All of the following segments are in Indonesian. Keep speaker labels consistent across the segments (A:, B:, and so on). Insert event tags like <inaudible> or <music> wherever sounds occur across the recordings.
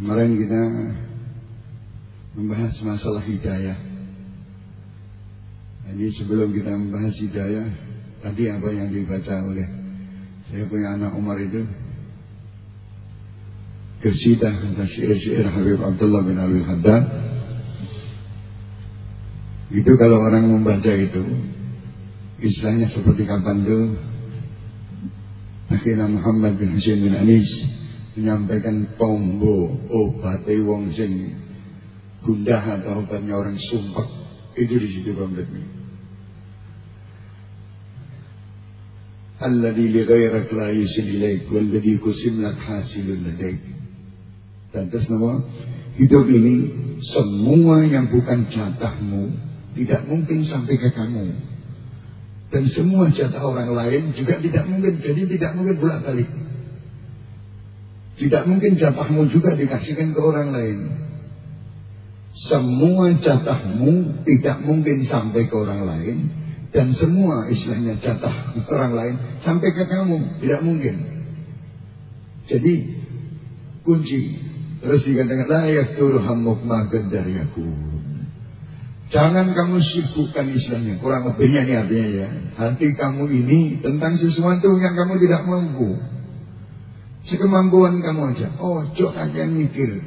A: Kemarin kita membahas masalah hidayah. Jadi sebelum kita membahas hidayah, tadi apa yang dibaca oleh saya punya anak Umar itu kesidah tentang syair-syair Habib Abdullah bin Abi Haddad. Itu kalau orang membaca itu, istilahnya seperti kapan tuh Akhirnya Muhammad bin Husain bin Anis menyampaikan tombo obat wong sing gundah atau obatnya orang sumpah itu di situ kompletnya. Alladhi li ghairak la yusil ilaik walladhi kusim lak hasilun. Dan terus nama hidup ini semua yang bukan jatahmu tidak mungkin sampai ke kamu. Dan semua jatah orang lain juga tidak mungkin. Jadi tidak mungkin bolak balik. Tidak mungkin jatahmu juga dikasihkan ke orang lain. Semua jatahmu tidak mungkin sampai ke orang lain. Dan semua istilahnya jatah orang lain sampai ke kamu. Tidak mungkin. Jadi kunci. Terus dikatakan, La yakturu hammuk dari aku. Jangan kamu sibukkan istilahnya. Kurang lebihnya ini artinya ya. Hati kamu ini tentang sesuatu yang kamu tidak mampu. Sekemampuan kamu aja. Oh, cok aja mikir.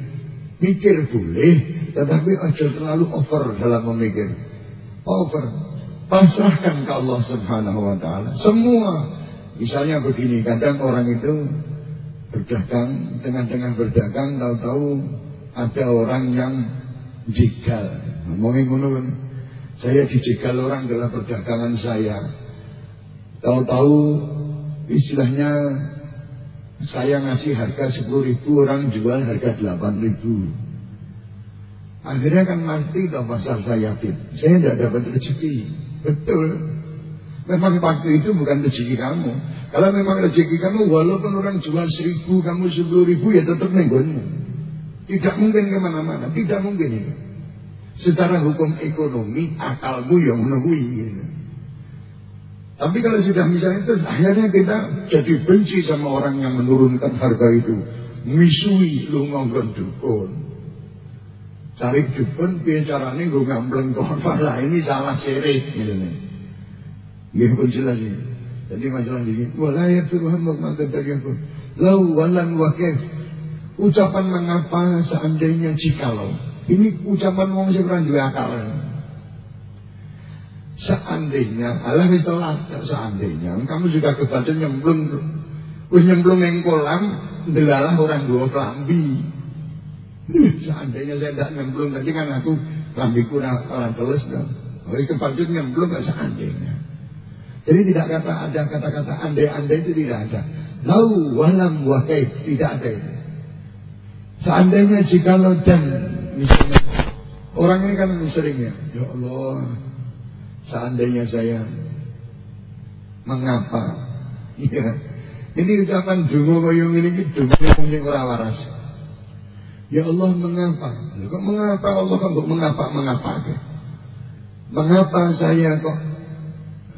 A: Mikir boleh, tetapi ojo terlalu over dalam memikir. Over. Pasrahkan ke Allah Subhanahu wa taala. Semua. Misalnya begini, kadang orang itu berdagang, tengah-tengah berdagang tahu-tahu ada orang yang jegal. Ngomongin ngono kan. Saya dijegal orang dalam perdagangan saya. Tahu-tahu istilahnya saya ngasih harga 10 ribu, orang jual harga 8 ribu. Akhirnya kan mati ke pasar saya fit. Saya tidak dapat rezeki. Betul. Memang waktu itu bukan rezeki kamu. Kalau memang rezeki kamu, walaupun orang jual seribu, kamu sepuluh ribu, ya tetap nenggonmu. Tidak mungkin ke mana-mana, tidak mungkin ini. Secara hukum ekonomi akalmu yang menunggu gitu. Tapi kalau sudah misalnya itu akhirnya kita jadi benci sama orang yang menurunkan harga itu. Misui lu ngongkon dukun. Cari dukun piye carane gue ngambleng kok <laughs> lah ini salah sirik gitu nih. Gitu pun jelas ini. Jadi masalah ini, wala ya Tuhan maka dari aku. Lau walan wakif Ucapan mengapa seandainya jikalau. Ini ucapan wong sing duwe akal. Seandainya, Allah wis seandainya kamu sudah kebaca nyemplung wis nyemplung ning kolam ndelalah orang dua kelambi. Seandainya saya tidak nyemplung tadi kan aku kelambiku ora teles dong. Oh, kebacut nyemplung gak seandainya. Jadi tidak kata ada kata-kata andai-andai itu tidak ada. Lau walam wa tidak ada itu. Seandainya jika lo dan misalnya orang ini kan seringnya, ya Allah, seandainya saya mengapa? Iya. Ini ucapan dungo koyong ini dungo yang ora waras. Ya Allah mengapa? Kok mengapa Allah kok mengapa mengapa? Mengapa saya kok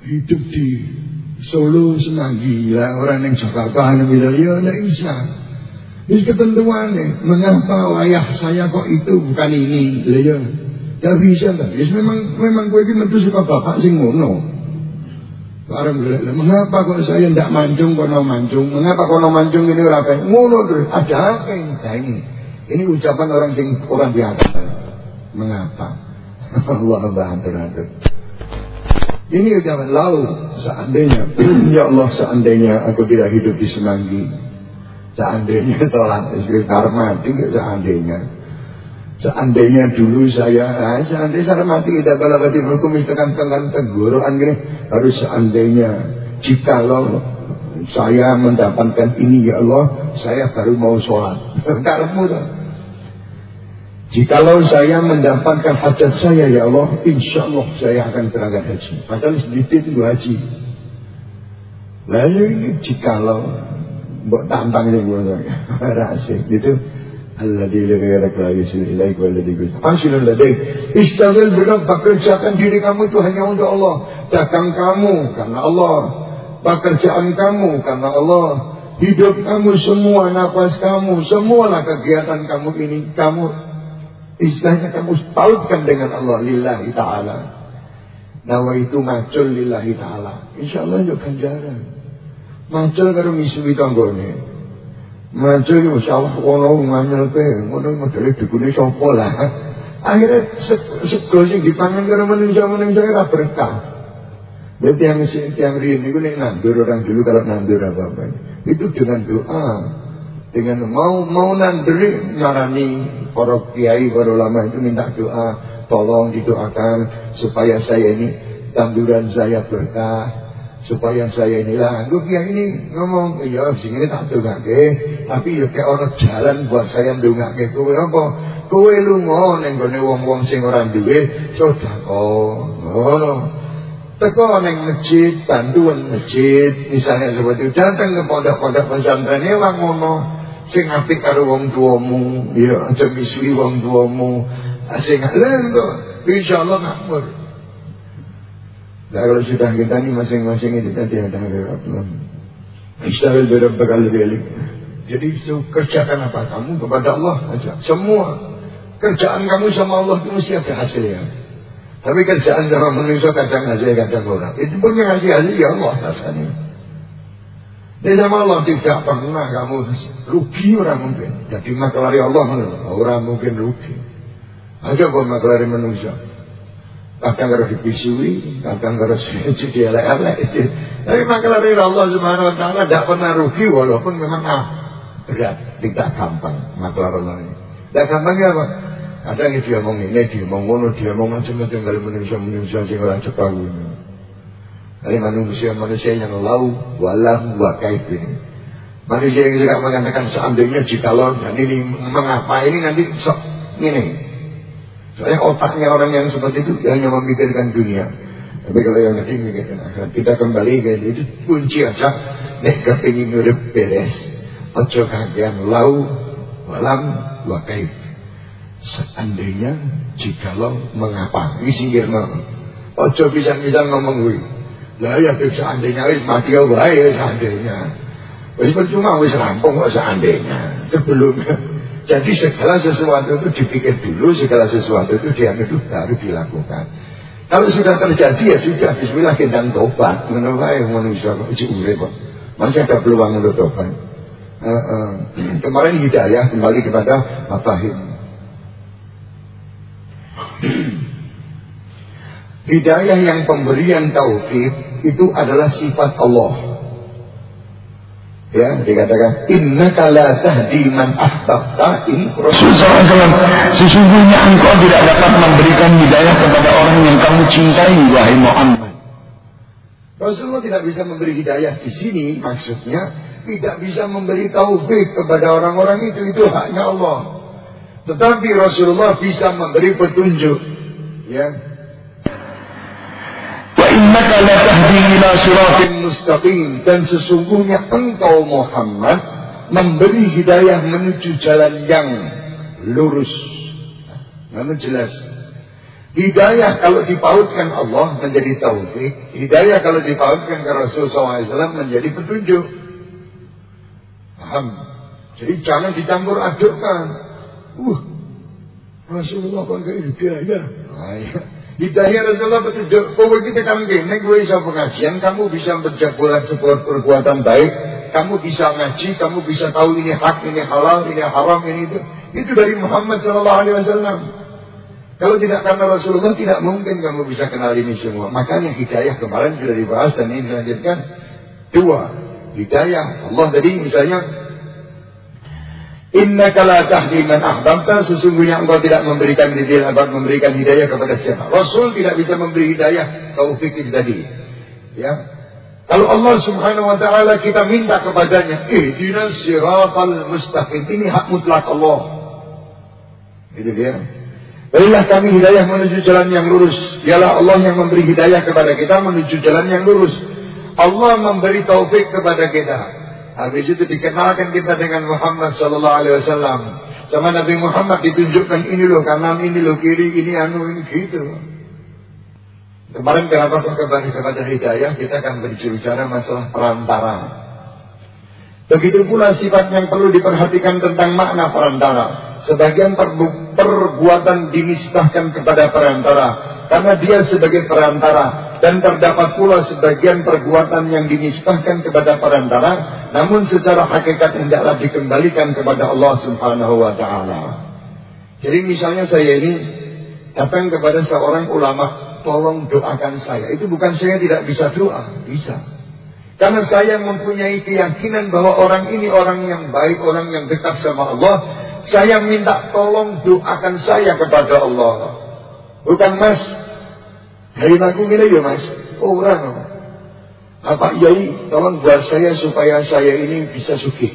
A: hidup di Solo Semanggi lah orang yang Jakarta bilang ya tidak bisa. Ini ketentuannya. Mengapa wayah saya kok itu bukan ini? Lah ya. Gak bisa kan? Ya memang memang gue ini metu suka bapak sing ngono. Barang gue mengapa kok saya ndak mancung kono mancung? Mengapa kono mancung ini ora kayak ngono terus? Ada apa ini? Ini. Ucapan orang sing orang biasa. Mengapa? <laughs> Allah atur Ini ucapan lalu seandainya <clears throat> ya Allah seandainya aku tidak hidup di Semanggi Seandainya telat sekitar mati seandainya. Seandainya dulu saya, nah, seandainya saya mati kita balagati hukum tekan tekan tenggorokan gini harus seandainya jika lo saya mendapatkan ini ya Allah, saya baru mau sholat. <laughs> Karemu tuh. Jikalau saya mendapatkan hajat saya ya Allah, insya Allah saya akan berangkat haji. Padahal sedikit itu haji. Lalu ini jikalau Mbok tampang sing <laughs> ngono. Ora asik. La ghairak la yusil ilaik walladzi bi Asilul ladai. Istagil benar pekerjaan diri kamu itu hanya untuk Allah. Dagang kamu karena Allah. Pekerjaan kamu karena Allah. Hidup kamu semua, nafas kamu, semualah kegiatan kamu ini, kamu istilahnya kamu pautkan dengan Allah lillahi ta'ala. Nawa itu macul lillahi ta'ala. Insya Allah juga ganjaran. Macul karo misui tanggone. Itu insya Allah wono nganyel ke, wono modele dikune sopo lah. Akhirnya sego sing dipangan karo manusia-manusia ora berkah. Berarti yang yang riyen niku nek nandur orang dulu kalau nandur apa-apa itu dengan doa dengan mau mau nandri narani para kiai para ulama itu minta doa tolong didoakan supaya saya ini tanduran saya berkah supaya saya ini lah kiai ini ngomong iya ini tak dongake tapi ya kayak orang jalan buat saya dongake kowe apa kowe lunga ning gone wong-wong sing ora duwe sedekah ngono Teko neng masjid, bantuan masjid, misalnya seperti itu. Datang ke pondok-pondok pesantren ini wong ngono. Sing apik karo wong tuamu, ya aja miswi wong tuamu. Sing lha kok insyaallah makmur. Nah, kalau sudah kita ini masing-masing itu tadi ada Rabbullah. Istahil berabbaka lebih Jadi kerjakan apa kamu kepada Allah aja. Semua kerjaan kamu sama Allah itu mesti ada hasilnya. Tapi kerjaan sama manusia kadang hasil kadang orang. Itu pun yang hasil ya Allah rasanya. Ini sama Allah tidak pernah kamu rugi orang mungkin. Jadi maklari Allah orang mungkin rugi. Aja kok maklari manusia. Kadang harus dipisui, kadang harus <laughs> jadi elek-elek. Tapi maklari Allah subhanahu wa ta'ala tidak pernah rugi walaupun memang ah, berat, tidak gampang maklar Allah ini. Tidak gampangnya apa? Kadang dia ngomong ini, dia ngomong ngono, dia ngomong macam-macam dari manusia-manusia sing ora cepawu. Dari manusia-manusia yang lau, walam, wa kaif ini. Manusia yang suka mengatakan seandainya jika lo dan ini mengapa ini nanti sok ini. Soalnya otaknya orang yang seperti itu hanya memikirkan dunia. Tapi kalau yang nanti memikirkan akhirat, kita kembali ke itu kunci aja. Nek kepingin urip beres, ojo kagian lau, walam, wa kaif. Seandainya jikalau mengapa ini singgir Ojo bisa-bisa ngomong gue. Lah ya seandainya wis mati wae seandainya. Wis percuma wis rampung kok seandainya. Sebelumnya. Jadi segala sesuatu itu dipikir dulu, segala sesuatu itu diambil dulu baru dilakukan. Kalau sudah terjadi ya sudah bismillah kita tobat. Menurut yang manusia kok urip kok. Masih ada peluang untuk tobat. Uh, uh. <clears throat> Kemarin hidayah kembali kepada mafahim. <clears throat> Hidayah yang pemberian taufik itu adalah sifat Allah. Ya, dikatakan innaka la tahdi man ahbabta ini Rasulullah SAW sesungguhnya engkau tidak dapat memberikan hidayah kepada orang yang kamu cintai wahai Muhammad. Rasulullah tidak bisa memberi hidayah di sini maksudnya tidak bisa memberi taufik kepada orang-orang itu itu haknya Allah. Tetapi Rasulullah bisa memberi petunjuk. Ya. Wa innaka la tahdi mustaqim dan sesungguhnya engkau Muhammad memberi hidayah menuju jalan yang lurus. Nah, jelas. Hidayah kalau dipautkan Allah menjadi taufik, hidayah kalau dipautkan ke Rasulullah SAW menjadi petunjuk. Paham? Jadi jangan dicampur adukkan. Uh, Rasulullah kayak hidayah. Nah, ya. Hidayah Rasulullah petunjuk. Kowe kita kan gini, gue bisa pengajian, kamu bisa berjagoan sebuah perbuatan baik, kamu bisa ngaji, kamu bisa tahu ini hak, ini halal, ini haram, ini itu. Itu dari Muhammad Shallallahu Alaihi Wasallam. Kalau tidak karena Rasulullah tidak mungkin kamu bisa kenal ini semua. Makanya hidayah kemarin sudah dibahas dan ini dilanjutkan. Dua, hidayah Allah tadi misalnya Inna la tahdi man ahbabta sesungguhnya engkau tidak memberikan hidayah memberikan hidayah kepada siapa. Rasul tidak bisa memberi hidayah taufik tadi. Ya. Kalau Allah Subhanahu wa taala kita minta kepadanya, ihdinas siratal mustaqim. Ini hak mutlak Allah. Itu dia. Berilah kami hidayah menuju jalan yang lurus. Dialah Allah yang memberi hidayah kepada kita menuju jalan yang lurus. Allah memberi taufik kepada kita. Habis itu dikenalkan kita dengan Muhammad Sallallahu Alaihi Wasallam. Sama Nabi Muhammad ditunjukkan ini loh kanan, ini loh kiri, ini anu, ini gitu. Kemarin kenapa kembali kepada hidayah, kita akan berbicara masalah perantara. Begitu pula sifat yang perlu diperhatikan tentang makna perantara. Sebagian perbuatan dinisbahkan kepada perantara karena dia sebagai perantara dan terdapat pula sebagian perbuatan yang dinisbahkan kepada perantara namun secara hakikat hendaklah dikembalikan kepada Allah Subhanahu wa taala. Jadi misalnya saya ini datang kepada seorang ulama, tolong doakan saya. Itu bukan saya tidak bisa doa, bisa. Karena saya mempunyai keyakinan bahwa orang ini orang yang baik, orang yang dekat sama Allah. Saya minta tolong doakan saya kepada Allah. Bukan mas, hari aku ini ya mas, oh, orang. Apa Yai, tolong buat saya supaya saya ini bisa suki.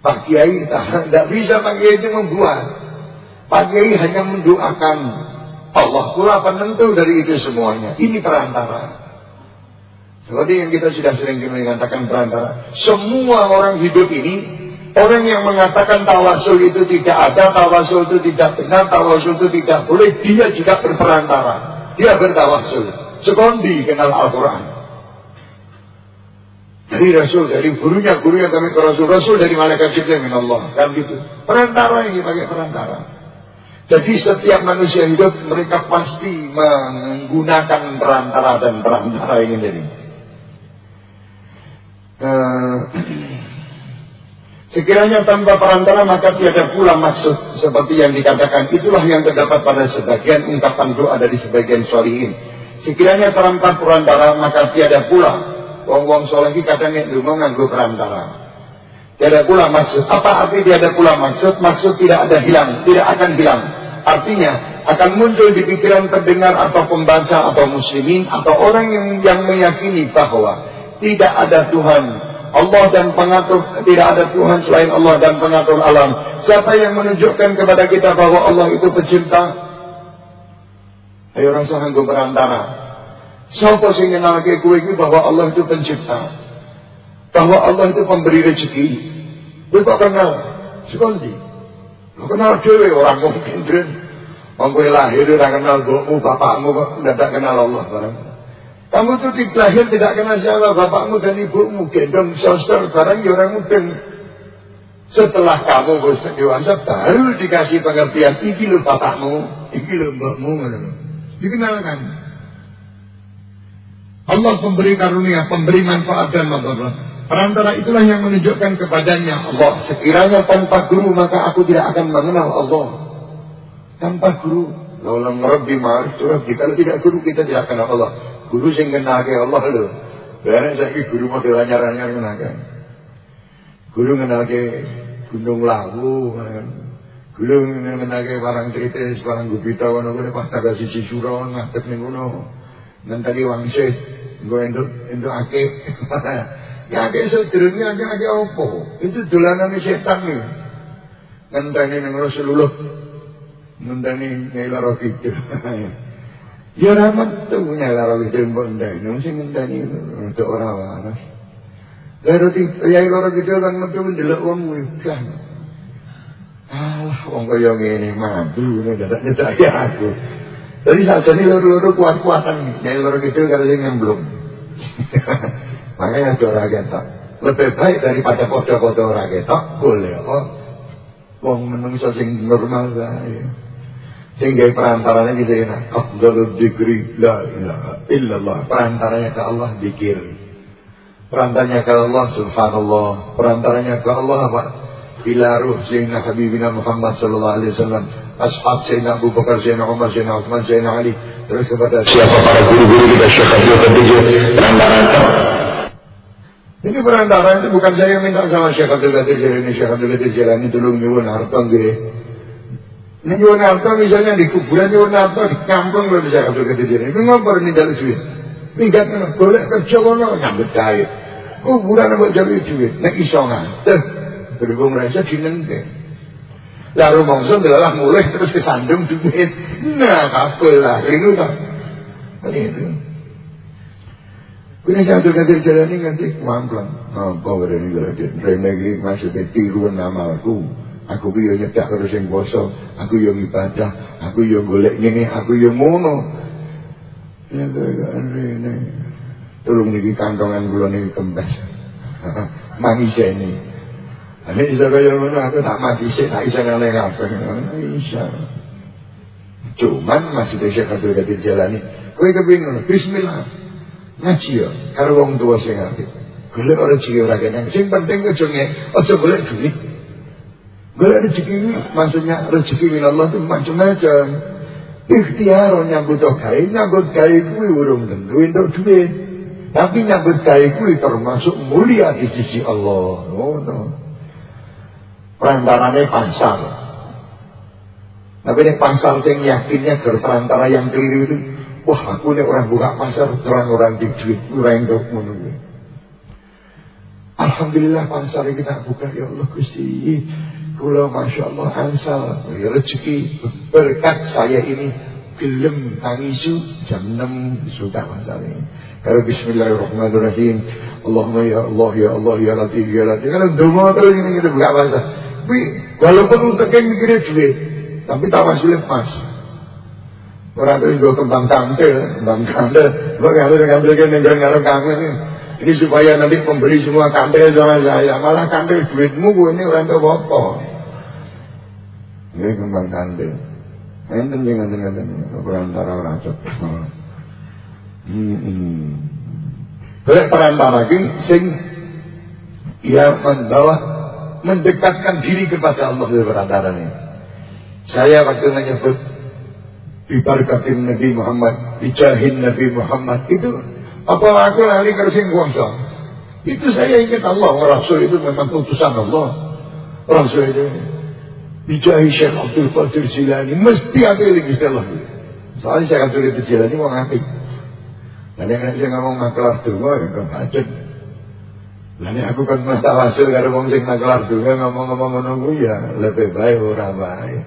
A: Pak Kiai, tidak bisa Pak Kiai itu membuat. Pak Kiai hanya mendoakan Allah pula penentu dari itu semuanya. Ini perantara. Seperti yang kita sudah sering mengatakan perantara. Semua orang hidup ini, orang yang mengatakan tawasul itu tidak ada, tawasul itu tidak benar, tawasul itu tidak boleh, dia juga berperantara. Dia bertawasul. Sekondi kenal Al-Quran. Dari Rasul, dari gurunya, guru yang kami ke Rasul. Rasul dari malaikat Jibril min Allah. Kan gitu. Perantara ini pakai perantara. Jadi setiap manusia hidup mereka pasti menggunakan perantara dan perantara ini. Jadi. Eh, <clears throat> sekiranya tanpa perantara maka tiada pula maksud seperti yang dikatakan itulah yang terdapat pada sebagian ungkapan doa dari sebagian solihin. Sekiranya tanpa perantara maka tiada pula wong-wong soleh katanya dungo nganggo perantara. Tiada pula maksud. Apa arti tiada pula maksud? Maksud tidak ada hilang, tidak akan hilang. Artinya akan muncul di pikiran pendengar atau pembaca atau muslimin atau orang yang yang meyakini bahwa tidak ada Tuhan. Allah dan pengatur tidak ada Tuhan selain Allah dan pengatur alam. Siapa yang menunjukkan kepada kita bahwa Allah itu pencipta? Ayo rasa nganggo berantara. Siapa sing ngenalke kowe iki bahwa Allah itu pencipta? Bahwa Allah itu pemberi rezeki. Kowe kok kenal? Sekondi. Lo kenal dhewe orang mungkin, Dren. Wong lahir ora kenal mbokmu, bapakmu ndak kenal Allah barang. Kamu tuh lahir tidak kenal siapa bapakmu dan ibumu, gendong suster, barang ya orang mudeng. Setelah kamu bosan dewasa baru dikasih pengertian, iki lo bapakmu, iki lo mbakmu, dikenalkan. Allah pemberi karunia, pemberi manfaat dan manfaat. Perantara itulah yang menunjukkan kepadanya Allah. Sekiranya tanpa guru maka aku tidak akan mengenal Allah. Tanpa guru. Laulam Rabbi ma'arif Rabbi. Kalau tidak guru kita tidak kenal Allah. Guru sing kenake Allah lho. Bareng saiki guru model anyar-anyar kenake. Guru kenake Gunung Lawu, guru kenake barang tritis, barang gubita kono kene pas tanggal siji sura ngadep ning kono. Ngenteni wangsit, nggo entuk entuk akeh. <laughs> Ya akeh sedurunge akeh akeh opo? Itu dolanane setan nih. Ngenteni ning Rasulullah. Ngenteni nyai kidul. <laughs> Ya ora metu nyala itu mbok ndene sing ngenteni untuk ora waras. Lha ya loro gitu kan metu ndelok wong wedan. Alah wong kaya ngene madu dadak nyedak aku. Jadi sajane loro-loro kuat-kuatan nyai loro gitu karo sing nyemblung. <laughs> Makanya ada ora ketok. Lebih baik daripada podo-podo ora ketok, apa? Wong menungso sing normal ya. Sehingga perantaranya bisa ya. Afdalul dikri la ilaha illallah. Perantaranya ke Allah dikir. Perantaranya ke Allah subhanallah. Perantaranya ke Allah apa? Ila ruh Habibina Muhammad sallallahu alaihi wasallam. Ashab Sayyidina Abu Bakar, Sayyidina Umar, Sayyidina Uthman, Sayyidina Ali. Terus kepada siapa para guru-guru kita Syekh Abdul Qadir perantaranya ini perantara itu bukan saya minta sama Syekh Abdul Qadir Jalani, Syekh Abdul Qadir Jalani tolong nyuwun harta nggih. Ini harta misalnya di kuburan harta di kampung lo bisa kabeh kediri. Ini ngompor ini dalu duit. Minggat ngono, golek kerja kono nyambut gawe. Kuburan mbok jalu duit, nek iso ngantek. Berhubung rasa dinengke. Lah rumangsa delalah mulai terus kesandung duit. Nah, kabel lah ini tak. Itu. Kini saya tuh kadir jalan ini nanti kemampuan. Apa berani kalau dia remegi maksudnya tiruan amalku. Aku ki yo nyedak karo sing aku yo ibadah, aku yo golek ngene, aku yo ngono. Ya rene. Tulung niki kantongan kula niki kempes. <laughs> mangiseni. Nek iso kaya ngono aku tak mati sik tak iso nang kabeh. Iso. Cuman masih bisa Abdul Qadir jalani. Kowe kepengin bismillah. Ngaji ya karo wong tuwa sing apik. Golek ora rezeki ora kena. Sing penting aja nge, aja duit. Golek rezeki maksudnya rezeki min Allah itu macam-macam. Ikhtiar nyambut gawe, nyambut gawe kuwi urung tentu entuk duit. Tapi nyambut gawe kuwi termasuk mulia di sisi Allah. Oh, no. Perantarane pasar. Tapi ini pasar yang yakinnya perantara yang keliru itu. Wah aku ini orang buka pasar orang-orang di duit. Orang yang menunggu. Alhamdulillah pasar kita buka ya Allah Gusti. Kula Masya Allah ansal. Rezeki berkat saya ini. Gelem tangisu jam 6 sudah ini. Kalau Bismillahirrahmanirrahim. Allahumma ya Allah ya Allah ya Latif ya Latif. Kalau doa terus ini kita buka pasar. Tapi walaupun untuk yang mikirnya duit, tapi tawasulnya pas. Orang itu juga kembang kantil, kembang kantil. Kembang kantil ngambil kan yang ngarep kami ini. Supaya nanti pembeli semua kantil sama saya. Malah kantil duitmu ini orang tahu apa. Ini kembang kantil. Enten jangan enten perantara orang cepat. Hmm. Boleh perantara lagi sing ia membawa mendekatkan diri kepada Allah perantara ini. Saya waktu menyebut Bibarkatin Nabi Muhammad, bijahin Nabi Muhammad itu apa aku lari ke sing kuasa. Itu saya ingat Allah, Rasul itu memang putusan Allah. Rasul itu bijahi Syekh Abdul Qadir Jilani mesti ada lagi Allah. Soalnya Syekh Abdul Qadir Jilani mau ngapain? Dan yang saya ngomong makelar dua, ya kebacut. Lah nek aku kan mesti tawasul karo wong sing nakelar dunga ngomong-ngomong kuwi ya lebih baik ora baik.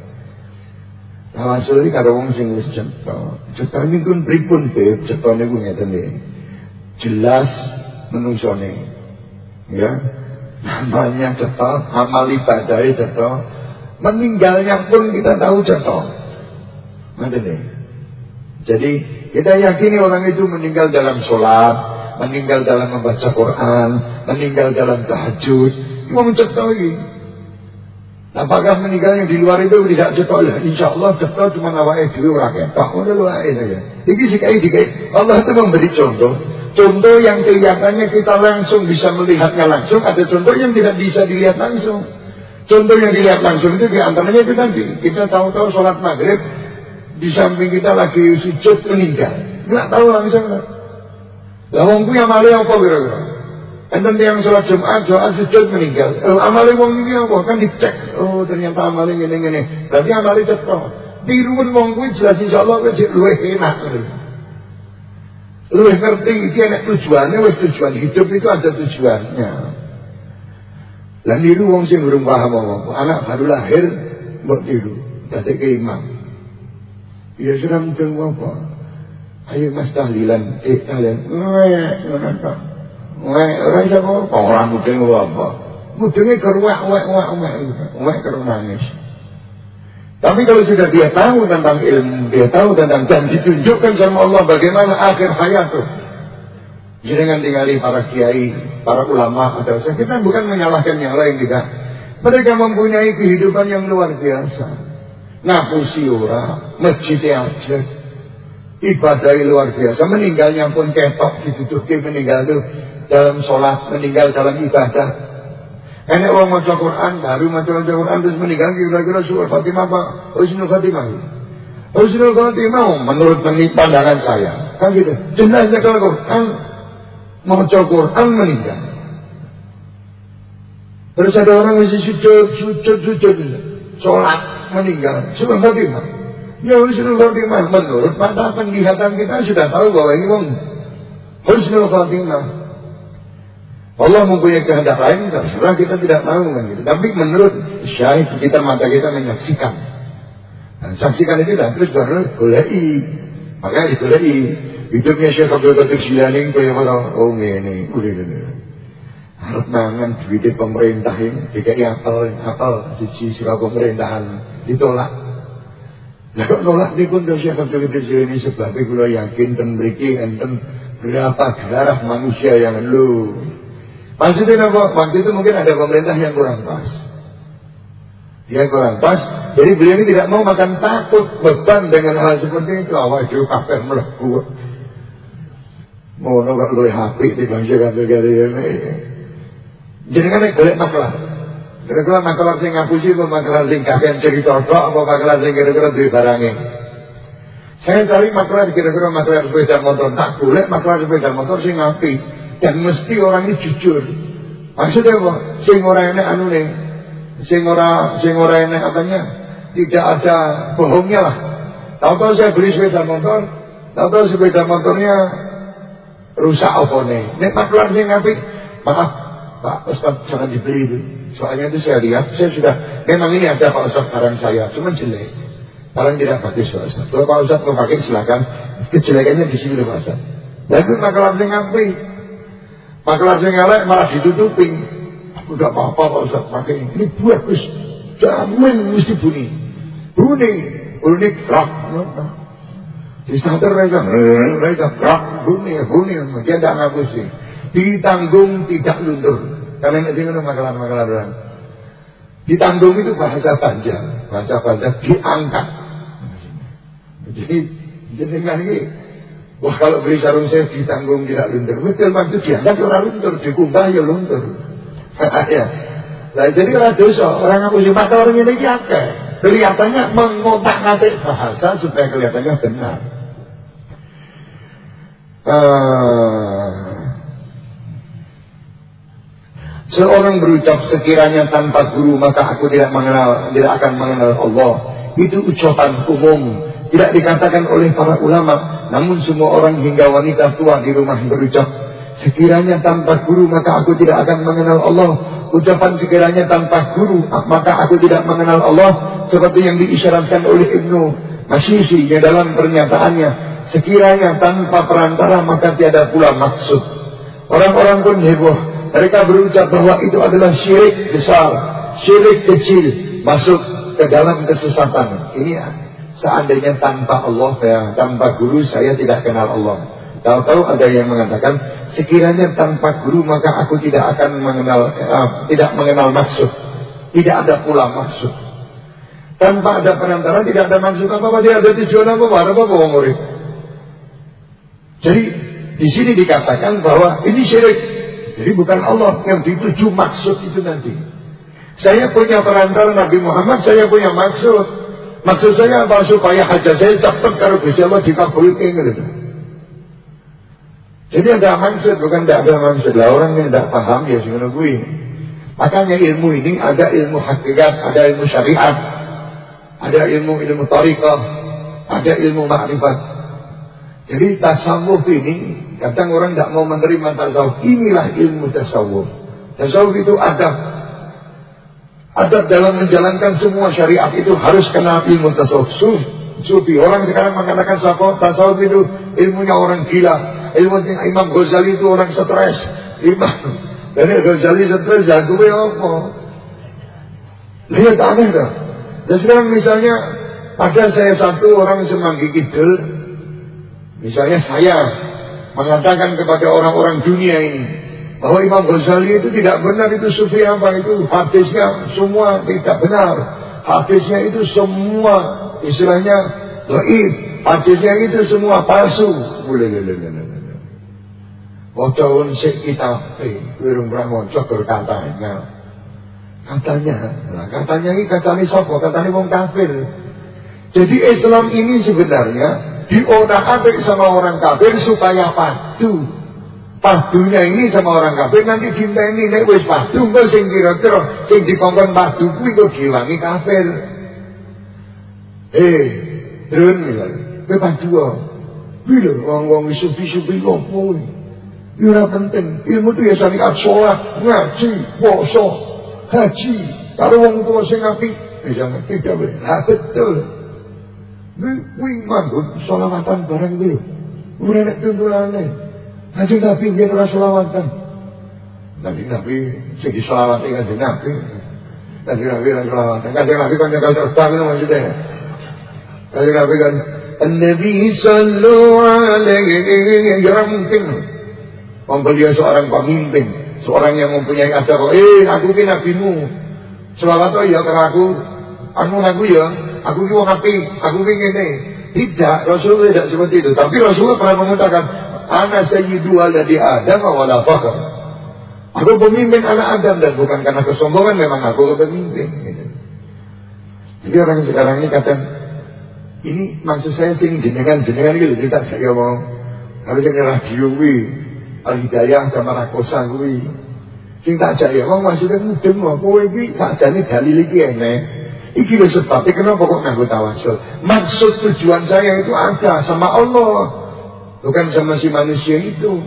A: Tawasul iki karo wong sing wis cetha. Cetha niku pripun, Beb? Cetha niku ngeten nggih. Jelas menungsone. Ya. Namanya cetha, amal ibadahnya cetha. Meninggalnya pun kita tahu cetha. Ngoten Jadi kita yakini orang itu meninggal dalam sholat, meninggal dalam membaca Quran, meninggal dalam tahajud, itu mencetoi. Apakah meninggalnya di luar itu tidak cetok lah? Insya Allah cetok cuma awake dulu rakyat. Tak udah lu saja. Ini sekai dikai Allah itu memberi contoh. Contoh yang kelihatannya kita langsung bisa melihatnya langsung. Ada contoh yang tidak bisa dilihat langsung. Contoh yang dilihat langsung itu di antaranya itu tadi. Kita tahu-tahu sholat maghrib. Di samping kita lagi sujud meninggal. Nggak tahu langsung. Lah wong kuwi amale apa kira-kira? Enten yang sholat Jumat, Jumat sujud meninggal. Eh, amale wong iki apa? Kan dicek. Oh, ternyata amale ngene-ngene. Berarti amale cetha. Tiruun wong kuwi jelas insyaallah wis luwih enak. Luwih ngerti iki enak tujuannya wis tujuan hidup itu ada tujuannya. Lah niru wong sing urung paham apa. Anak baru lahir mbok tiru. Dadi imam. Ya sudah mungkin apa? Ayo mas tahlilan, eh tahlilan. Weh, ngono tok. Weh, ora iso apa, ora mudeng apa. Mudenge keruak wek wek wek wek nangis. Tapi kalau sudah dia tahu tentang ilmu, dia tahu tentang dan ditunjukkan sama Allah bagaimana akhir hayat tuh. Jangan tinggali para kiai, para ulama atau saya. Kita bukan menyalahkan yang lain tidak. Mereka mempunyai kehidupan yang luar biasa. Ngapusi ora, masjid aja, ibadah luar biasa. Meninggalnya pun ketok diduduki meninggal itu dalam sholat, meninggal dalam ibadah. Enak orang mau Quran, baru mau Quran terus meninggal kira-kira surah Fatimah apa? Husnul Fatimah. Husnul Fatimah menurut pandangan saya. Kan gitu. Jenazah kalau Quran mau Quran meninggal. Terus ada orang masih sujud, sujud, sujud, sholat meninggal. Surah Fatimah. Ya husnul khotimah menurut mata penglihatan kita sudah tahu bahwa ini wong husnul khotimah. Allah mempunyai kehendak lain terserah kita tidak tahu kan gitu. Tapi menurut syahid kita mata kita menyaksikan. Dan saksikan itu dan terus baru golei. Makanya digolei. Hidupnya Syekh Abdul Qadir Jilani kaya mana oh ini udah udah. Harap mangan duit pemerintah ini, dikai apel, apel, siji sira pemerintahan ditolak. Lah kok nolak dipun to Syekh Abdul Qadir ini sebab kula yakin ten mriki enten berapa darah manusia yang lu Maksudnya apa? Waktu itu mungkin ada pemerintah yang kurang pas. Dia kurang pas. Jadi beliau ini tidak mau makan takut beban dengan hal seperti itu. Awal itu kafir melepuh. Mau nggak lu HP di bangsa negara ini. Jadi kan golek maklar. Kira-kira maklar sing ngapusi apa maklar sing kakean cerita tok apa maklar sing kira-kira duwe barange. Saya cari maklar kira-kira maklar sepeda motor tak boleh maklar sepeda motor sing ngapi dan mesti orang ini jujur. Maksudnya apa? Sing ora enek anu nih, sing ora sing ora enek katanya tidak ada bohongnya lah. Tahu-tahu saya beli sepeda motor, tahu-tahu sepeda motornya rusak nih? Nek maklar sing ngapi, maaf Pak Ustaz jangan dibeli itu. Soalnya itu saya lihat, saya sudah memang ini ada Pak Ustaz barang saya, cuma jelek. Barang tidak bagus Pak Ustaz. Kalau Pak Ustaz mau pakai silakan, kejelekannya di sini Pak Ustaz. Itu maklar sing ngapi. Maklar sing elek malah ditutupin. Udah apa-apa Pak Ustaz pakai ini. Ini bagus. Jamin mesti bunyi. Bunyi. Bunyi krak. Di starter mereka, mereka bunyi, bunyi. Dia tidak ngapusi. Ditanggung tidak luntur. Karena ini sini makalan-makalan orang. Ditanggung itu bahasa panjang. Bahasa panjang diangkat. Jadi, jadi ini Wah kalau beli sarung saya ditanggung tidak luntur. Betul itu diangkat orang luntur, dikumbah ya luntur. <laughs> ya. Nah jadi orang dosa, orang ngapusi mata orang ini akeh. Kelihatannya mengotak ngatik bahasa supaya kelihatannya benar. Uh, Seorang berucap sekiranya tanpa guru maka aku tidak mengenal, tidak akan mengenal Allah. Itu ucapan umum, tidak dikatakan oleh para ulama. Namun semua orang hingga wanita tua di rumah berucap, sekiranya tanpa guru maka aku tidak akan mengenal Allah. Ucapan sekiranya tanpa guru maka aku tidak mengenal Allah. Seperti yang diisyaratkan oleh Ibnu Masyisi dalam pernyataannya. Sekiranya tanpa perantara maka tiada pula maksud. Orang-orang pun heboh mereka berucap bahwa itu adalah syirik besar, syirik kecil masuk ke dalam kesesatan. Ini ya, seandainya tanpa Allah ya, tanpa guru saya tidak kenal Allah. Tahu-tahu ada yang mengatakan sekiranya tanpa guru maka aku tidak akan mengenal uh, tidak mengenal maksud. Tidak ada pula maksud. Tanpa ada perantara tidak ada maksud apa-apa, tidak ada tujuan apa-apa, apa-apa murid. Jadi di sini dikatakan bahwa ini syirik jadi bukan Allah yang dituju maksud itu nanti. Saya punya perantara Nabi Muhammad, saya punya maksud. Maksud saya apa? Supaya hajat saya cepat kalau bisa Allah dikabulkan gitu. Jadi ada maksud, bukan tidak ada maksud. Lah orang yang tidak paham ya sih gue. Makanya ilmu ini ada ilmu hakikat, ada ilmu syariat, ada ilmu ilmu tariqah, ada ilmu makrifat. Jadi tasawuf ini Kadang orang tidak mau menerima tasawuf. Inilah ilmu tasawuf. Tasawuf itu adab. Adab dalam menjalankan semua syariat itu harus kenal ilmu tasawuf. Sufi. Orang sekarang mengatakan tasawuf itu ilmunya orang gila. Ilmu Imam Ghazali itu orang stres. Imam. <laughs> Dan Ghazali stres jago ya apa? Lihat aneh dah. Dan sekarang misalnya ada saya satu orang semanggi kidul. Misalnya saya mengatakan kepada orang-orang dunia ini bahwa Imam Ghazali itu tidak benar itu sufi apa itu hadisnya semua tidak benar. Hadisnya itu semua istilahnya dhaif. Hadisnya itu semua palsu. Boleh boleh boleh Wacaun sik kita eh wirung pramoco katanya. Katanya nah, katanya ini katanya sapa katanya wong kafir. Jadi Islam ini sebenarnya diotak-atik sama orang kafir supaya padu. Padunya ini sama orang kafir nanti ini nek wis padu engko sing kira-kira sing dikongkon padu kuwi kok diwangi kafir. Eh, drun misalnya, kowe padu Kuwi lho wong-wong sufi-sufi kok kuwi. Ora penting. Ilmu itu ya syariat sholat, ngaji, puasa, haji. Kalau wong tua sing apik, bisa ngerti boleh. Nah, betul. Kuwi manggon selawatan bareng kuwi. Ora nek tuntulane. Kanjeng Nabi yen ora selawatan. Kanjeng Nabi sing diselawati kanjeng Nabi. Kanjeng Nabi ora selawatan. Kanjeng Nabi kan nyekel terbang maksudnya. Kanjeng Nabi kan Nabi sallallahu alaihi wasallam mungkin beliau seorang pemimpin seorang yang mempunyai ada kok, eh aku ini nabimu. Selawat ya ke aku, anu aku ya, aku ki wong apik, aku ki ngene. Tidak, Rasulullah tidak seperti itu. Tapi Rasulullah pernah mengatakan, Ana sayyidu di Adam wa la fakhr. Aku pemimpin anak Adam dan bukan karena kesombongan memang aku pemimpin. Gitu. Jadi orang sekarang ini kata, ini maksud saya sing jenengan jenengan gitu cerita saya mau harusnya radio wi al hidayah sama rakosa wi sing tak mau maksudnya mudeng mau kowe iki sakjane dalil iki enek Iki lho sebabnya kenapa kok nganggo tawasul. Maksud tujuan saya itu ada sama Allah. Bukan sama si manusia itu.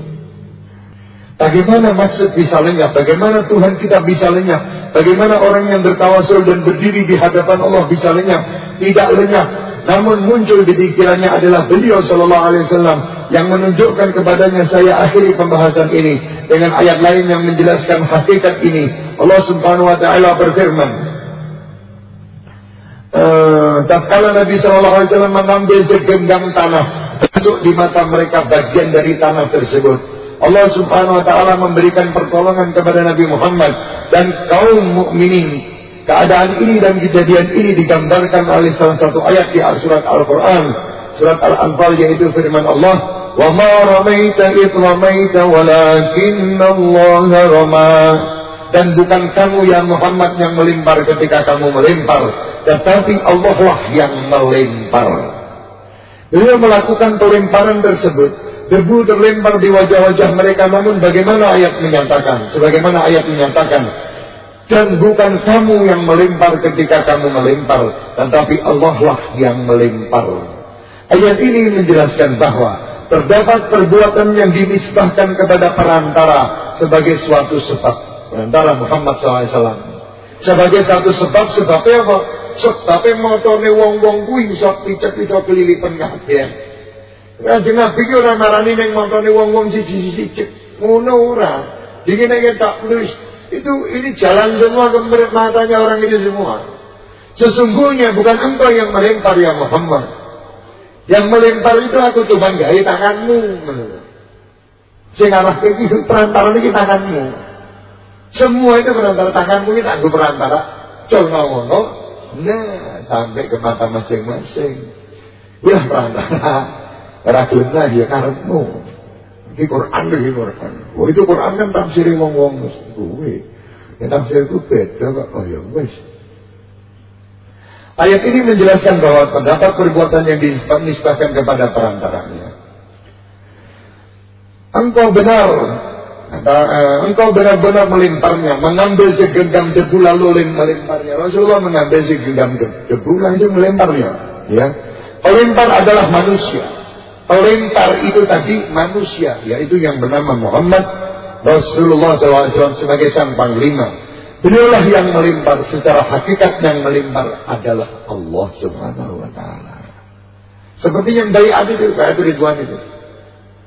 A: Bagaimana maksud bisa lenyap? Bagaimana Tuhan kita bisa lenyap? Bagaimana orang yang bertawasul dan berdiri di hadapan Allah bisa lenyap? Tidak lenyap. Namun muncul di pikirannya adalah beliau Shallallahu Alaihi Wasallam yang menunjukkan kepadanya saya akhiri pembahasan ini dengan ayat lain yang menjelaskan hakikat ini. Allah Subhanahu Wa Taala berfirman, tatkala Nabi Shallallahu Alaihi Wasallam mengambil segenggam tanah untuk di mata mereka bagian dari tanah tersebut. Allah Subhanahu Wa Taala memberikan pertolongan kepada Nabi Muhammad dan kaum mukminin. Keadaan ini dan kejadian ini digambarkan oleh salah satu ayat di surat Al-Quran, surat Al-Anfal yaitu firman Allah, "Wa ma ramaita id ramaita walakin Allah ramah." Dan bukan kamu yang Muhammad yang melempar ketika kamu melempar tetapi Allah lah yang melempar. Beliau melakukan pelemparan tersebut. Debu terlempar di wajah-wajah mereka namun bagaimana ayat menyatakan? Sebagaimana ayat menyatakan. Dan bukan kamu yang melempar ketika kamu melempar. Tetapi Allah lah yang melempar. Ayat ini menjelaskan bahwa terdapat perbuatan yang dinisbahkan kepada perantara sebagai suatu sebab. Perantara Muhammad SAW. Sebagai satu sebab, sebabnya apa? Sebabnya motone wong-wong kuwi iso picek-picek kelilipan kabeh. Kanjeng Nabi ki ora marani ning motone wong-wong siji-siji. Ngono ora. Dingin nek tak tulis itu ini jalan semua ke matanya orang itu semua. Sesungguhnya bukan engkau yang melempar ya Muhammad. Yang melempar itu aku coba gaya tanganmu. Sing arah iki perantara iki tanganmu. Semua itu perantara tanganmu itu aku perantara. Coba ngono, Nah, sampai ke mata masing-masing. Ya perantara. Raguna dia karepmu. Ini Quran ini Quran. Oh itu Quran kan tafsir wong-wong gue. Ya tafsir itu beda kok. Oh ya wes. Ayat ini menjelaskan bahwa terdapat perbuatan yang dinisbahkan kepada perantaranya. Engkau benar uh, engkau benar-benar melimparnya, mengambil segenggam debu lalu melimparnya. Rasulullah mengambil segenggam debu langsung melimparnya. Ya, pelempar adalah manusia. Pelempar itu tadi manusia, yaitu yang bernama Muhammad Rasulullah SAW sebagai sang panglima. Beliaulah yang melempar secara hakikat yang melempar adalah Allah Subhanahu Wa Taala. Seperti yang dari itu, kayak Ridwan itu.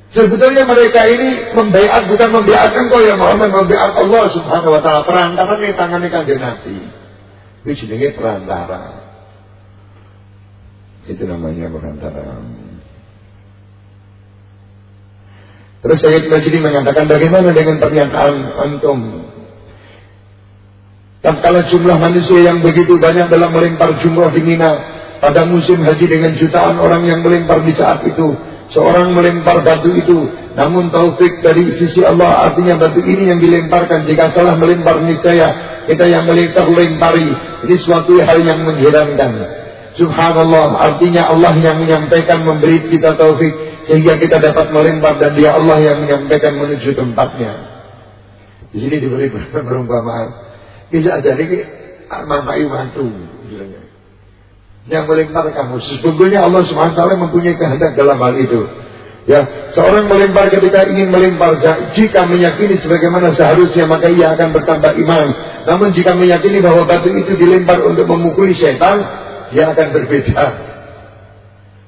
A: Sebetulnya mereka ini membaiat bukan membaiat engkau ya Muhammad, membaiat Allah Subhanahu wa taala. Perantara nih tangannya kanjeng Nabi. Itu jenenge perantara. Itu namanya perantara. Terus Sayyid Majdi mengatakan bagaimana dengan pernyataan antum kalau jumlah manusia yang begitu banyak dalam melempar jumroh di Mina pada musim haji dengan jutaan orang yang melempar di saat itu seorang melempar batu itu. Namun taufik dari sisi Allah artinya batu ini yang dilemparkan. Jika salah melempar niscaya kita yang melempar lempari. Ini suatu hal yang mengherankan. Subhanallah artinya Allah yang menyampaikan memberi kita taufik sehingga kita dapat melempar dan dia Allah yang menyampaikan menuju tempatnya. Di sini diberi perumpamaan. Bisa jadi mamai mantu misalnya yang melempar kamu. Sesungguhnya Allah SWT mempunyai kehendak dalam hal itu. Ya, seorang melempar ketika ingin melempar jika meyakini sebagaimana seharusnya maka ia akan bertambah iman. Namun jika meyakini bahwa batu itu dilempar untuk memukuli setan, dia akan berbeda.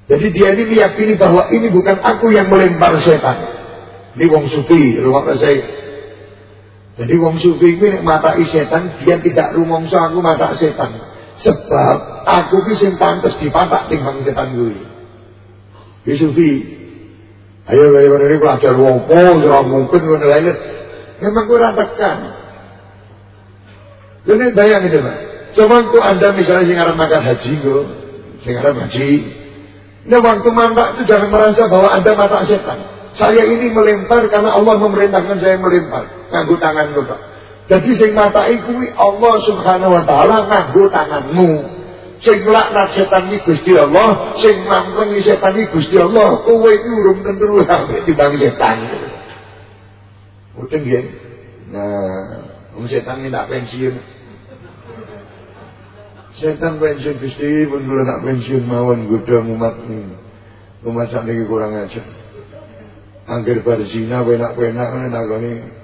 A: Jadi dia ini meyakini bahwa ini bukan aku yang melempar setan. Ini wong sufi, rumah saya. Jadi wong sufi ini mata setan, dia tidak rumongso aku mata setan. Sebab aku ki sing pantes dipatak timbang setan kuwi. Ki sufi. Ayo ayo ini pelajar wopo ora mungkin ngono lain. Memang kurang tekan. Ini bayang itu Pak. Coba waktu Anda misalnya sing arep makan haji kok, sing arep haji. Nah waktu mampak itu jangan merasa bahwa Anda mata setan. Saya ini melempar karena Allah memerintahkan saya melempar. Nganggu tangan Pak. Jadi sing mata kuwi Allah Subhanahu wa taala nganggu tanganmu. Sing laknat setan iki Gusti Allah, sing mampengi setan iki Gusti Allah. Kowe iki urung tentu apik dibanding setan. Mungkin nggih. Nah, wong setan ini tak pensiun. Setan pensiun Gusti pun kula tak pensiun mawon godha umat ini. Umat sakniki kurang ajar. Angger bar zina penak-penak ngene.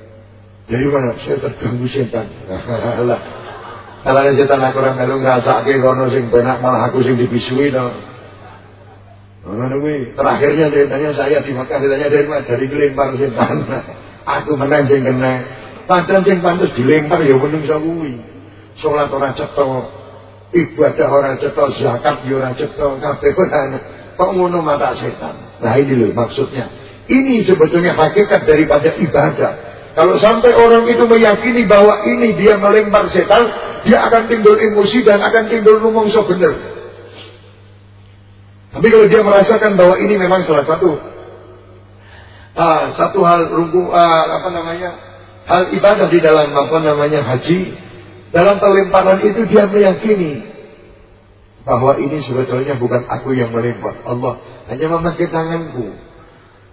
A: Jadi mana saya terganggu setan. <laughs> Lah. Kalau setan aku ora melu ngrasake kono sing penak malah aku sing dibisui to. Ngono terakhirnya dia tanya saya di Makkah ditanya dari mana dari dilempar setan. <laughs> Aku menang sing kena. Padahal sing pantes dilempar ya menungso kuwi. Salat ora cetha, ibadah orang cetok, zakat ya orang cetok, kabeh ora kok ngono mata setan. Nah ini loh maksudnya. Ini sebetulnya hakikat daripada ibadah. Kalau sampai orang itu meyakini bahwa ini dia melempar setan, dia akan timbul emosi dan akan timbul rumongso benar. Tapi kalau dia merasakan bahwa ini memang salah satu uh, satu hal rungku uh, apa namanya hal ibadah di dalam apa namanya haji dalam pelemparan itu dia meyakini bahwa ini sebetulnya bukan aku yang melempar. Allah hanya memakai tanganku.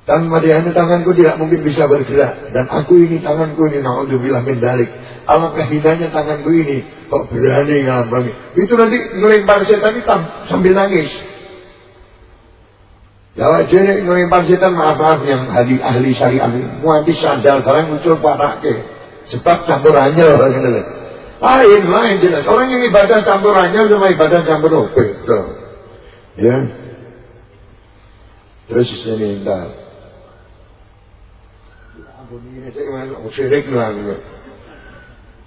A: Tanpa dia tanganku tidak mungkin bisa bergerak. Dan aku ini tanganku ini na'udzubillah min dalik. Alangkah hinanya tanganku ini. Kok berani ngalambangi. Itu nanti melempar setan itu sambil nangis. Ya jadi melempar setan maaf maaf yang ahli ahli syariah. Muanti sandal barang muncul parake. Sebab campurannya orang lain, lain jelas. Orang yang ibadah campurannya sama ibadah campur beda. Ya. Terus ini entar. Ini saya mau syirik lah.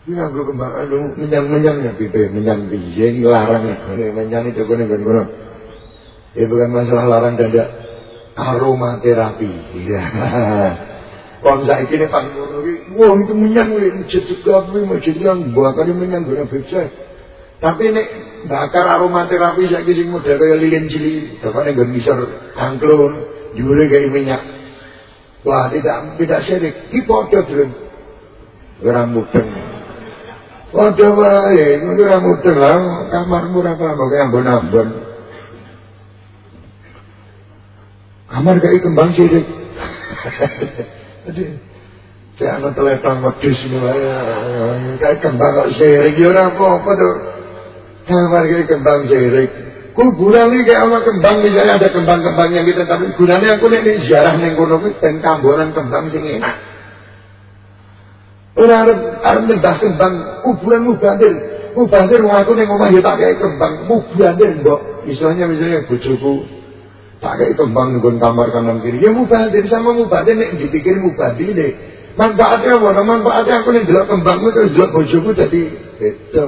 A: Ini aku kembang anu menyang-menyang ya pipe menyang piye larang menyang itu kono kono. Ya bukan masalah larang dan aroma terapi. <laughs> Ya. Kalau saiki nek Pak ngono ki, wah itu menyang kuwi masjid kuwi masjid yang bakare menyang guna bebas. Tapi nek bakar aromaterapi saiki sing model kaya lilin cilik, dapane nggon ngisor angklung, jure kaya minyak. Wah, tidak tidak syirik. Ki padha, Dren. Ora mudeng. Padha wae, ora mudeng lah, kamarmu ora kaya ambon-ambon. Kamar kayak kembang. Jadi <laughs> jangan telepon wae. Kayak kembang kok sirik ya ora apa-apa to. Kamar kayak kembang sirik. Kuburan ini kayak sama kembang misalnya ada kembang-kembang yang kita tapi gunanya aku nih ziarah ning kono kuwi ben kamboran kembang sing enak. Ora arep arep nembah kembang kuburan mubadir. Mubadir wong aku ning omah ya tak kayak kembang mubadir mbok. Misalnya misalnya bojoku Tak kayak kembang nunggu kamar kanan kiri. Ya mubadir sama mubadir nek dipikir mubadir deh. Manfaatnya apa? Manfaatnya aku nih delok kembangmu terus delok bojoku jadi beda.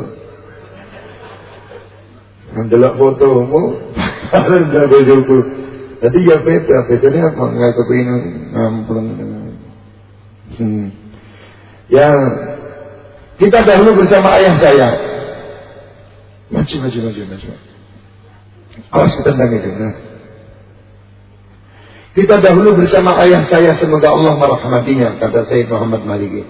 A: Mendelok fotomu, harus delok bojoku. Jadi ya beda. Bedanya apa? Nggak kepingin ngamplung. Hmm. Ya, kita dahulu bersama ayah saya. Maju, maju, maju, maju. Awas tentang itu. Nah. Kita dahulu bersama ayah saya semoga Allah merahmatinya kata Sayyid Muhammad Maliki.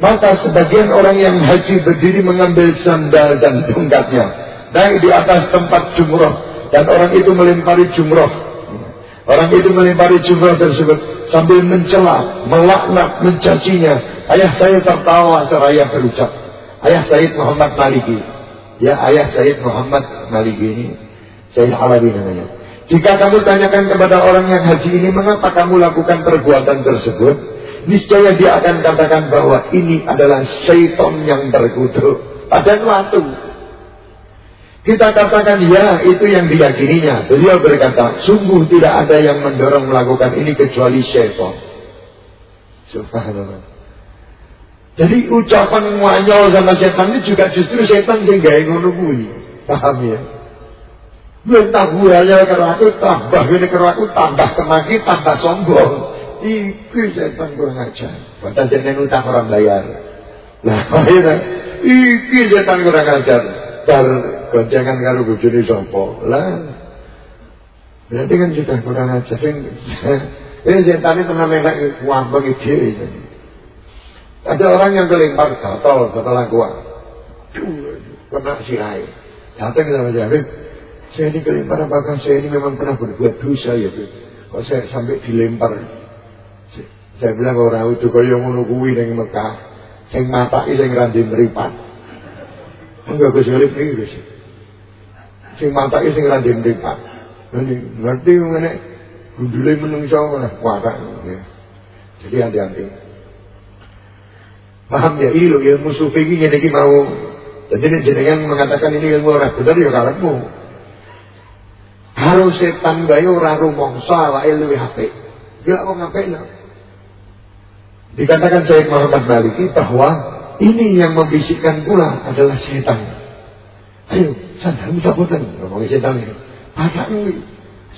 A: Maka sebagian orang yang haji berdiri mengambil sandal dan tongkatnya naik di atas tempat jumroh dan orang itu melempari jumroh. Orang itu melempari jumroh tersebut sambil mencela, melaknat, mencacinya. Ayah saya tertawa seraya berucap. Ayah Sayyid Muhammad Maliki. Ya ayah Sayyid Muhammad Maliki ini Sayyid Alawi namanya. Jika kamu tanyakan kepada orang yang haji ini mengapa kamu lakukan perbuatan tersebut, niscaya dia akan katakan bahwa ini adalah syaitan yang berkutuk pada waktu. Kita katakan ya itu yang diyakininya. Beliau berkata, sungguh tidak ada yang mendorong melakukan ini kecuali syaitan. Subhanallah. Jadi ucapan wanyol sama setan ini juga justru setan yang gaya ngono Paham ya? Yen tak buaya karo aku tambah ngene karo aku tambah kemaki tambah sombong. iki setan kurang ajar. Padahal jenengan utang orang bayar. Nah, akhirnya <laughs> iki setan kurang ajar. Bar goncengan karo bojone sapa? Lah Berarti kan sudah kurang ajar. Ini setan itu namanya bagi dhewe. Ada orang yang kelempar gatal, gatal gua. Kena sirai. Datang sama Habib, saya ini kelempar apakah saya ini memang pernah berbuat dosa ya? Kok saya sampai dilempar? Saya bilang orang itu kaya ngono kuwi ning Mekah. Sing mataki sing randi mripat. Enggak Gus Galip iki Gus. Sing mataki sing randi mripat. Ngerti ngene gundule menungso ora kuatak. Jadi hati-hati. Paham ya ilmu ilmu sufi ini ngene iki mau. Jadi jenengan mengatakan ini ilmu orang benar ya karepmu. Harus setan gawe ora rumangsa awake apik. Ya wong apik ya. Dikatakan Syekh Muhammad Maliki bahwa ini yang membisikkan pula adalah setan. Ayo, sandal cabutan, ngomongin setan ini. Ada ini,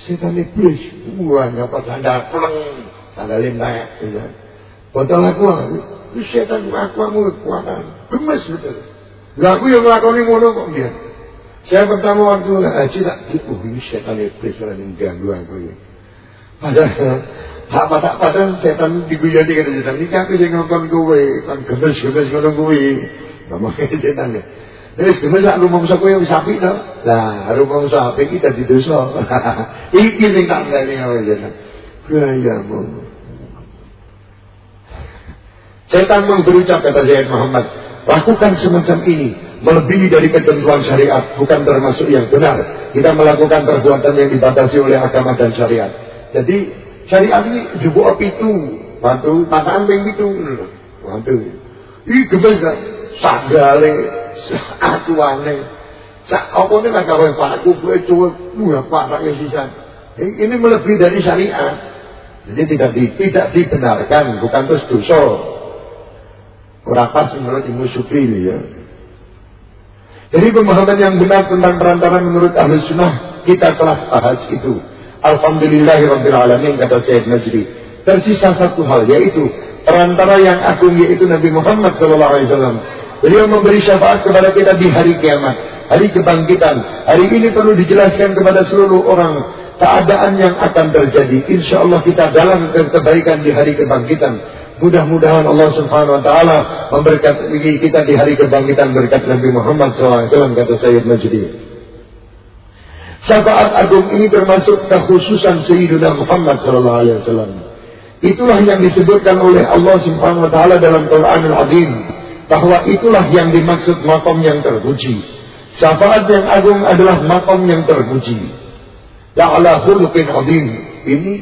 A: setan iblis. Wah, dapat sandal pulang, sandal naik. Ya. Botol aku, setan aku kamu kekuatan. Gemes betul. Lah aku yang ngelakoni ngono kok dia. Saya pertama waktu haji tak, oh ini setan iblis yang ganggu aku ya. Padahal Tak pada pada setan diguyoni kata setan. Ini aku yang ngomong kowe, kan gemes gemes ngono kuwi. Ngomong setan ya. Terus gemes sak rumah musa kowe wis apik to. Lah, rumah musa apik kita di dosa. <laughs> Iki sing tak ngene kowe setan. Gayamu. Setan berucap kata Zaid Muhammad, lakukan semacam ini melebihi dari ketentuan syariat, bukan termasuk yang benar. Kita melakukan perbuatan yang dibatasi oleh agama dan syariat. Jadi Syariat ini juga itu, bantu pasangan ping itu, bantu. Ih gemes gak? Sanggale, atuane. Sak ini lah kawin pak kubu itu, wah pak sisa. Ini melebihi dari syariat. Jadi tidak di, tidak dibenarkan, bukan terus dosa. Kurang pas menurut Ibu Supri ya. Jadi pemahaman yang benar tentang perantaran menurut ahli sunnah kita telah bahas itu. Alhamdulillahirrahmanirrahim kata Syed Najri. Tersisa satu hal yaitu perantara yang agung yaitu Nabi Muhammad SAW. Beliau memberi syafaat kepada kita di hari kiamat, hari kebangkitan. Hari ini perlu dijelaskan kepada seluruh orang keadaan yang akan terjadi. Insya Allah kita dalam kebaikan di hari kebangkitan. Mudah-mudahan Allah Subhanahu Wa Taala memberkati kita di hari kebangkitan berkat Nabi Muhammad SAW kata Sayyid Najdi. Syafaat agung ini termasuk kekhususan Sayyidina Muhammad sallallahu alaihi wasallam. Itulah yang disebutkan oleh Allah Subhanahu wa taala dalam Quranul Azim bahwa itulah yang dimaksud makom yang terpuji. Syafaat yang agung adalah makom yang terpuji. Ya'ala khuluqin azim. Ini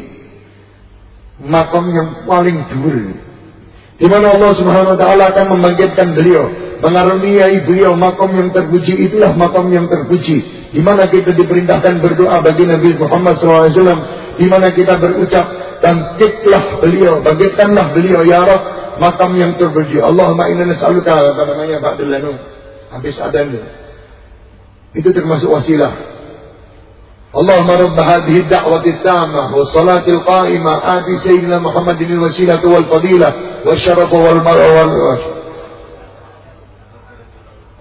A: makom yang paling dhuwur di mana Allah Subhanahu wa taala akan membangkitkan beliau, mengaruniai beliau makom yang terpuji itulah makom yang terpuji. Di mana kita diperintahkan berdoa bagi Nabi Muhammad SAW, di mana kita berucap bangkitlah beliau, bangkitkanlah beliau ya Rabb, makam yang terpuji. Allahumma inna nas'aluka apa namanya ba'dal lanu. Habis adan. Itu termasuk wasilah. اللهم رب هذه الدعوة التامة والصلاة القائمة آتي سيدنا محمد الوسيلة والفضيلة والشرف والمرء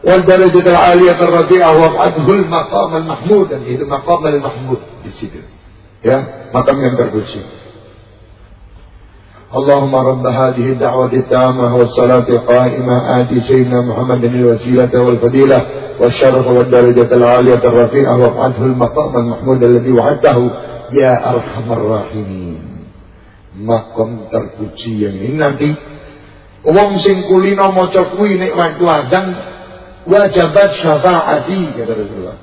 A: والدرجة العالية الرفيعة وابعثه المقام المحمود itu مقام المحمود di situ ya makam yang اللهم رب هذه الدعوة التامة والصلاة القائمة آتي سيدنا محمد الوسيلة والفضيلة والشرف والدرجة العالية الرفيعة وابعثه المقام المحمود الذي وعدته يا أرحم الراحمين makom terpuji yang ini nanti wong sing kulino maca kuwi nek waktu adang wajabat syafaati kata Rasulullah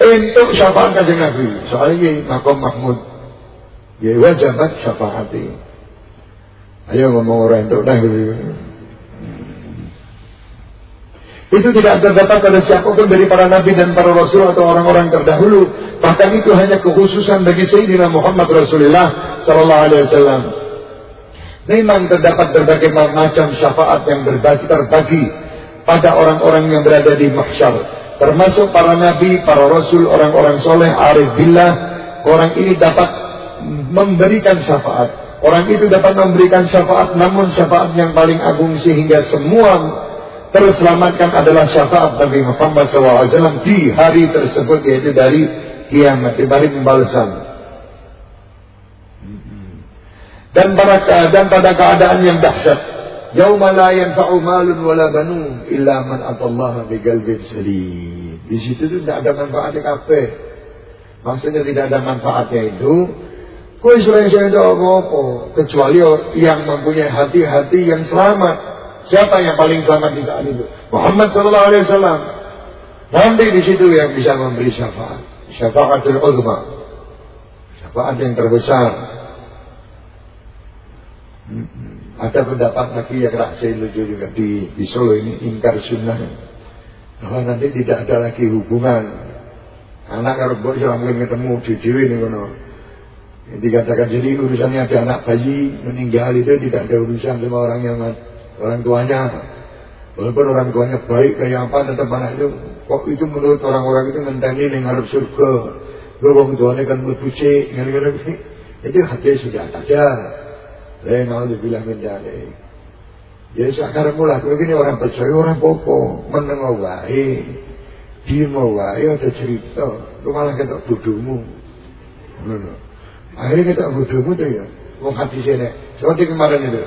A: untuk syafaat kanjeng Nabi soalnya makom Mahmud ya wajabat syafaati Ayo ngomong orang itu dah. Itu tidak terdapat pada siapa pun dari para nabi dan para rasul atau orang-orang terdahulu. Bahkan itu hanya kekhususan bagi Sayyidina Muhammad Rasulullah Sallallahu Alaihi Wasallam. Memang terdapat berbagai macam syafaat yang berbagi terbagi pada orang-orang yang berada di mahsyar. Termasuk para nabi, para rasul, orang-orang soleh, arif billah. Orang ini dapat memberikan syafaat Orang itu dapat memberikan syafaat namun syafaat yang paling agung sehingga semua terselamatkan adalah syafaat Nabi Muhammad SAW di hari tersebut yaitu dari kiamat, di hari pembalasan. Dan pada keadaan pada keadaan yang dahsyat, yauma la yanfa'u malun wala banun illa man atallaha biqalbin salim. Di situ itu tidak ada manfaatnya kafe. Maksudnya tidak ada manfaatnya itu Kau selesai itu apa-apa kecuali yang mempunyai hati-hati yang selamat. Siapa yang paling selamat di saat itu? Muhammad Sallallahu Alaihi Wasallam. Nanti di situ yang bisa memberi syafaat. Syafaatul ulama. Syafaat yang terbesar. Hmm. Ada pendapat lagi yang rahasia lucu juga di, di Solo ini ingkar sunnah. Bahwa nanti tidak ada lagi hubungan anak karo mbok mungkin ketemu di nih kono. Dikatakan jadi urusannya ada anak bayi meninggal itu tidak ada urusan sama orang yang orang tuanya. Walaupun orang tuanya baik kayak apa tetap anak itu kok itu menurut orang-orang itu ngenteni ning ngarep surga. Gue orang tuanya kan ngene-ngene Itu hati sudah ada. Lain dibilang menjadi. Ya sekarang mulai begini orang percaya orang popo menengok wae. Dia mau wae ada cerita, lu malah kata bodohmu. Ngono. Akhirnya kita bodohmu tuh ya. Mau hati sini. Seperti kemarin itu.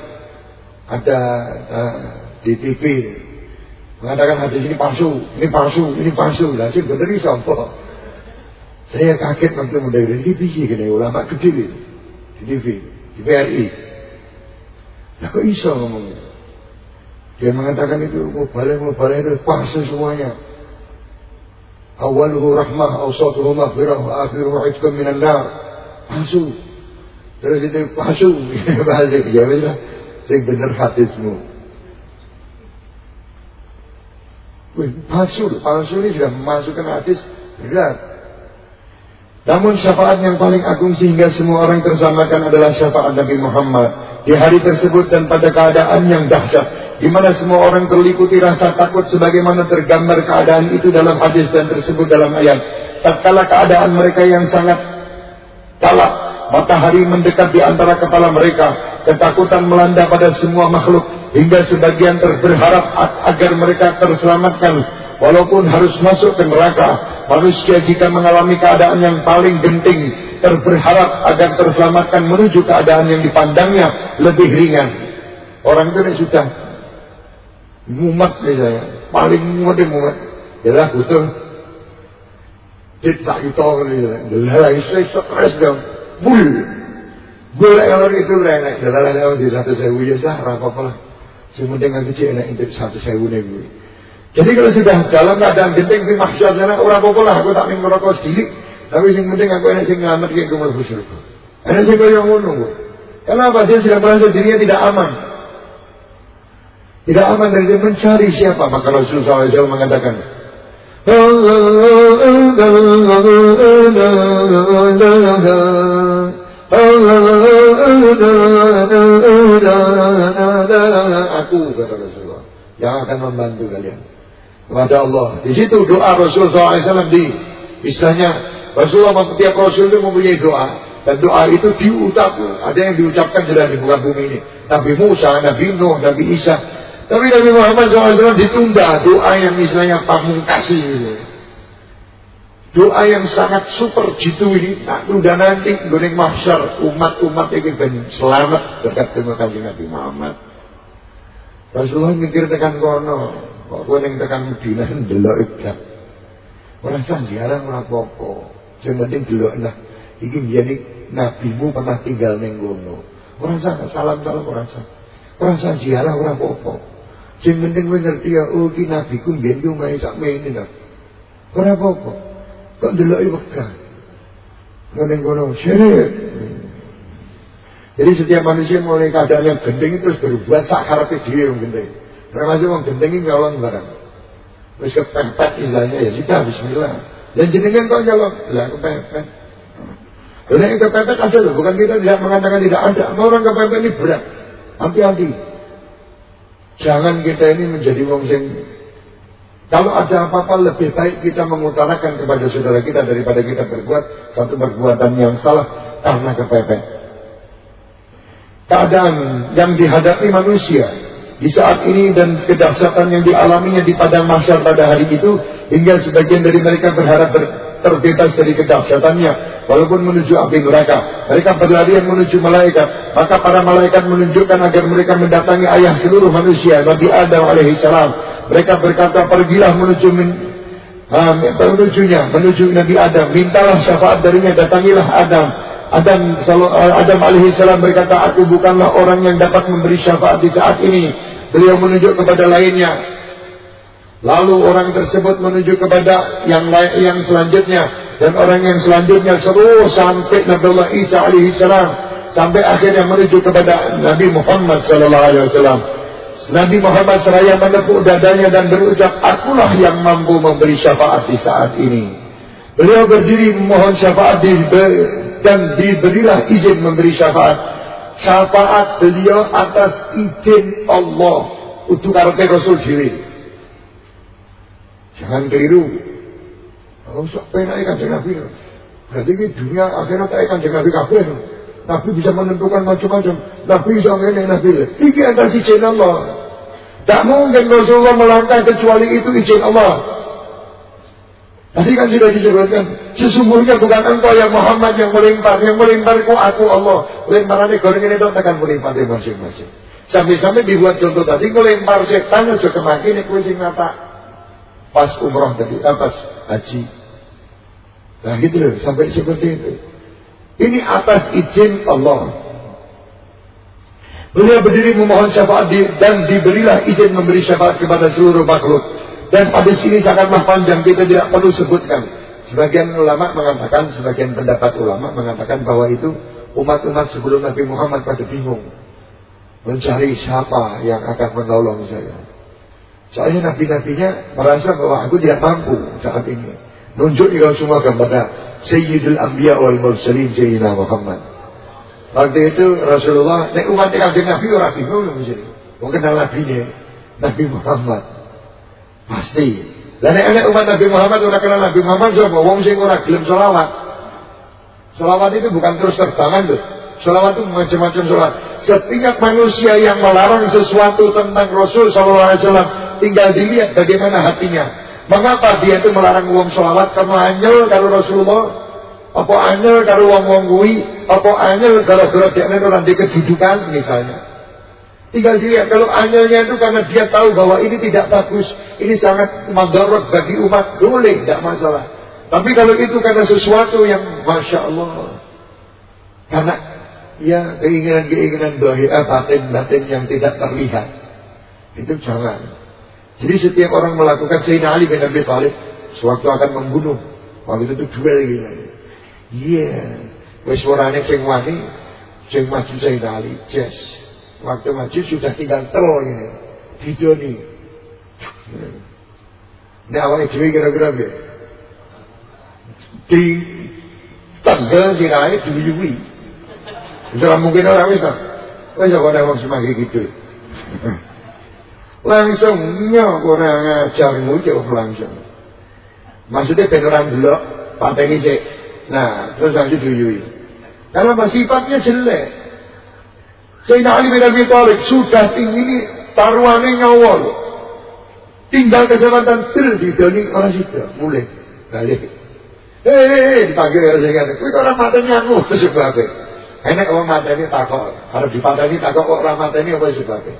A: Ada uh, di TV mengatakan hadis ini palsu, ini palsu, ini palsu. Lah sih bener sopo. Saya kaget waktu muda ini TV gini ulama gede di TV, di BRI. Nah kok iso ngomongnya? Dia mengatakan itu mau balik itu palsu semuanya. Awaluhu rahmah, awsatuhu maghfirah, akhiruhu itqam minan nar. Palsu. Terus itu palsu. <laughs> Bahasa ya wis Sing bener hadismu. Palsu, palsu ini sudah memasukkan hadis berat. Namun syafaat yang paling agung sehingga semua orang tersamakan adalah syafaat Nabi Muhammad di hari tersebut dan pada keadaan yang dahsyat di mana semua orang terliputi rasa takut sebagaimana tergambar keadaan itu dalam hadis dan tersebut dalam ayat. Tatkala keadaan mereka yang sangat talak Matahari mendekat di antara kepala mereka. Ketakutan melanda pada semua makhluk. Hingga sebagian terberharap agar mereka terselamatkan. Walaupun harus masuk ke neraka. Manusia jika mengalami keadaan yang paling genting. Terberharap agar terselamatkan menuju keadaan yang dipandangnya lebih ringan. Orang itu sudah mumat misalnya. Paling mumat mumat. Yalah butuh. Dit sak itu. Yalah istri stres dong. Bul. Boleh kalau itu enak. Jalan kalau di satu sewu ya sah, apa-apa lah. Sementing aku cek enak itu satu sewu nih gue. Jadi kalau sudah dalam keadaan genting di maksiat sana orang apa lah aku tak ingin merokok sedikit. Tapi yang penting aku enak sing ngelamat ke kumul surga. Enak sing kau yang ngono Kenapa dia sudah merasa dirinya tidak aman? Tidak aman dari dia mencari siapa? Maka Rasulullah SAW mengatakan, Aku kata Rasulullah. Yang akan membantu kalian. Kepada Allah. Di situ doa Rasulullah SAW di. Istilahnya Rasulullah setiap Rasul itu mempunyai doa. Dan doa itu diucap ada yang diucapkan sudah di muka bumi ini. Nabi Musa, Nabi Nuh, Nabi Isa tapi Nabi Muhammad SAW ditunda doa yang istilahnya pamungkasi gitu. Doa yang sangat super jitu ini tak udah nanti goreng mahsyar umat-umat ini ben selamat dekat dengan kanjeng Nabi Muhammad. Rasulullah mikir tekan kono, kok kowe ning tekan Madinah delok ibad. Ora sah ziarah ora apa-apa. Sing penting lah. Iki biyen nabimu pernah tinggal ning kono. Ora salam-salam ora sah. Ora sah ziarah ora. Sing penting kowe ngerti ya, oh iki biyen ku omahe sak mene to. Ora apa-apa. Kok deloki wegah. Ngene kono syirik. Jadi setiap manusia mulai keadaan yang genting terus berbuat sakarepe dhewe wong genting. Termasuk wong genting iki nyolong barang. Wis kepepet istilahnya ya sudah bismillah. Dan jenengan kok nyolong? Lah kepepet. Dan yang kepepet ada loh, bukan kita tidak mengatakan tidak ada. Orang kepepet ini berat. Hati-hati. Jangan kita ini menjadi wong sing kalau ada apa-apa lebih baik kita mengutarakan kepada saudara kita daripada kita berbuat satu perbuatan yang salah karena kepepet. keadaan yang dihadapi manusia di saat ini dan kedahsyatan yang dialaminya di padang mahsyar pada hari itu hingga sebagian dari mereka berharap ber, terbebas dari kedahsyatannya. Walaupun menuju api neraka mereka berlarian menuju malaikat. Maka para malaikat menunjukkan agar mereka mendatangi ayah seluruh manusia Nabi Adam alaihi salam. Mereka berkata pergilah menuju min, uh, menujunya menuju Nabi Adam. Mintalah syafaat darinya datangilah Adam. Adam Adam alaihi salam berkata aku bukanlah orang yang dapat memberi syafaat di saat ini. Beliau menunjuk kepada lainnya Lalu orang tersebut menuju kepada yang yang selanjutnya dan orang yang selanjutnya terus sampai Nabi Allah Isa alaihi salam sampai akhirnya menuju kepada Nabi Muhammad sallallahu alaihi wasallam. Nabi Muhammad seraya menepuk dadanya dan berucap, "Akulah yang mampu memberi syafaat di saat ini." Beliau berdiri memohon syafaat di, dan diberilah izin memberi syafaat. Syafaat beliau atas izin Allah untuk karpe Rasul diri. Jangan keliru. Kalau sok penai kanjeng Nabi. Berarti ini dunia akhirat tak kanjeng Nabi kafir. Nabi bisa menentukan macam-macam. Nabi bisa ngene Nabi. Iki si Allah. Tak mungkin Rasulullah melangkah kecuali itu izin Allah. Tadi kan sudah disebutkan, sesungguhnya bukan engkau yang Muhammad yang melempar, yang melempar ku aku Allah. Lemparannya goreng ini dong akan melempar di masing-masing. Sampai-sampai dibuat contoh tadi, ngelempar setan aja kemaki ini kucing mata pas umroh tadi, eh, haji. Nah gitu loh, sampai seperti itu. Ini atas izin Allah. Beliau berdiri memohon syafaat di, dan diberilah izin memberi syafaat kepada seluruh makhluk. Dan pada sini sangatlah panjang kita tidak perlu sebutkan. Sebagian ulama mengatakan, sebagian pendapat ulama mengatakan bahwa itu umat-umat sebelum Nabi Muhammad pada bingung mencari siapa yang akan menolong saya. Soalnya nabi-nabinya merasa bahwa aku tidak mampu saat ini. Nunjuk kau semua kepada Sayyidul Anbiya wal Mursalin Sayyidina Muhammad. Waktu itu Rasulullah, nek umat kanjeng Nabi orang bingung lho mesti. Wong kenal nabinya, Nabi Muhammad. Pasti. Lah nek ana umat Nabi Muhammad orang kenal Nabi Muhammad sapa? Wong sing ora gelem selawat. Selawat itu bukan terus terbangan tuh. Selawat itu macam-macam selawat. Setiap manusia yang melarang sesuatu tentang Rasul Sallallahu Alaihi Wasallam tinggal dilihat bagaimana hatinya. Mengapa dia itu melarang uang sholawat karena anyel kalau Rasulullah? Apa anyel kalau uang uang gui? Apa anyel kalau kalau dia orang di kedudukan misalnya? Tinggal dilihat kalau anyelnya itu karena dia tahu bahwa ini tidak bagus, ini sangat madarat bagi umat, boleh, tidak masalah. Tapi kalau itu karena sesuatu yang masya Allah, karena ya keinginan-keinginan bahaya batin-batin yang tidak terlihat, itu jangan. Jadi setiap orang melakukan Sayyidina Ali bin Abi Thalib sewaktu akan membunuh. Waktu itu duel gitu. Iya. Yeah. Wes warane sing wani sing maju Sayyidina Ali, yes. Waktu maju sudah tinggal telo ini. Video ini. Awalnya dhewe kira-kira? Di tanggal sirahe diwuyuwi. Bisa mungkin orang bisa. Wes kok ana semanggi gitu. Langsung nyok kurang ajarmu jauh langsung. Maksudnya ben orang delok pateni cek. Nah, terus langsung duyui. Karena sifatnya jelek. Sayyidina Ali bin Abi Thalib sudah tinggi ini taruhannya nyawa loh. Tinggal kesempatan bil di orang situ. Mulai balik. Hei, dipanggil ya saya Kuwi orang mateni aku <laughs> sebabnya. Enak orang mateni takok. Harus dipateni takok kok orang mateni apa sebabnya.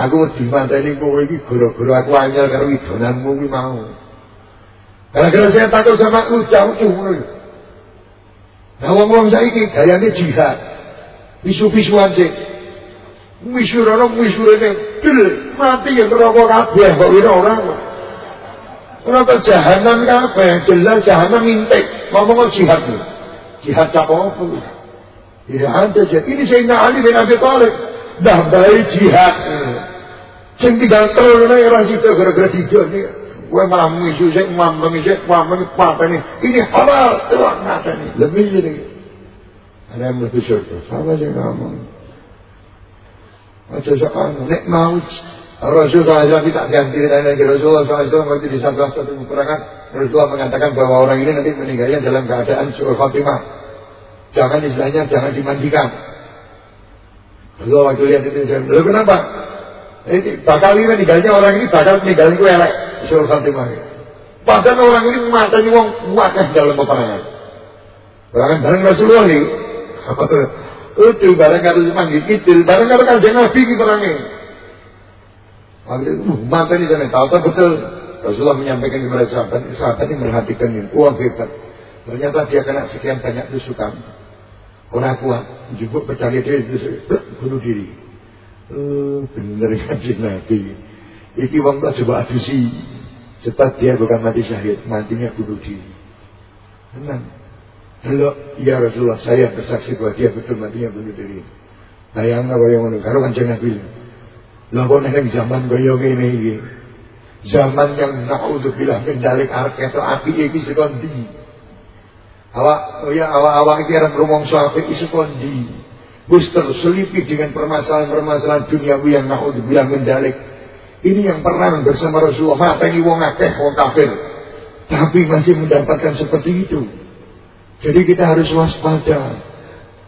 A: Aku wedi mateni kowe iki gara-gara aku anyar karo widonanmu kuwi mau. Gara-gara saya takut sama ucap ngono. Nah wong-wong saiki gayane jihad. Pisu-pisuan sih. Misurana misurane del mati ya neraka kabeh kok ora ora. Ora kok jahanam jelas jahanam mintek. Ngomong jihad. Jihad apa apa? Ya Ini Sayyidina Ali bin Abi Thalib dah baik jihad. Sing tinggal telur nek ora sida gara-gara dijone. Kowe malah misu sing mamang sik mamang patene. Ini halal terus ngateni. Lebih ini. Ada yang lebih surga. Sama sih ngomong. Aja sokan nek mau Rasulullah SAW tak ganti lagi Rasulullah SAW waktu di salah satu peperangan Rasulullah mengatakan bahwa orang ini nanti meninggalnya dalam keadaan suul khatimah. Jangan istilahnya jangan dimandikan. Lalu waktu lihat itu saya lalu kenapa? Ini bakal ini meninggalnya orang ini bakal meninggal itu elek. Suruh Fatimah. Padahal orang ini mata ini wong wakah dalam peperangan. Barang barang Rasulullah ini. Itu <laughs> barang kata cuma kecil, barang kata kanjeng Nabi orangnya. Waktu itu uh, mata ini sana tahu betul. Rasulullah menyampaikan kepada sahabat, sahabat ini merhatikan ini, uang hebat. Ternyata dia kena sekian banyak tusukan. Orang kuat, jemput dia itu bunuh diri. Oh, bener kanjeng Nabi. Iki wong tak coba adusi. Cepat dia bukan mati syahid, matinya bunuh diri. Tenang. Halo, ya Rasulullah, saya bersaksi bahwa dia betul matinya bunuh diri. Bayang apa yang ngono, karo kanjeng Nabi. Lah kok zaman kaya ngene iki. Zaman yang naudzubillah min dalik arek itu api iki sekon ndi. Awak oh ya awak-awak iki arep rumangsa apik iki sekon ndi. Wis terselipi dengan permasalahan-permasalahan duniawi yang naudzubillah min dalik. Ini yang perang bersama Rasulullah mateni wong akeh wong kafir. Tapi masih mendapatkan seperti itu. Jadi kita harus waspada.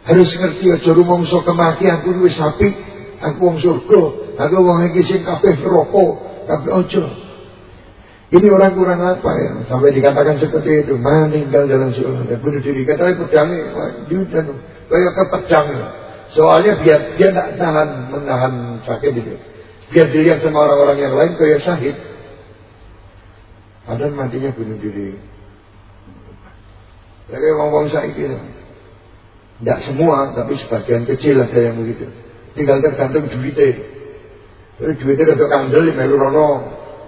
A: Harus ngerti aja rumangsa kematian kuwi wis apik, aku wong surga, aku wong iki sing kabeh neraka, kabeh aja. Ini orang kurang apa ya? Sampai dikatakan seperti itu, meninggal dalam surga, bunuh diri. Kata pedangnya, dan kayak ke pedang. Soalnya biar dia tidak tahan menahan sakit itu. Biar dilihat sama orang-orang yang lain kayak syahid. Padahal matinya bunuh diri. Jadi ngomong saiki. Tidak semua, tapi sebagian kecil ada yang begitu. Tinggal tergantung duitnya. Jadi duitnya untuk kandel, melu rono.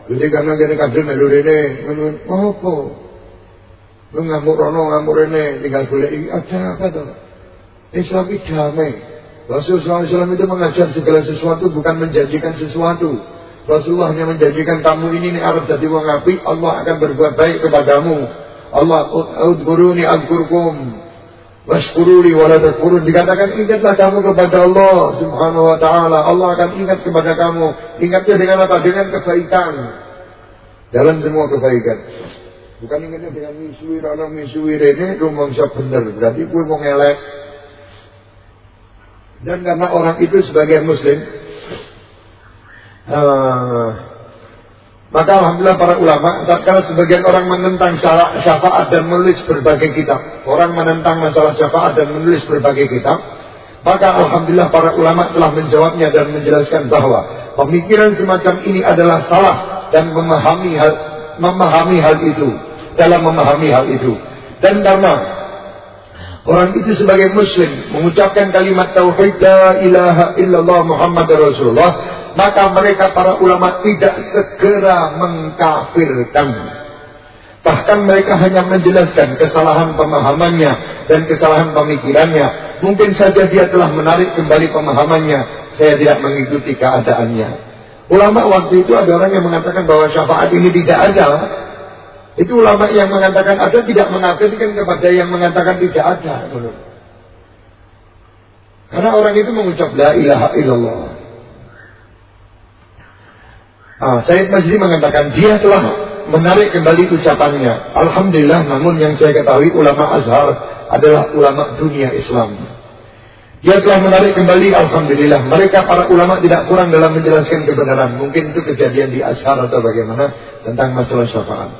A: Jadi karena jadi kandel melu rene. Oh, apa? Lu ngamuk rono, ngamuk rene. Tinggal boleh ini. Ada apa tuh? Islam itu damai. Rasulullah SAW itu mengajar segala sesuatu bukan menjanjikan sesuatu. Rasulullah hanya menjanjikan kamu ini nih Arab jadi wong api, Allah akan berbuat baik kepadamu. Allah udhuruni adhurkum. Washkuruli waladhkurun. Dikatakan ingatlah kamu kepada Allah subhanahu wa ta'ala. Allah akan ingat kepada kamu. Ingatnya dengan apa? Dengan kebaikan. Dalam semua kebaikan. Bukan ingatnya dengan misui rana misui rene. Rumah bener. Berarti gue mau ngelek. Dan karena orang itu sebagai muslim. Uh, maka alhamdulillah para ulama, tatkala sebagian orang menentang syafaat dan menulis berbagai kitab, orang menentang masalah syafaat dan menulis berbagai kitab, maka alhamdulillah para ulama telah menjawabnya dan menjelaskan bahwa pemikiran semacam ini adalah salah dan memahami hal memahami hal itu dalam memahami hal itu. Dan karena orang itu sebagai muslim mengucapkan kalimat tauhid la ilaha illallah Muhammad Rasulullah maka mereka para ulama tidak segera mengkafirkan. Bahkan mereka hanya menjelaskan kesalahan pemahamannya dan kesalahan pemikirannya. Mungkin saja dia telah menarik kembali pemahamannya. Saya tidak mengikuti keadaannya. Ulama waktu itu ada orang yang mengatakan bahwa syafaat ini tidak ada. Itu ulama yang mengatakan ada tidak mengafirkan kepada yang mengatakan tidak ada. Karena orang itu mengucap la ilaha illallah. Ah, Said Majdi mengatakan dia telah menarik kembali ucapannya. Alhamdulillah, namun yang saya ketahui ulama Azhar adalah ulama dunia Islam. Dia telah menarik kembali, Alhamdulillah. Mereka para ulama tidak kurang dalam menjelaskan kebenaran. Mungkin itu kejadian di Azhar atau bagaimana tentang masalah syafaat.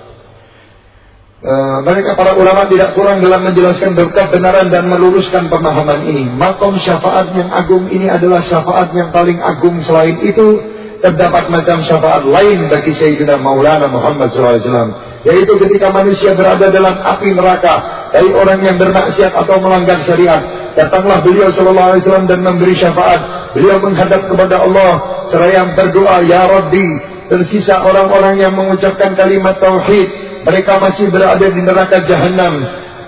A: Uh, mereka para ulama tidak kurang dalam menjelaskan kebenaran dan meluruskan pemahaman ini. Makom syafaat yang agung ini adalah syafaat yang paling agung selain itu terdapat macam syafaat lain bagi Sayyidina Maulana Muhammad SAW. Yaitu ketika manusia berada dalam api neraka dari orang yang bermaksiat atau melanggar syariat. Datanglah beliau SAW dan memberi syafaat. Beliau menghadap kepada Allah seraya berdoa, Ya Rabbi, tersisa orang-orang yang mengucapkan kalimat Tauhid. Mereka masih berada di neraka jahanam.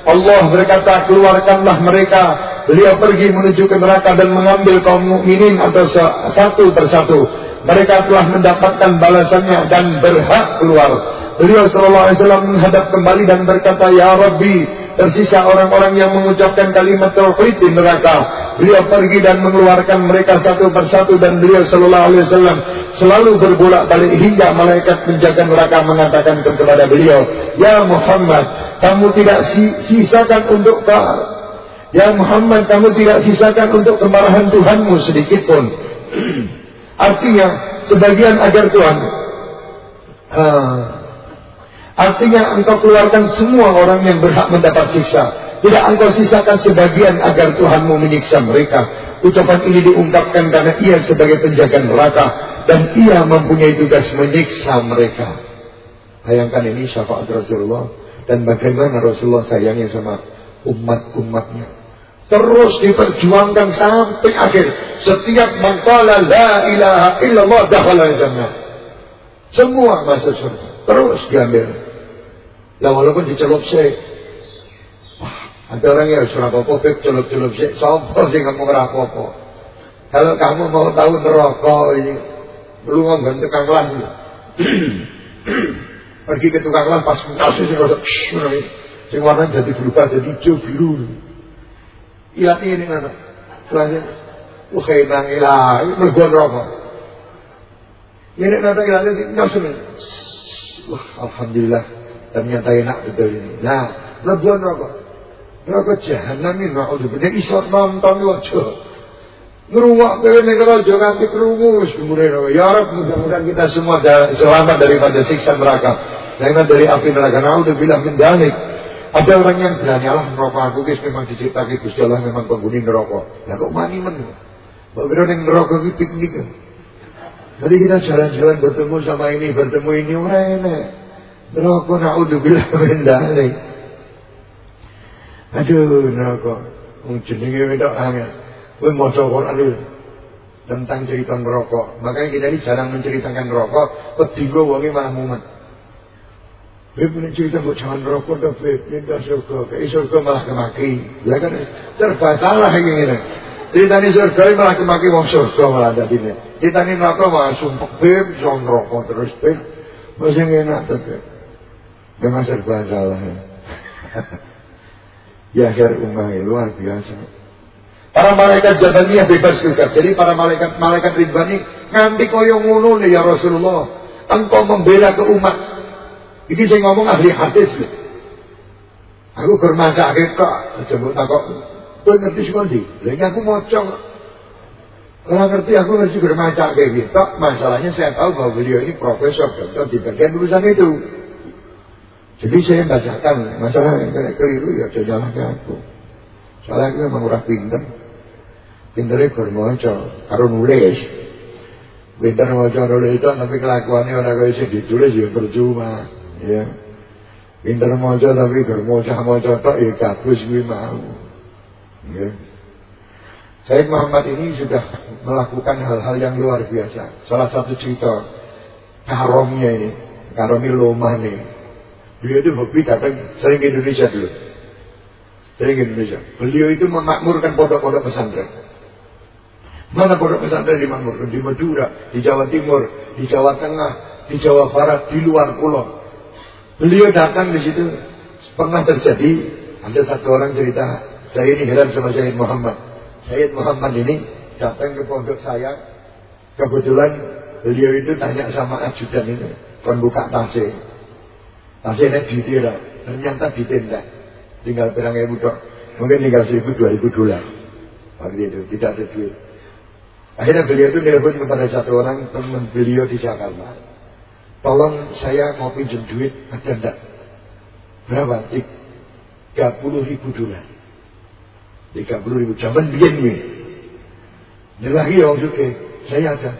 A: Allah berkata, keluarkanlah mereka. Beliau pergi menuju ke neraka dan mengambil kaum mukminin atau satu persatu mereka telah mendapatkan balasannya dan berhak keluar. Beliau sallallahu alaihi wasallam menghadap kembali dan berkata, "Ya Rabbi, tersisa orang-orang yang mengucapkan kalimat tauhid di neraka." Beliau pergi dan mengeluarkan mereka satu persatu dan beliau sallallahu alaihi wasallam selalu berbolak-balik hingga malaikat penjaga neraka mengatakan kepada beliau, "Ya Muhammad, kamu tidak sisakan untuk Ya Muhammad kamu tidak sisakan untuk kemarahan Tuhanmu sedikit pun. <clears throat> Artinya sebagian agar Tuhan. Uh, artinya engkau keluarkan semua orang yang berhak mendapat siksa. Tidak engkau sisakan sebagian agar Tuhanmu menyiksa mereka. Ucapan ini diungkapkan karena ia sebagai penjaga neraka dan ia mempunyai tugas menyiksa mereka. Bayangkan ini syafaat Rasulullah dan bagaimana Rasulullah sayangnya sama umat-umatnya terus diperjuangkan sampai akhir. Setiap mengkala la ilaha illallah dakhala jannah. Semua masuk surga. Terus diambil. Lah walaupun dicelup sih. Wah, ada orang yang sudah apa-apa, celup-celup sih. Sopo sih kamu apa-apa. Kalau kamu mau tahu neraka ini, lu ngomong tukang kelas. Pergi ke tukang kelas pas kasus sing sing warna jadi berubah jadi hijau biru. Ini mana? Tuhannya, Ukhay nang ilahi, mergon rokok. Ini ilat ini, nyosum Wah, Alhamdulillah, ternyata enak betul ini. Nah, mergon rokok. Rokok jahanam ini, ma'udzubillah, isot nonton wajah. Ngeruak kowe ning raja nganti krungu wis. Ya Rabb mudah-mudahan kita semua selamat daripada siksa neraka. Jangan dari api neraka. Naudzubillah min dzalik. Ada orang yang berani Allah merokok aku guys memang diciptakan Gusti Allah memang penghuni neraka. Ya kok mani men. Mbok kira ning neraka piknik. Jadi kita jalan-jalan bertemu sama ini, bertemu ini ora enak. Neraka naudzubillah min dzalik. Aduh neraka. Wong jenenge wedok angel. Kowe maca Quran dulu tentang cerita neraka. Makanya kita ini jarang menceritakan neraka, wedi wonge malah mumet. Beb ini cerita buat jangan rokok Beb minta surga. Ke surga malah kemaki. Ya kan serba salah ini. Cerita ini surga malah kemaki mau surga malah ada ini cerita ini neraka malah sumpah. Beb jangan rokok terus Beb masih enak Beb memang serba salah ya. <laughs> Ya akhir umah luar biasa. Para malaikat Jabaniyah bebas juga. Jadi para malaikat malaikat Ridwani nganti koyo ngono ya Rasulullah. Engkau membela ke umat ini saya ngomong ahli hadis lho. Aku akhir kok, jemput takok. Kowe ngerti sekondi? Lha aku maca Kalau ngerti aku ngerti bermaca kayak gitu. Masalahnya saya tahu bahwa beliau ini profesor dokter di bagian urusan itu. Jadi saya bacakan masalah yang keliru ya jangan aku. Soalnya aku memang orang pinter. Pinternya bermaca, karo nulis. Pinter maca nulis itu tapi kelakuannya orang kaya sing ditulis ya percuma. Ya. Pinter maca tapi gur maca-maca tok ya gabus kuwi mau. Ya. Said Muhammad ini sudah melakukan hal-hal yang luar biasa. Salah satu cerita karomnya ini, karomi lomah nih. Beliau itu hobi datang sering ke Indonesia dulu. Sering ke Indonesia. Beliau itu memakmurkan pondok-pondok pesantren. Mana pondok pesantren dimakmurkan? Di Madura, di Jawa Timur, di Jawa Tengah, di Jawa Barat, di luar pulau. Beliau datang di situ. Pernah terjadi ada satu orang cerita saya ini heran sama Syed Muhammad. Syed Muhammad ini datang ke pondok saya. Kebetulan beliau itu tanya sama ajudan ini kon buka tasnya tasnya ditira ternyata ditenda tinggal perang ibu dok mungkin tinggal seribu dua ribu dolar. Waktu itu tidak ada duit. Akhirnya beliau itu nelpon kepada satu orang teman beliau di Jakarta Tolong saya mau pinjam duit, ada enggak? Berapa? 30 ribu dolar. 30 ribu. Zaman biar nih. Nyelahi ya oke, saya ada.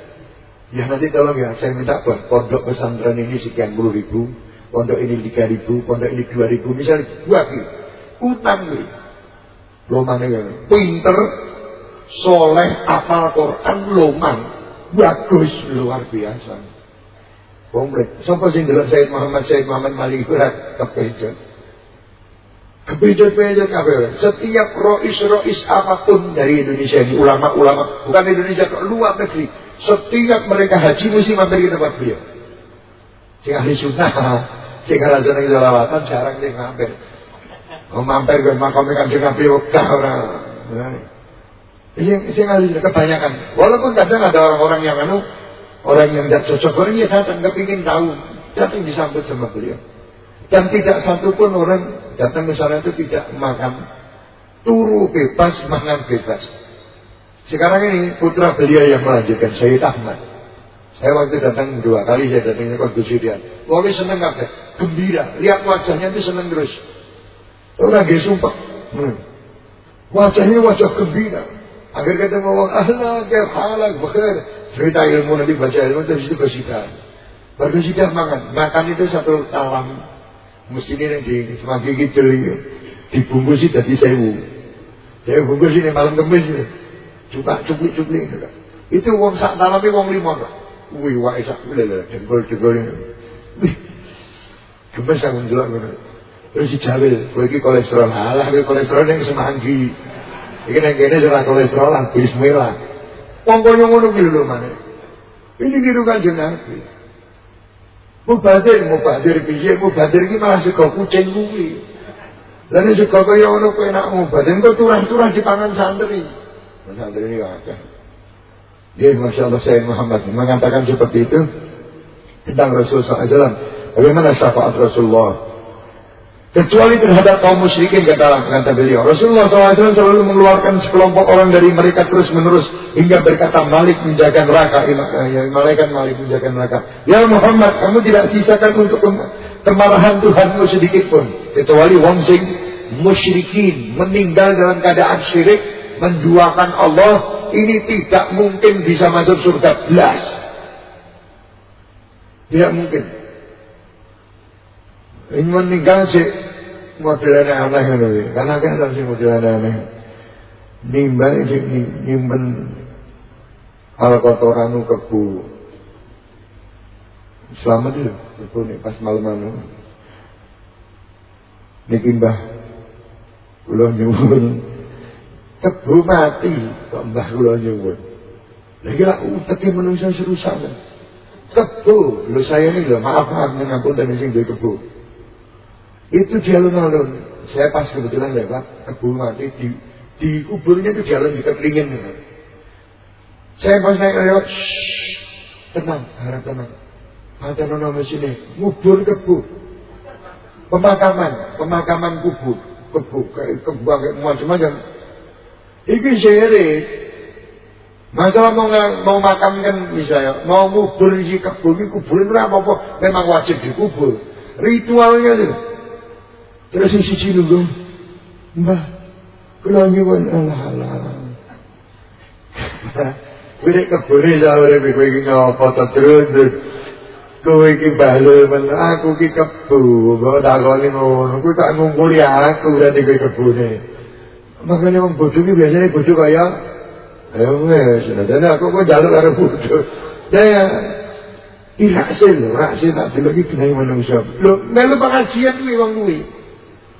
A: Ya nanti tolong ya, saya minta buat pondok pesantren ini sekian puluh ribu, pondok ini tiga ribu, pondok ini dua ribu, misalnya dua ribu. Utang nih. Lo mana ya? Pinter, soleh, apal Quran, loman. Bagus, luar biasa. Komplit. Sapa sing delok Said Muhammad Said Muhammad Malik Berat kepejot. Kepejot-pejot kabeh. Setiap rois-rois apa pun dari Indonesia ini ulama-ulama, bukan Indonesia ke luar negeri, setiap mereka haji mesti mampir ke tempat beliau. Sing ahli sunnah, <laughs> sing rajane selawatan jarang sing mampir. Oh mampir ke makam Kanjeng Nabi wegah ora. Sing sing ahli kebanyakan. Walaupun kadang ada orang-orang yang anu Orang yang tidak cocok, orang datang kepingin tahu, datang disambut sama beliau. Dan tidak satu pun orang datang ke sana itu tidak makan turu bebas, mangan bebas. Sekarang ini putra beliau yang melanjutkan Sayyid Ahmad. Saya waktu datang dua kali saya datang ke dia. Wong seneng kabeh, gembira. Lihat wajahnya itu seneng terus. Orang dia sumpah. Hmm. Wajahnya wajah gembira. Akhir ketemu orang ahla, kayak halak, bekir. Cerita ilmu nanti baca ilmu terus itu kesidahan. Berkesidahan makan. Makan itu satu talam. Mesti ini di semanggi gitu. Dibungkus itu jadi sewu. Saya bungkus ini malam kemis. Coba cuplik-cuplik. Itu uang sak talamnya uang lima. Wih, wah, sak. Jengkol-jengkol. Wih. Gemes aku njelok ngono. Terus dijawil, kowe iki kolesterol halah, kowe kolesterol ning semanggi. Iki ning kene ora kolesterol lah, bismillah. Wong koyo ngono ki lho maneh. Ini niru kanjeng Nabi. Mubadir, mubadir piye? Mubadir iki malah sego kucing kuwi. Lah nek sego kaya ngono kowe enak mubadir, kok turah-turah dipangan santri. Santri ini akeh. Dia Masya Allah saya Muhammad mengatakan seperti itu tentang Rasulullah SAW. Bagaimana syafaat Rasulullah Kecuali terhadap kaum musyrikin kata, kata beliau. Rasulullah SAW selalu mengeluarkan sekelompok orang dari mereka terus menerus hingga berkata Malik menjaga neraka. Ya, malaikat Malik menjaga neraka. Ya Muhammad, kamu tidak sisakan untuk kemarahan Tuhanmu sedikit pun. Kecuali wong sing musyrikin meninggal dalam keadaan syirik menduakan Allah ini tidak mungkin bisa masuk surga belas. Tidak mungkin. Ini meninggal sih modelnya aneh ngono Karena kan sih modelnya aneh. Nimbang sih nyimpen hal kotoran kebu. Selamat kebu nih pas malam-malam. Niki mbah kula nyuwun kebu mati kok mbah kula nyuwun. Lagi lah uteke manusia serusak. Kebu, lo saya ini lo maaf maaf ngampun dan sing duwe kebu. Itu di alun-alun. Saya pas kebetulan lewat kebun mati di di kuburnya itu di di keringin. Saya pas naik lewat, tenang, harap tenang. Ada nona sini, ngubur kebu. Pemakaman, pemakaman kubur, kebu, kebu, kayak macam-macam. Iki sere. Masalah mau mau makamkan misalnya, mau ngubur si kebu, ini kuburin apa-apa, memang wajib dikubur. Ritualnya itu. Terus sisi dulu, Mbah, kula nyuwun Allah Allah. <laughs> Kowe kebore sahur kowe iki ngopo to terus. Kowe iki balo men aku ki kebu, kok takoni ngono. Kowe tak ngungkuli aku berarti kowe kebune. Makanya wong bodoh iki biasanya bodoh kaya Ya wes, dan aku kok jaluk karo bodoh. Ya ya, Iraksil, raksil tak dilagi kena manusia. Lho, melu pengajian kuwi wong kuwi.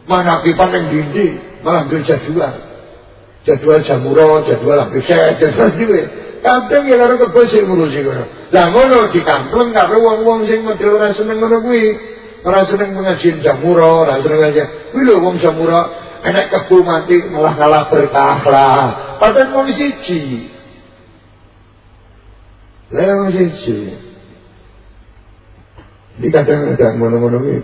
A: Mana yang dindi, malah ambil jadwal. Jadwal jamuro, jadwal habisnya, jadwal duwe. Kadang ya karo kebo sik ngurusi kono. Lah ngono dikampung karo wong-wong sing model ora seneng ngono. Ora seneng pengajian jamuro, ora seneng aja. Kuwi lho wong jamuro enek mati malah kalah berkah lah. Padahal wong siji. Lah wong siji. Ini kadang ada ngono-ngono kuwi.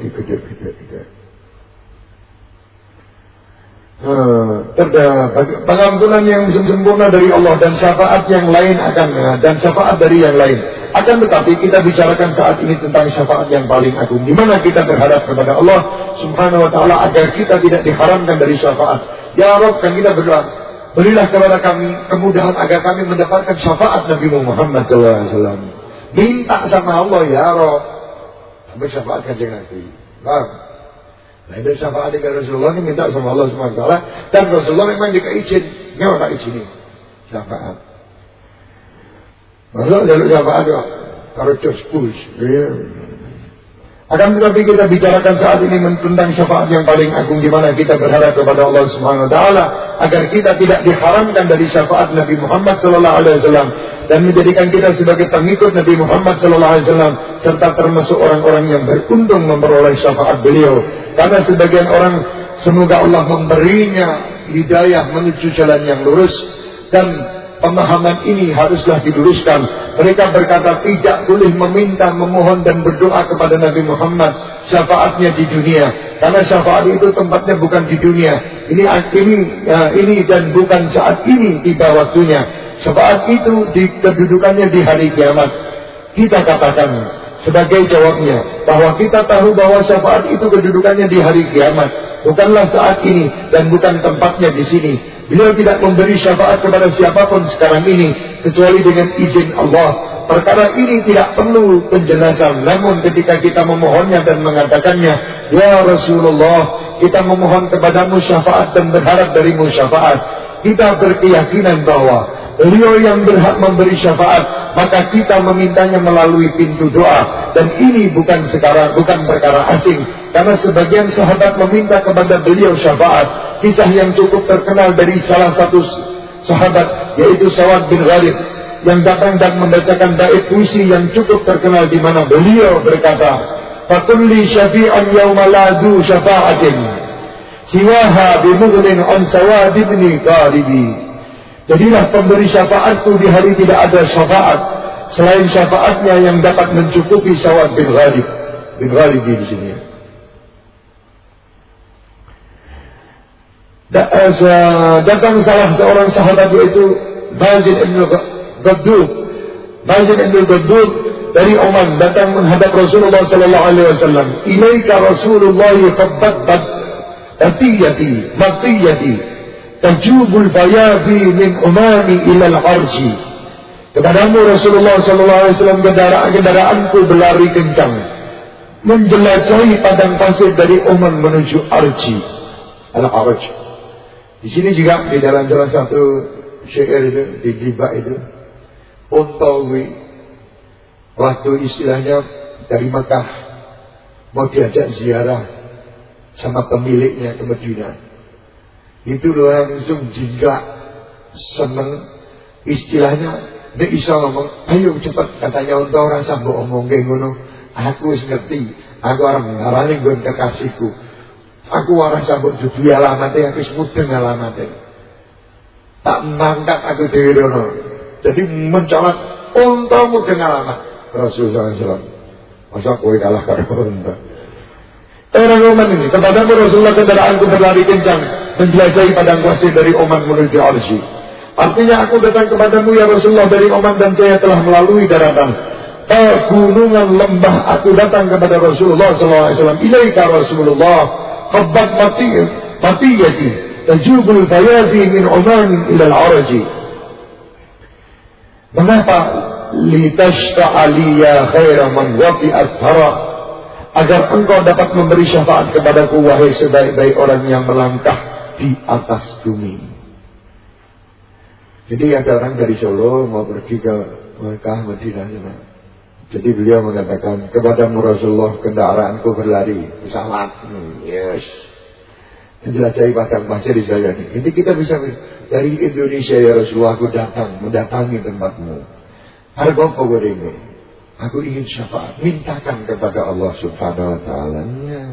A: Terdapat pengampunan yang sempurna dari Allah dan syafaat yang lain akan dan syafaat dari yang lain. Akan tetapi kita bicarakan saat ini tentang syafaat yang paling agung. Di mana kita berharap kepada Allah Subhanahu wa taala agar kita tidak diharamkan dari syafaat. Ya Rabb kan kita berdoa, berilah kepada kami kemudahan agar kami mendapatkan syafaat Nabi Muhammad SAW. Minta sama Allah ya Rabb. Bersyafaat kanjeng Nabi. Paham? Nah itu syafaat dari Rasulullah ini minta sama Allah SWT. Dan Rasulullah memang dikasih izin. Nggak tak izin Syafaat. Rasulullah jalur syafaat kok. Kalau George Bush. Ya. Akan tetapi kita bicarakan saat ini tentang syafaat yang paling agung di mana kita berharap kepada Allah Subhanahu wa taala agar kita tidak diharamkan dari syafaat Nabi Muhammad sallallahu alaihi wasallam dan menjadikan kita sebagai pengikut Nabi Muhammad sallallahu alaihi wasallam serta termasuk orang-orang yang beruntung memperoleh syafaat beliau. Karena sebagian orang semoga Allah memberinya hidayah menuju jalan yang lurus dan pemahaman ini haruslah diluruskan. Mereka berkata tidak boleh meminta, memohon dan berdoa kepada Nabi Muhammad syafaatnya di dunia. Karena syafaat itu tempatnya bukan di dunia. Ini ini uh, ini dan bukan saat ini tiba waktunya. Syafaat itu di kedudukannya di hari kiamat. Kita katakan sebagai jawabnya bahwa kita tahu bahwa syafaat itu kedudukannya di hari kiamat bukanlah saat ini dan bukan tempatnya di sini beliau tidak memberi syafaat kepada siapa pun sekarang ini kecuali dengan izin Allah. Perkara ini tidak perlu penjelasan. Namun ketika kita memohonnya dan mengatakannya ya Rasulullah kita memohon kepadamu syafaat dan berharap darimu syafaat kita berkeyakinan bahwa beliau yang berhak memberi syafaat, maka kita memintanya melalui pintu doa. Dan ini bukan sekarang, bukan perkara asing. Karena sebagian sahabat meminta kepada beliau syafaat. Kisah yang cukup terkenal dari salah satu sahabat, yaitu Sawad bin Ghalib. Yang datang dan membacakan bait puisi yang cukup terkenal di mana beliau berkata, Fakulli syafi'an yawmaladu syafa'atin siwaha bimughnin an sawad ibni qaribi jadilah pemberi syafaatku di hari tidak ada syafaat selain syafaatnya yang dapat mencukupi sawad bin ghalib. Bin ghalib di sini. Eh, datang salah seorang sahabat yaitu Bazid ibn Gaddud Bazid ibn Gaddud dari Oman datang menghadap Rasulullah sallallahu alaihi wasallam. Ilaika Rasulullah qabbat atiyati matiyati tajubul bayabi min umani ilal arji. Kepadamu Rasulullah sallallahu alaihi wasallam kendaraan kendaraanku berlari kencang menjelajahi padang pasir dari Oman menuju Arji. Al Arj di sini juga di dalam salah satu syair itu di Gibah itu Untawi waktu istilahnya dari Mekah mau diajak ziarah sama pemiliknya ke Medina. Itu langsung jingga seneng istilahnya dia bisa ngomong, ayo cepat katanya untuk orang sambo omong kayak ngono. Aku ngerti, aku orang ngarani gue kekasihku. Aku orang sambut dudu alamatnya, aku mudeng alamatnya. Tak mangkat aku dewi dono. Jadi mencolot untamu dengan alamat Rasulullah SAW. Masa kowe kalah karo unta. Orang Oman ini, kepadamu Rasulullah kendaraanku berlari kencang, menjelajahi padang pasir dari Oman menuju Arsy. Artinya aku datang kepadamu ya Rasulullah dari Oman dan saya telah melalui daratan. gunungan lembah aku datang kepada Rasulullah SAW. Ilaika Rasulullah, khabbat mati, mati yati, tajubul fayadi min Oman ilal Arji. Mengapa litashfa'aliya khaira man wafi'at thara agar engkau dapat memberi syafaat kepadaku wahai sebaik-baik orang yang melangkah di atas bumi. Jadi ada orang dari Solo mau pergi ke Mekah Madinah sana. Jadi beliau mengatakan kepadamu Rasulullah kendaraanku berlari pesawat. Hmm, yes. Menjelajahi padang pasir di saya ini. Ini kita bisa dari Indonesia ya Rasulullah aku datang mendatangi tempatmu. Harga ini? Aku ingin syafaat. Mintakan kepada Allah subhanahu wa ta'ala. Ya.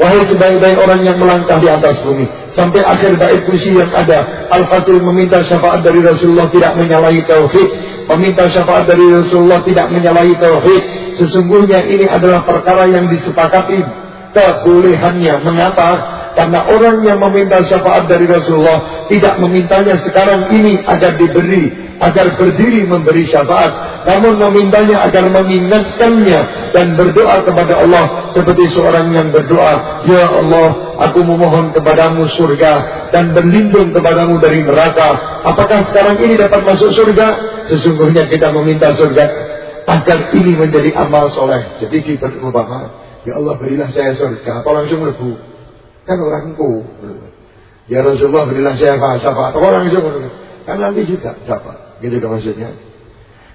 A: Wahai sebaik-baik orang yang melangkah di atas bumi. Sampai akhir bait puisi yang ada. Al-Fasil meminta syafaat dari Rasulullah tidak menyalahi tauhid. Meminta syafaat dari Rasulullah tidak menyalahi tauhid. Sesungguhnya ini adalah perkara yang disepakati. Kebolehannya. Mengapa? Karena orang yang meminta syafaat dari Rasulullah tidak memintanya sekarang ini agar diberi, agar berdiri memberi syafaat. Namun memintanya agar mengingatkannya dan berdoa kepada Allah seperti seorang yang berdoa, Ya Allah, aku memohon kepadamu surga dan berlindung kepadamu dari neraka. Apakah sekarang ini dapat masuk surga? Sesungguhnya kita meminta surga agar ini menjadi amal soleh. Jadi kita berubah. Ya Allah berilah saya surga. Apa langsung lebu? Kan orangku. Ya Rasulullah berilah saya syafaat. Orang itu kan nanti juga dapat. Gitu kan maksudnya.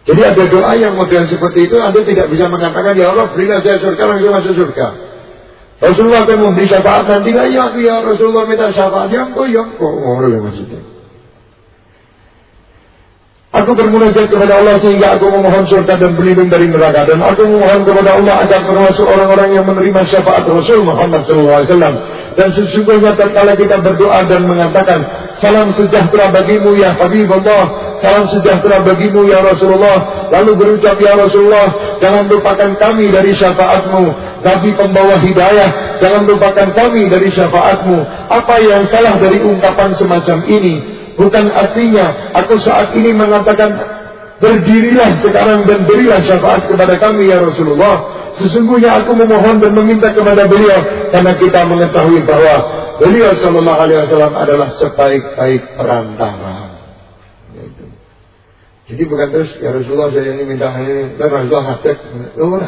A: Jadi ada doa yang model seperti itu, Anda tidak bisa mengatakan, Ya Allah berilah saya surga, langsung masuk surga. Rasulullah akan memberi syafaat nanti, ya, ya Rasulullah minta syafaat, ya engkau, ya engkau. Oh, maksudnya. Aku bermunajat kepada Allah sehingga aku memohon surga dan berlindung dari neraka dan aku memohon kepada Allah agar termasuk orang-orang yang menerima syafaat Rasul Muhammad SAW. Dan sesungguhnya tatkala kita berdoa dan mengatakan Salam sejahtera bagimu ya Habibullah. Salam sejahtera bagimu ya Rasulullah. Lalu berucap ya Rasulullah, jangan lupakan kami dari syafaatmu. Nabi pembawa hidayah, jangan lupakan kami dari syafaatmu. Apa yang salah dari ungkapan semacam ini? Bukan artinya aku saat ini mengatakan Berdirilah sekarang dan berilah syafaat kepada kami ya Rasulullah. Sesungguhnya aku memohon dan meminta kepada beliau karena kita mengetahui bahwa beliau Shallallahu Alaihi Wasallam adalah sebaik-baik perantara. Jadi bukan terus ya Rasulullah saya ini minta ini dan Rasulullah hajat. Oh,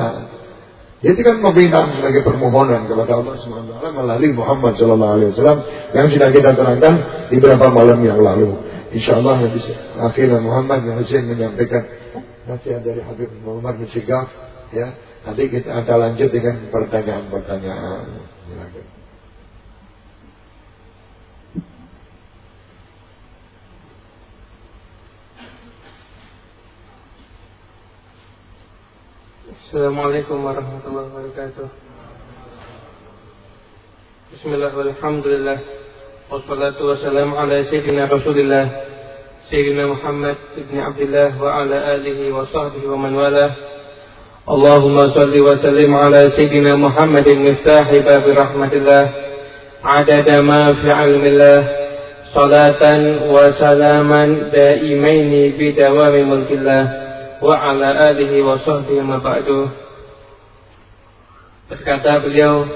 A: Jadi kan meminta sebagai permohonan kepada Allah SWT melalui Muhammad Shallallahu Alaihi Wasallam yang sudah kita terangkan di beberapa malam yang lalu. Insya Allah nanti akhirnya Muhammad yang Hussein menyampaikan nasihat dari Habib Muhammad bin Sigaf ya. Nanti kita akan lanjut dengan pertanyaan-pertanyaan.
B: Assalamualaikum warahmatullahi wabarakatuh. Bismillah Wassalatu wassalamu ala sayyidina Rasulillah Sayyidina Muhammad wa ala alihi wa sahbihi wa man Allahumma salli wa sallim ala sayyidina Muhammadin miftahi babi rahmatillah. Adada ma fi salatan wa salaman daimaini bidawami mulkillah wa ala alihi wa sahbihi ma ba'du. Berkata beliau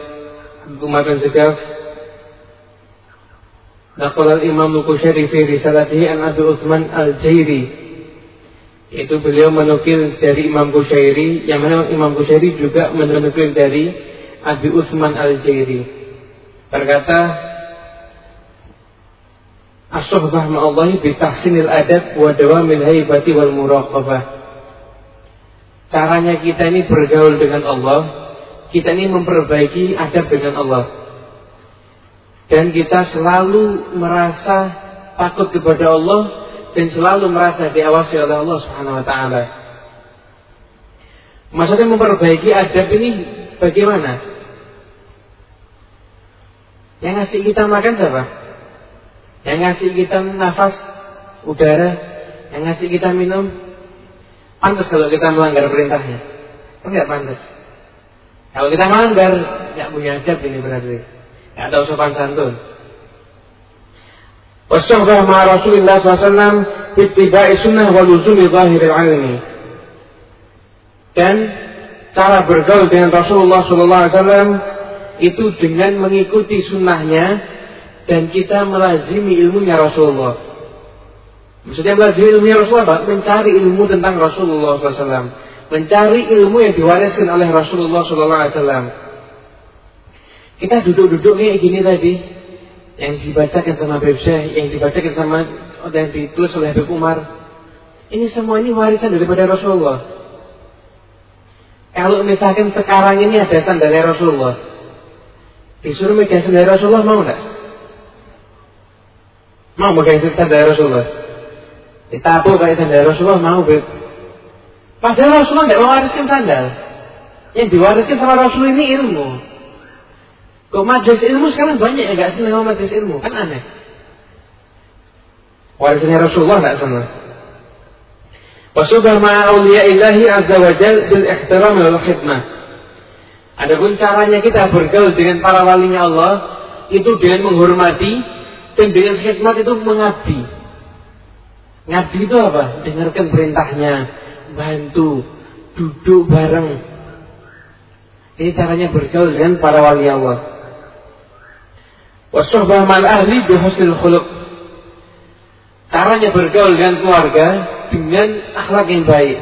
B: Umar bin Zakaf Al-Imam Al-Qushari fi risalatihi an Abi Uthman Al-Jairi. Itu beliau menukil dari Imam Qushairi yang mana Imam Qushairi juga menukil dari Abi Uthman Al-Jairi. Berkata, As-suhbah ma'allahi bitahsinil adab wa dawamil haibati wal muraqabah. Caranya kita ini bergaul dengan Allah, kita ini memperbaiki adab dengan Allah dan kita selalu merasa takut kepada Allah dan selalu merasa diawasi oleh Allah Subhanahu wa taala. Maksudnya memperbaiki adab ini bagaimana? Yang ngasih kita makan siapa? Yang ngasih kita nafas, udara, yang ngasih kita minum. Pantas kalau kita melanggar perintahnya. Enggak pantas. Kalau kita melanggar, tidak punya adab ini berarti. Ada ucapan santun. Wasyahbah ma Rasulullah SAW Bittiba'i sunnah wa luzumi zahiril ilmi Dan cara bergaul dengan Rasulullah SAW itu dengan mengikuti sunnahnya dan kita melazimi ilmunya Rasulullah. Maksudnya melazimi ilmunya Rasulullah Mencari ilmu tentang Rasulullah SAW. Mencari ilmu yang diwariskan oleh Rasulullah SAW. Kita duduk-duduk nih gini tadi. Yang dibacakan sama Habib Syekh, yang dibacakan sama dan ditulis oleh Habib Umar. Ini semua ini warisan daripada Rasulullah. Kalau misalkan sekarang ini ada sandalnya Rasulullah. Disuruh megang sandalnya Rasulullah mau nggak? Mau megang sandalnya Rasulullah? Ditapu kayak sandalnya Rasulullah mau Beb. Padahal Rasulullah nggak mewariskan sandal. Yang diwariskan sama Rasul ini ilmu. Kok majelis ilmu sekarang banyak yang gak senang sama majelis ilmu. Kan aneh. Warisnya Rasulullah gak senang. Wasubah ma'auliya ilahi azza wa jal bil ikhtiram wal khidmah. Adapun caranya kita bergaul dengan para walinya Allah itu dengan menghormati dan dengan khidmat itu mengabdi. Ngabdi itu apa? Dengarkan perintahnya, bantu, duduk bareng. Ini caranya bergaul dengan para wali Allah. Wasuhbah mal ahli bihusnil khuluq. Caranya bergaul dengan keluarga dengan akhlak yang baik.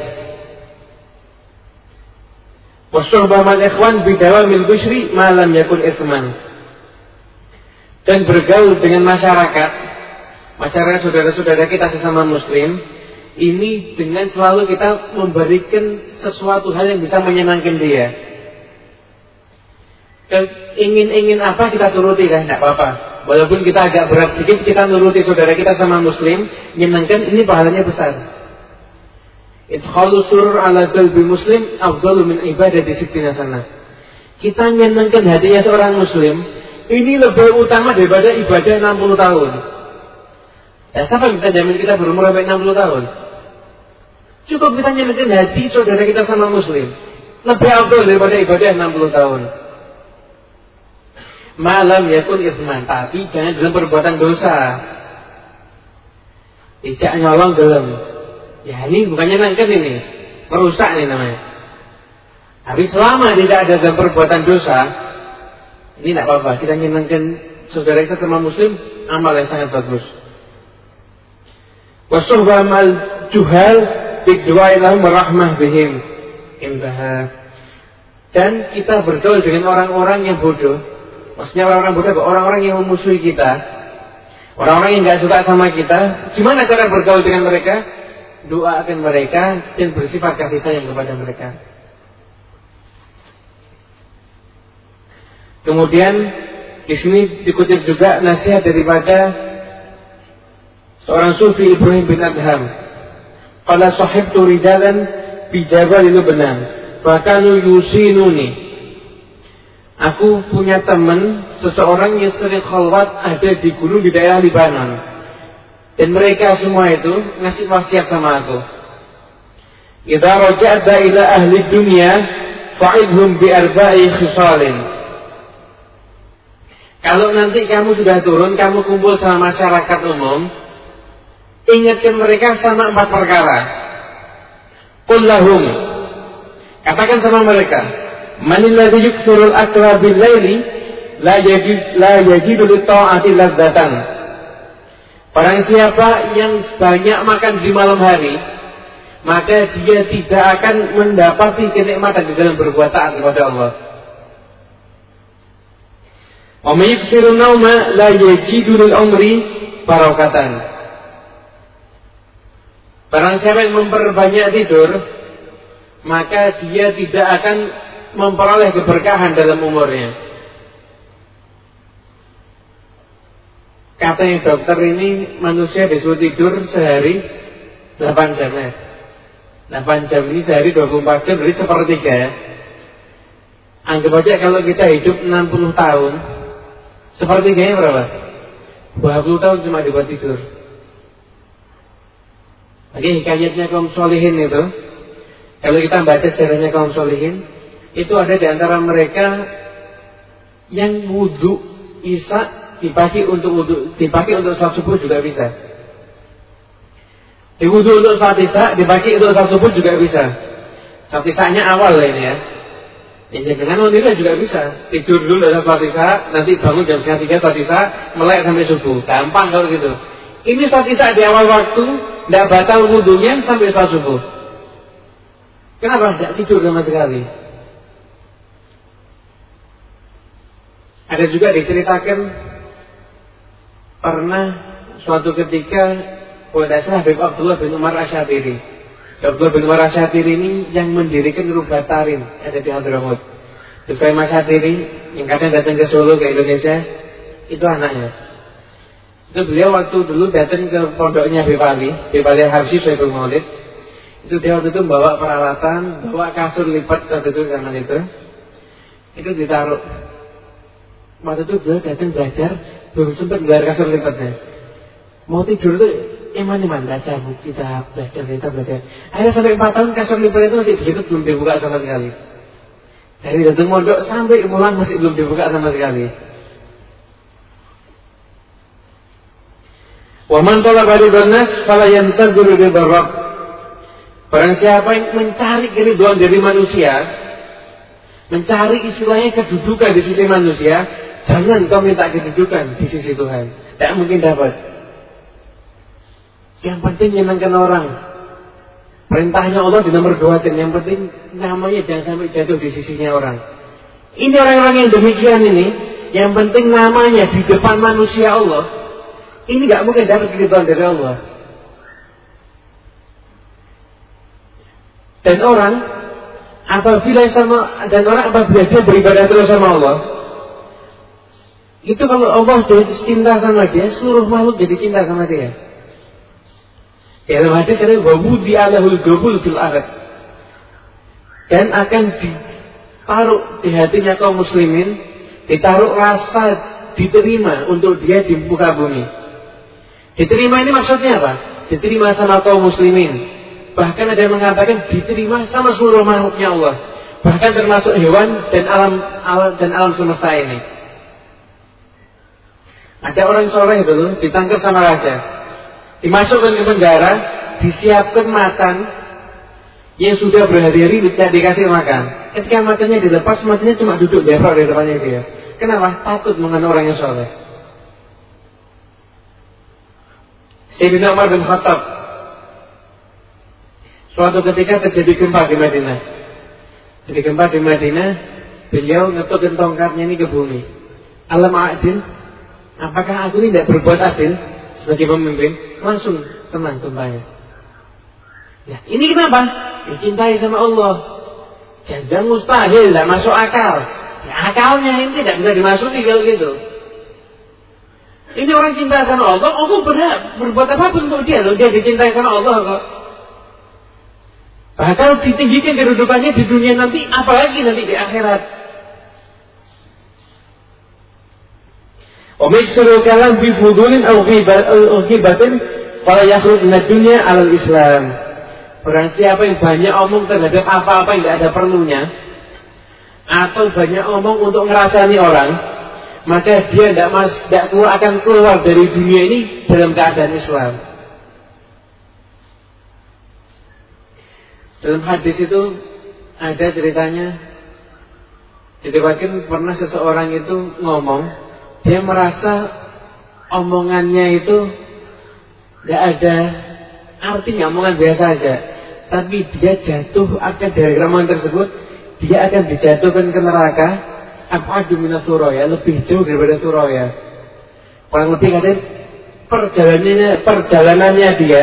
B: Wasuhbah mal ikhwan bidawamil busyri malam yakun ithman. Dan bergaul dengan masyarakat, masyarakat saudara-saudara kita sesama muslim, ini dengan selalu kita memberikan sesuatu hal yang bisa menyenangkan dia ingin-ingin apa kita turuti kan, tidak apa-apa. Walaupun kita agak berat sedikit, kita nuruti saudara kita sama muslim, menyenangkan ini pahalanya besar. Idkhalu surur ala qalbi muslim afdalu min ibadah di sana. Kita menyenangkan hatinya seorang muslim, ini lebih utama daripada ibadah 60 tahun. Ya, siapa bisa jamin kita berumur sampai 60 tahun? Cukup kita nyemetin hati saudara kita sama muslim. Lebih afdol daripada ibadah 60 tahun. Malam ya pun isman, tapi jangan dalam perbuatan dosa. Tidak nyolong dalam. Ya ini bukannya nangkep ini, merusak ini namanya. Tapi selama tidak ada dalam perbuatan dosa, ini tidak apa-apa. Kita nyenangkan saudara kita sama muslim, amal yang sangat bagus. Wasuhbah mal juhal bidwailah merahmah bihim indah. Dan kita bergaul dengan orang-orang yang bodoh. Maksudnya orang-orang bodoh, orang-orang yang memusuhi kita. Orang-orang yang nggak suka sama kita. Gimana cara bergaul dengan mereka? Doakan mereka dan bersifat kasih sayang kepada mereka. Kemudian di sini dikutip juga nasihat daripada seorang sufi Ibrahim bin Adham. Qala sahibtu rijalan bi Jabal Lubnan, fakanu yusinuni. Aku punya teman seseorang yang sering khalwat ada di gunung di daerah Libanon. Dan mereka semua itu ngasih wasiat sama aku. Idza raja'ta ila ahli dunia fa'idhum bi arba'i khisalin. Kalau nanti kamu sudah turun, kamu kumpul sama masyarakat umum, ingatkan mereka sama empat perkara. Kullahum. Katakan sama mereka, Manilladhi yuksurul akra bil laili la yajid la yajidu li ta'ati ladzatan. Barang siapa yang banyak makan di malam hari, maka dia tidak akan mendapati kenikmatan di dalam berbuat taat kepada Allah. Wa may nauma la yajidu lil umri barakatan. Barang siapa yang memperbanyak tidur, maka dia tidak akan memperoleh keberkahan dalam umurnya. Katanya dokter ini manusia disuruh tidur sehari 8 jam ya. 8 jam ini sehari 24 jam berarti sepertiga ya. Anggap aja kalau kita hidup 60 tahun Sepertiganya berapa? 20 tahun cuma dibuat tidur. Oke, hikayatnya kaum solihin itu, kalau kita baca sejarahnya kaum solihin, itu ada di antara mereka yang wudhu isa dipakai untuk wudhu, dipakai untuk sholat subuh juga bisa. Diwudhu untuk sholat isya, dipakai untuk sholat subuh juga bisa. Sholat isyanya awal ini ya. Ya dengan wanita juga bisa. Tidur dulu dalam sholat nanti bangun jam setengah tiga sholat isya, melek sampai subuh. Gampang kalau gitu. Ini sholat isya di awal waktu, tidak batal wudhunya sampai sholat subuh. Kenapa tidak tidur sama sekali? Ada juga diceritakan pernah suatu ketika kalau salah Habib Abdullah bin Umar Asyadiri Dr. bin Warasatiri ini yang mendirikan Rubatarin ada di Hadramaut. Dr. Masatiri yang kadang datang ke Solo ke Indonesia itu anaknya. Itu beliau waktu dulu datang ke pondoknya Bipali, Bipali Harsi Soebul Maulid. Itu dia waktu itu bawa peralatan, bawa kasur lipat waktu itu zaman itu. Itu ditaruh. Waktu itu beliau datang belajar, belum sempat gelar kasur lipatnya. Mau tidur tuh iman-iman baca buku kita belajar kita belajar. Akhirnya sampai empat tahun kasur lipat itu masih begitu belum dibuka sama sekali. Dari datang mondok sampai pulang masih belum dibuka sama sekali. Waman tolak dari bernas, fala yantazuru di barab. Barang siapa yang mencari keriduan dari manusia, mencari istilahnya kedudukan di sisi manusia, jangan kau minta kedudukan di sisi Tuhan. Tidak mungkin dapat. Yang penting menyenangkan orang. Perintahnya Allah di nomor dua dan yang penting namanya jangan sampai jatuh di sisinya orang. Ini orang-orang yang demikian ini, yang penting namanya di depan manusia Allah. Ini nggak mungkin dapat keridhaan dari Allah. Dan orang apabila sama dan orang apabila dia beribadah terus sama Allah, itu kalau Allah sudah cinta sama dia, seluruh makhluk jadi cinta sama dia. Dalam hadis ada wawudi alahul gobul fil arad. Dan akan ditaruh di hatinya kaum muslimin, ditaruh rasa diterima untuk dia di muka bumi. Diterima ini maksudnya apa? Diterima sama kaum muslimin. Bahkan ada yang mengatakan diterima sama seluruh makhluknya Allah. Bahkan termasuk hewan dan alam, alam dan alam semesta ini. Ada orang soleh dulu ditangkap sama raja, dimasukkan ke penjara, disiapkan makan yang sudah berhari-hari tidak dikasih makan. Ketika makannya dilepas, makannya cuma duduk di di depannya dia. Kenapa? Takut mengenai orang yang soleh. Sayyidina Umar bin Khattab Suatu ketika terjadi gempa di Madinah Jadi gempa di Madinah Beliau ngetukin tongkatnya ini ke bumi Alam adil Apakah aku ini tidak berbuat adil Sebagai pemimpin Langsung tenang gempanya Ya, ini kenapa? Dicintai sama Allah. Jangan mustahil, tidak masuk akal. Ya, akalnya ini tidak bisa dimasuki kalau gitu. Ini orang cinta sama Allah, Allah berhak berbuat apa pun untuk dia. Loh. Dia dicintai sama Allah kok. Bahkan ditinggikan kedudukannya di dunia nanti, apalagi nanti di akhirat. Umidkuru kalam bi fudulin au ghibatin Fala yakhruj dunya alal Islam. Barang siapa yang banyak omong terhadap apa-apa yang tidak ada perlunya atau banyak omong untuk ngerasani orang, maka dia tidak mas tidak keluar akan keluar dari dunia ini dalam keadaan Islam. Dalam hadis itu ada ceritanya diriwayatkan pernah seseorang itu ngomong dia merasa omongannya itu tidak ada artinya omongan biasa saja tapi dia jatuh akan dari ramalan tersebut dia akan dijatuhkan ke neraka. Abadu minat suraya lebih jauh daripada suraya kurang lebih katanya perjalanannya perjalanannya dia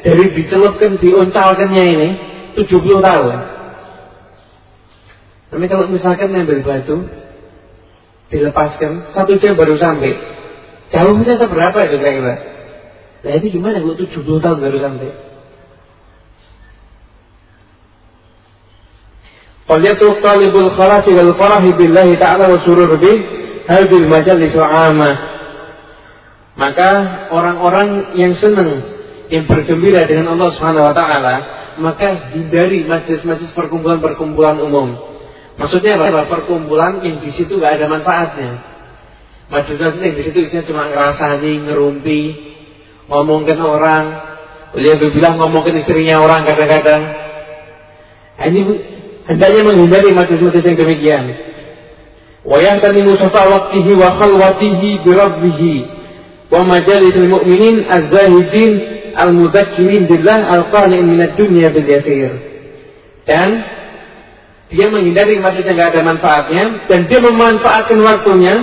B: dari dicelupkan diuncalkannya ini 70 tahun. Tapi kalau misalkan ngambil batu dilepaskan satu jam baru sampai jauhnya seberapa itu kira-kira nah ini gimana kalau 70 tahun baru sampai Falyatruk talibul khalasi wal farahi billahi ta'ala wa surur bih hadil majalis amah. Maka orang-orang yang senang yang bergembira dengan Allah Subhanahu wa taala, maka hindari majlis-majlis perkumpulan-perkumpulan umum. Maksudnya apa? Perkumpulan yang di situ gak ada manfaatnya. Majlis-majlis yang di situ isinya cuma ngerasani, ngerumpi, ngomongin orang, Beliau bilang ngomongin istrinya orang kadang-kadang. Nah, ini hendaknya menghindari majlis-majlis yang demikian. Wa yahtanimu waktihi wa khalwatihi bi rabbihi wa majalisul mu'minin az-zahidin al-mudzakirin billah al-qani'in minad dunya bil yasir. Dan dia menghindari majlis yang tidak ada manfaatnya dan dia memanfaatkan waktunya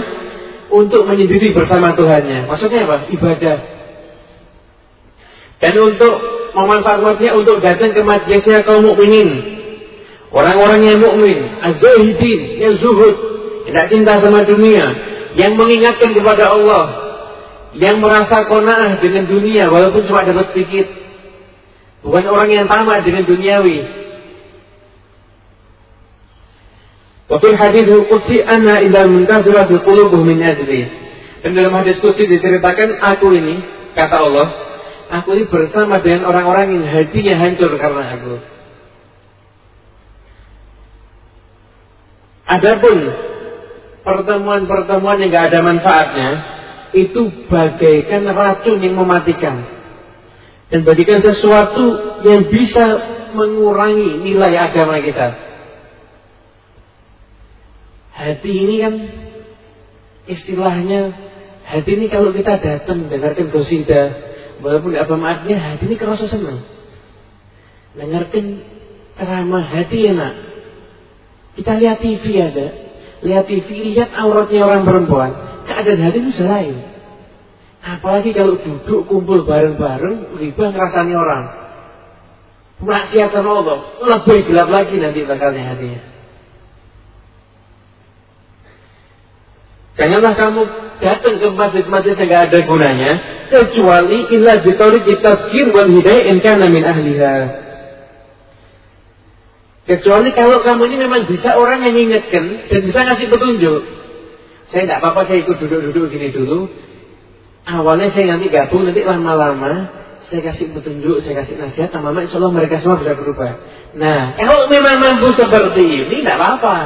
B: untuk menyendiri bersama Tuhannya. Maksudnya apa? Ibadah. Dan untuk memanfaatkan waktunya untuk datang ke majlisnya kaum mukminin Orang-orang yang mukmin, az-zahidin, yang zuhud, tidak cinta sama dunia, yang mengingatkan kepada Allah, yang merasa kona'ah dengan dunia walaupun cuma dapat sedikit. Bukan orang yang tamat dengan duniawi. Wakil hadis qudsi anna idza muntazila fi qulubuhum min ajli. Dan dalam hadis qudsi diceritakan aku ini kata Allah, aku ini bersama dengan orang-orang yang hatinya hancur karena aku. Adapun pertemuan-pertemuan yang gak ada manfaatnya itu bagaikan racun yang mematikan dan bagikan sesuatu yang bisa mengurangi nilai agama kita. Hati ini kan istilahnya hati ini kalau kita datang dengarkan gosida walaupun apa maafnya hati ini kerasa senang. Dengarkan ceramah hati enak kita lihat TV ada. Lihat TV, lihat auratnya orang perempuan. Keadaan hati itu lain. Apalagi kalau duduk kumpul bareng-bareng, riba ngerasani orang. Maksiat sama Allah, lebih gelap lagi nanti bakalnya hatinya. Janganlah kamu datang ke masjid-masjid yang tidak ada gunanya, kecuali illa bitaurik tafkir wal hidayah in kana min ahliha. Kecuali kalau kamu ini memang bisa orang yang ingatkan dan bisa ngasih petunjuk. Saya tidak apa-apa, saya ikut duduk-duduk gini dulu. Awalnya saya nanti gabung, nanti lama-lama saya kasih petunjuk, saya kasih nasihat, lama-lama insya Allah mereka semua bisa berubah. Nah, kalau memang mampu seperti ini, tidak apa-apa.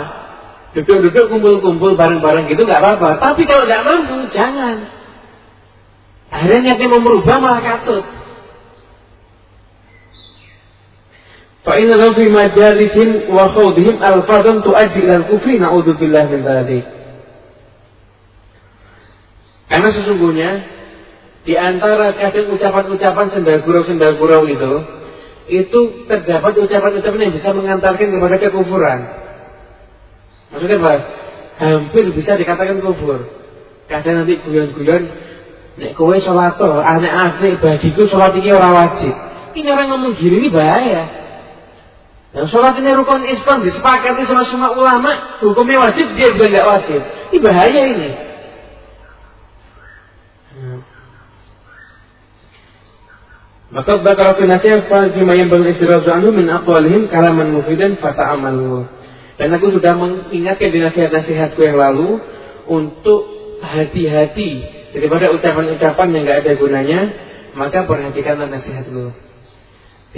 B: Duduk-duduk, kumpul-kumpul, bareng-bareng gitu, nggak apa-apa. Tapi kalau nggak mampu, jangan. Akhirnya niatnya mau merubah malah katut. Fa'inna fi majalisin wa khawdihim al-fadhan tu'addi ilal kufri na'udzubillah min dzalik. Karena sesungguhnya di antara kadang ucapan-ucapan sendal gurau-sendal gurau itu itu terdapat ucapan-ucapan yang bisa mengantarkan kepada kekufuran. Maksudnya apa? Hampir bisa dikatakan kufur. Kadang nanti guyon-guyon, nek kowe sholat to, aneh-aneh bagiku sholat ini orang wajib. Ini orang ngomong gini ini bahaya. Yang sholat ini rukun Islam disepakati sama semua ulama, hukumnya wajib, dia juga nggak wajib. Ini bahaya ini. Maka bakal fi nasihat fa bima yang bagi istirahat anhu min aqwalihim kalaman mufidan fata'amalu. Dan aku sudah mengingatkan di nasihat-nasihatku yang lalu untuk hati-hati daripada ucapan-ucapan yang nggak ada gunanya, maka perhatikanlah nasihatku.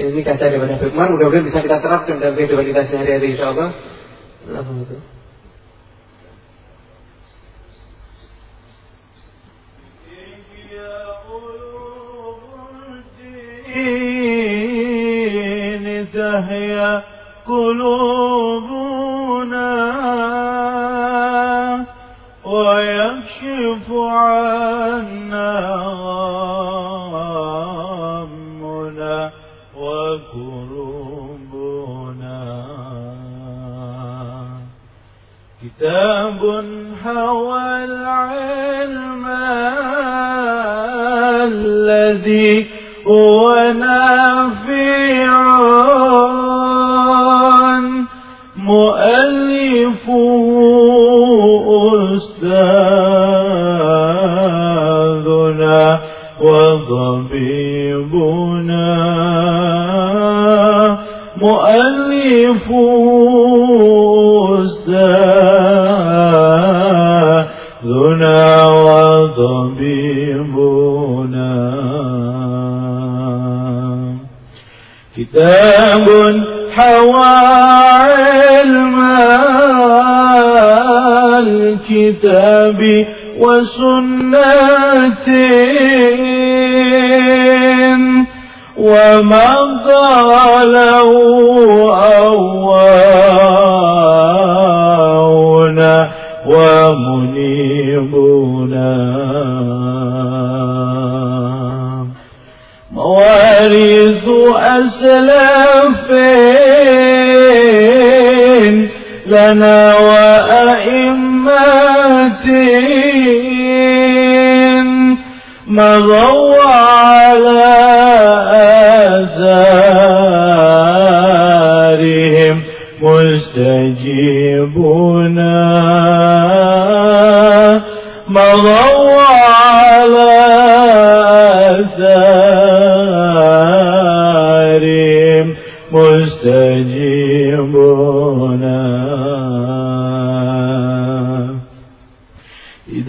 B: Ini kata daripada Hikmar, mudah-mudahan bisa kita terapkan dalam kehidupan kita sehari-hari insyaallah. Alhamdulillah.
C: تهيا قلوبنا ويكشف عنا غمنا وكروبنا. كتاب حوى العلم الذي هو نافع. مؤلفه أستاذنا وطبيبنا مؤلفه أستاذنا وطبيبنا كتاب حوى علم الكتاب وسنة وما قاله أواؤنا ومنيبنا موارث أسلاف لنا وأئمات مضوا على آثارهم مستجيبنا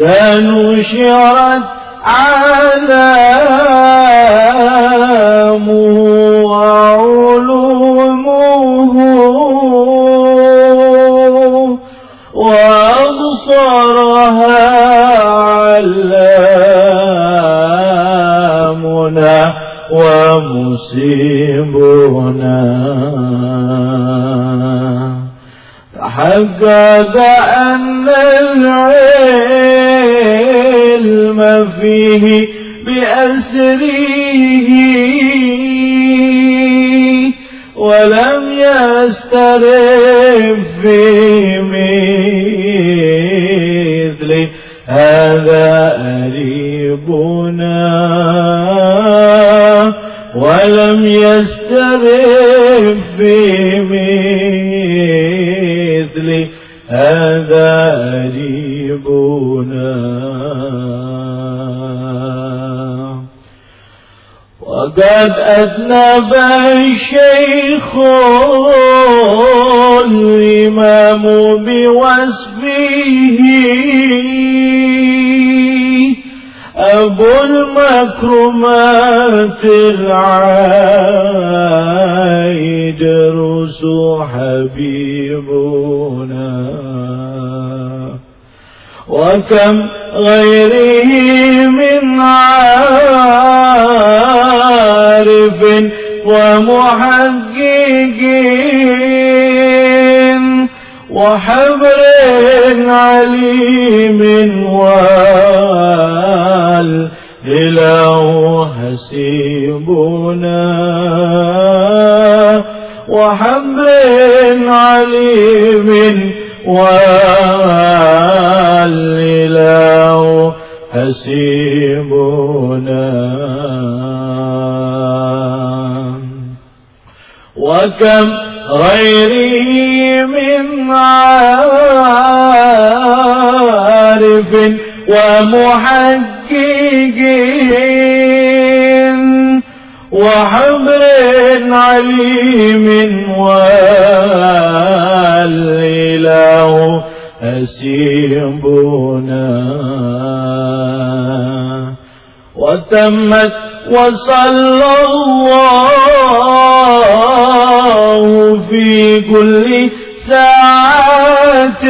C: إذا نشرت علامه وعلومه وأبصرها علامنا ومصيبنا. تحقق أن العلم فيه بأسره ولم يسترف في مثل هذا أريبنا ولم يسترف في مثل هذا أريبنا وقد أذنب الشيخ الإمام بوصفه. أبو المكرمات العايد رس حبيبنا. وكم غيره من عارف ومحقق وحبر عليم والإله حسيبنا. وحبر عليم والإله حسيبنا. وكم غيره من عارف ومحقق وحبر عليم والإله أسيبنا. وتمت وصلى الله في كل ساعة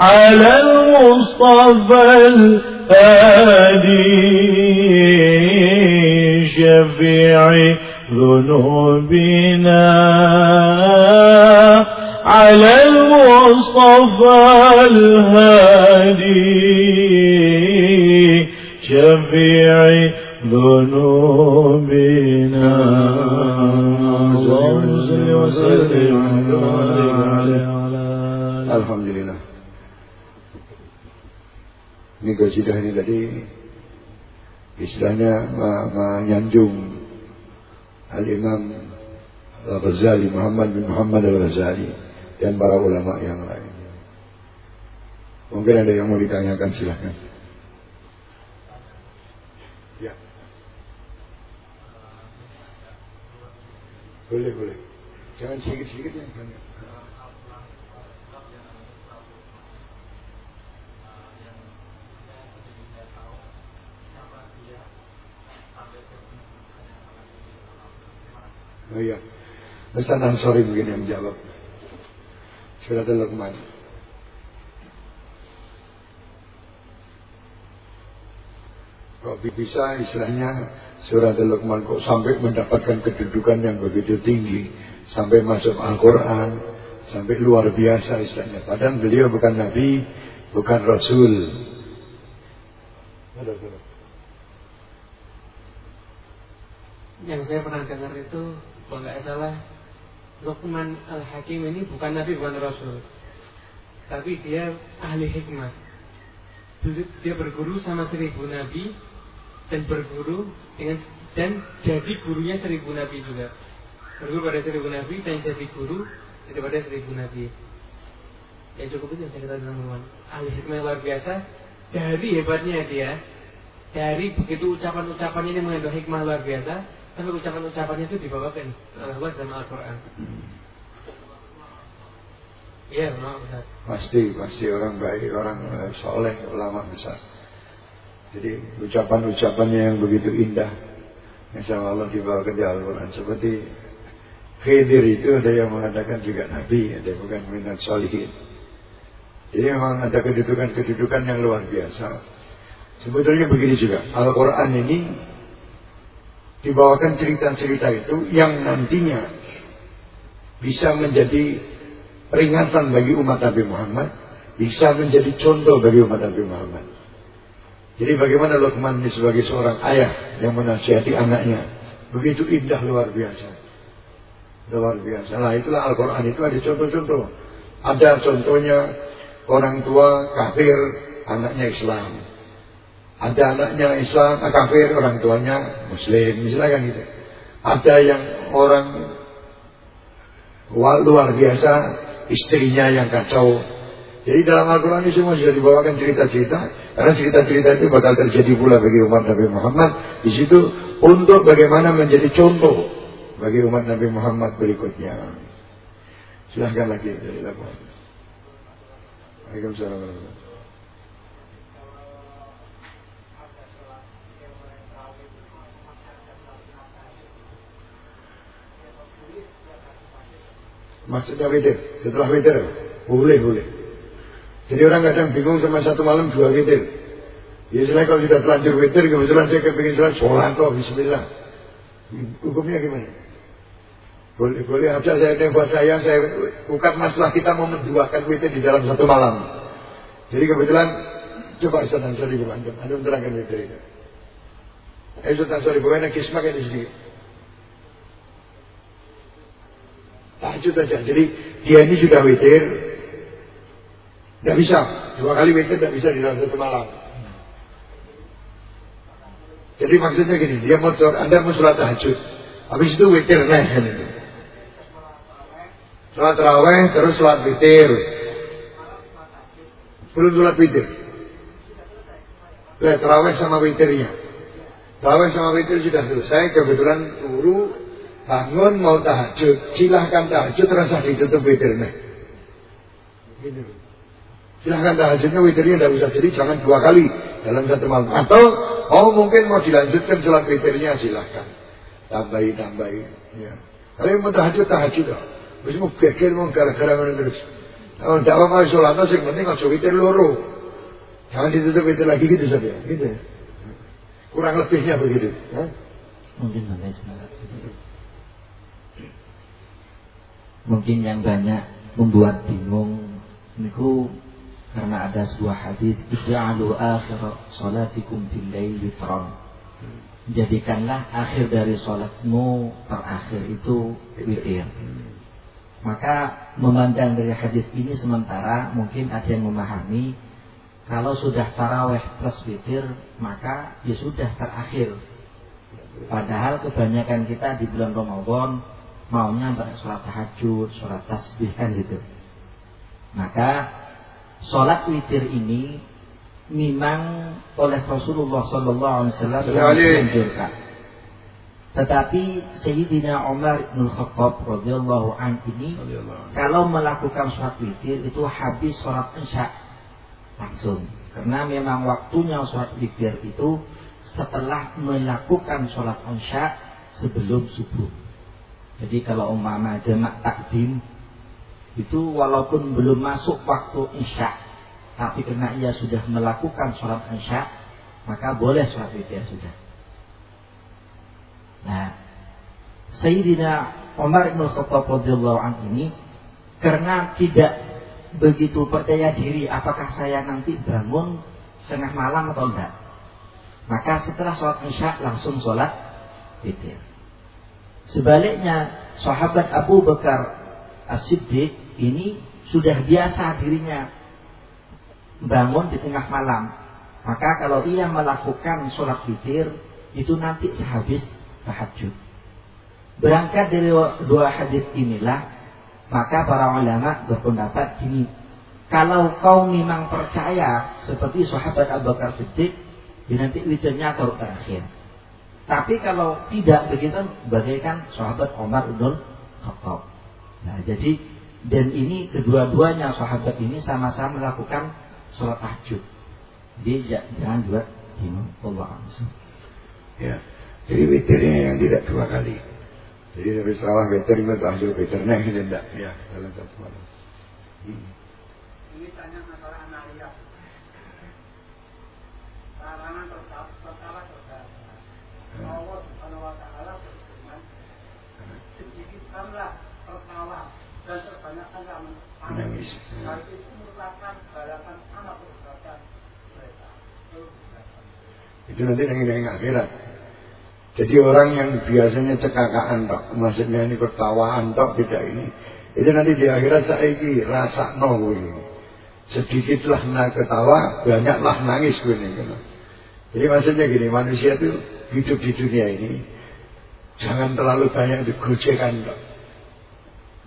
C: على المصطفى الهادي شفيع ذنوبنا. على المصطفى الهادي شفيع ذنوبنا اللهم صل وسلم عليه وعلى آله
A: Alhamdulillah. Ini qasidah ini tadi istilahnya me- menyanjung Al-Imam Al-Ghazali, Muhammad bin Muhammad Al-Ghazali dan para ulama yang lain. Mungkin ada yang mau ditanyakan silahkan. Boleh, boleh. Jangan sedikit-sedikit yang banyak. Oh iya. Ustaz Ansori mungkin yang jawab. Suratul Luqman. Kok bisa istilahnya Suratul Luqman kok sampai mendapatkan kedudukan yang begitu tinggi. Sampai masuk Al-Quran. Sampai luar biasa istilahnya. Padahal beliau bukan Nabi, bukan Rasul.
B: Yang saya pernah dengar itu kalau nggak salah Luqman Al-Hakim ini bukan Nabi bukan Rasul tapi dia ahli hikmah dia berguru sama seribu Nabi dan berguru dengan dan jadi gurunya seribu Nabi juga berguru pada seribu Nabi dan jadi guru daripada seribu Nabi ya cukup itu yang saya katakan teman-teman ahli hikmah yang luar biasa dari hebatnya dia dari begitu ucapan-ucapannya ini mengandung hikmah luar biasa sampai ucapan-ucapannya itu dibawakan oleh Allah dalam Al-Quran. Iya, maaf Ustaz.
A: Pasti, pasti orang baik, orang eh, soleh, ulama besar. Jadi ucapan-ucapannya yang begitu indah. Insya Allah dibawa ke Al-Quran. Seperti Khidir itu ada yang mengatakan juga Nabi, ada bukan minat solihin. Jadi memang ada kedudukan-kedudukan yang luar biasa. Sebetulnya begini juga, Al-Quran ini dibawakan cerita-cerita itu yang nantinya bisa menjadi peringatan bagi umat Nabi Muhammad, bisa menjadi contoh bagi umat Nabi Muhammad. Jadi bagaimana Luqman ini sebagai seorang ayah yang menasihati anaknya, begitu indah luar biasa. Luar biasa. Nah itulah Al-Quran itu ada contoh-contoh. Ada contohnya orang tua kafir, anaknya Islam. Ada anaknya Islam, kafir, orang tuanya Muslim, misalnya kan gitu. Ada yang orang luar biasa, istrinya yang kacau. Jadi dalam Al-Quran ini semua sudah dibawakan cerita-cerita, karena cerita-cerita itu bakal terjadi pula bagi umat Nabi Muhammad di situ untuk bagaimana menjadi contoh bagi umat Nabi Muhammad berikutnya. Silahkan lagi dari laporan. Waalaikumsalam warahmatullahi Maksudnya witir, setelah witir, boleh boleh. Jadi orang kadang bingung sama satu malam dua witir. Ya selain kalau sudah terlanjur witir, kebetulan saya kepingin sholat, sholat kok, bismillah. Hukumnya gimana? Boleh, boleh aja saya buat saya, saya bukan masalah kita mau menduakan witir di dalam satu malam. Jadi kebetulan, coba Ustaz Ansari kebantu, anda menerangkan witir itu. Eh Ustaz Ansari, bagaimana kismah di sini? Tahajud aja. Jadi dia ini sudah witir. Tidak bisa. Dua kali witir tidak bisa di dalam satu malam. Jadi maksudnya gini, dia mau Anda mau sholat tahajud. Habis itu witir nah itu. Sholat terawih terus sholat witir. Belum sholat witir. Lihat terawih sama witirnya. Terawih sama witir sudah selesai. Kebetulan guru bangun mau tahajud, silahkan tahajud terasa ditutup witirnya. Gitu. Silahkan tahajudnya witirnya tidak usah jadi jangan dua kali dalam satu malam. Atau oh mungkin mau dilanjutkan sholat witirnya silahkan. Tambahi tambahi. Ya. Kalau mau tahajud tahajud dong. Terus mau geger mau gara-gara ngono terus. Oh, tidak apa-apa sholat yang penting nggak witir loro. Jangan ditutup witir lagi gitu saja. Gitu. Kurang lebihnya begitu. Ya?
D: Mungkin banyak mungkin yang banyak membuat bingung niku karena ada sebuah hadis ij'alu akhir salatikum fil lail witran jadikanlah akhir dari salatmu terakhir itu witir. Maka memandang dari hadis ini sementara mungkin ada yang memahami kalau sudah taraweh plus witir maka ya sudah terakhir. Padahal kebanyakan kita di bulan Ramadan maunya sholat tahajud, sholat tasbih kan gitu. Maka sholat witir ini memang oleh Rasulullah Sallallahu Alaihi Wasallam dianjurkan. Tetapi Sayyidina Umar bin Khattab radhiyallahu an ini kalau melakukan sholat witir itu habis sholat isya langsung. Karena memang waktunya sholat witir itu setelah melakukan sholat isya sebelum subuh. Jadi kalau umpama jamak takdim itu walaupun belum masuk waktu isya, tapi karena ia sudah melakukan sholat isya, maka boleh sholat witir sudah. Nah, Sayyidina Umar bin Khattab radhiyallahu anhu ini karena tidak begitu percaya diri apakah saya nanti bangun tengah malam atau enggak. Maka setelah sholat isya langsung sholat witir. Sebaliknya sahabat Abu Bakar As-Siddiq ini sudah biasa dirinya bangun di tengah malam. Maka kalau ia melakukan sholat witir itu nanti sehabis tahajud. Berangkat dari dua hadis inilah maka para ulama berpendapat gini. Kalau kau memang percaya seperti sahabat Abu Bakar Siddiq, ya nanti witirnya taruh terakhir. Tapi kalau tidak begitu bagaikan sahabat Umar bin Khattab. Nah, jadi dan ini kedua-duanya sahabat ini sama-sama melakukan sholat tahajud. Jadi jangan buat bingung Allah
A: Ya. Jadi witirnya yang tidak dua kali. Jadi dari salah witir itu tahajud witirnya tidak ya dalam satu malam. Hmm. Ini tanya masalah analisa. Larangan tetap, tetap, tetap. Allah Subhanahu wa taala berfirman sedikitkanlah tertawa dan terbanyakkanlah menangis. Hal itu merupakan balasan anak perbuatan mereka. Itu nanti yang akhirat. Jadi orang yang biasanya cekakaan tok, maksudnya ini ketawaan tok tidak ini. Itu nanti di akhirat saya ini rasa no. Sedikitlah nak ketawa, banyaklah nangis gue ini. Jadi maksudnya gini, manusia itu hidup di dunia ini jangan terlalu banyak digojekan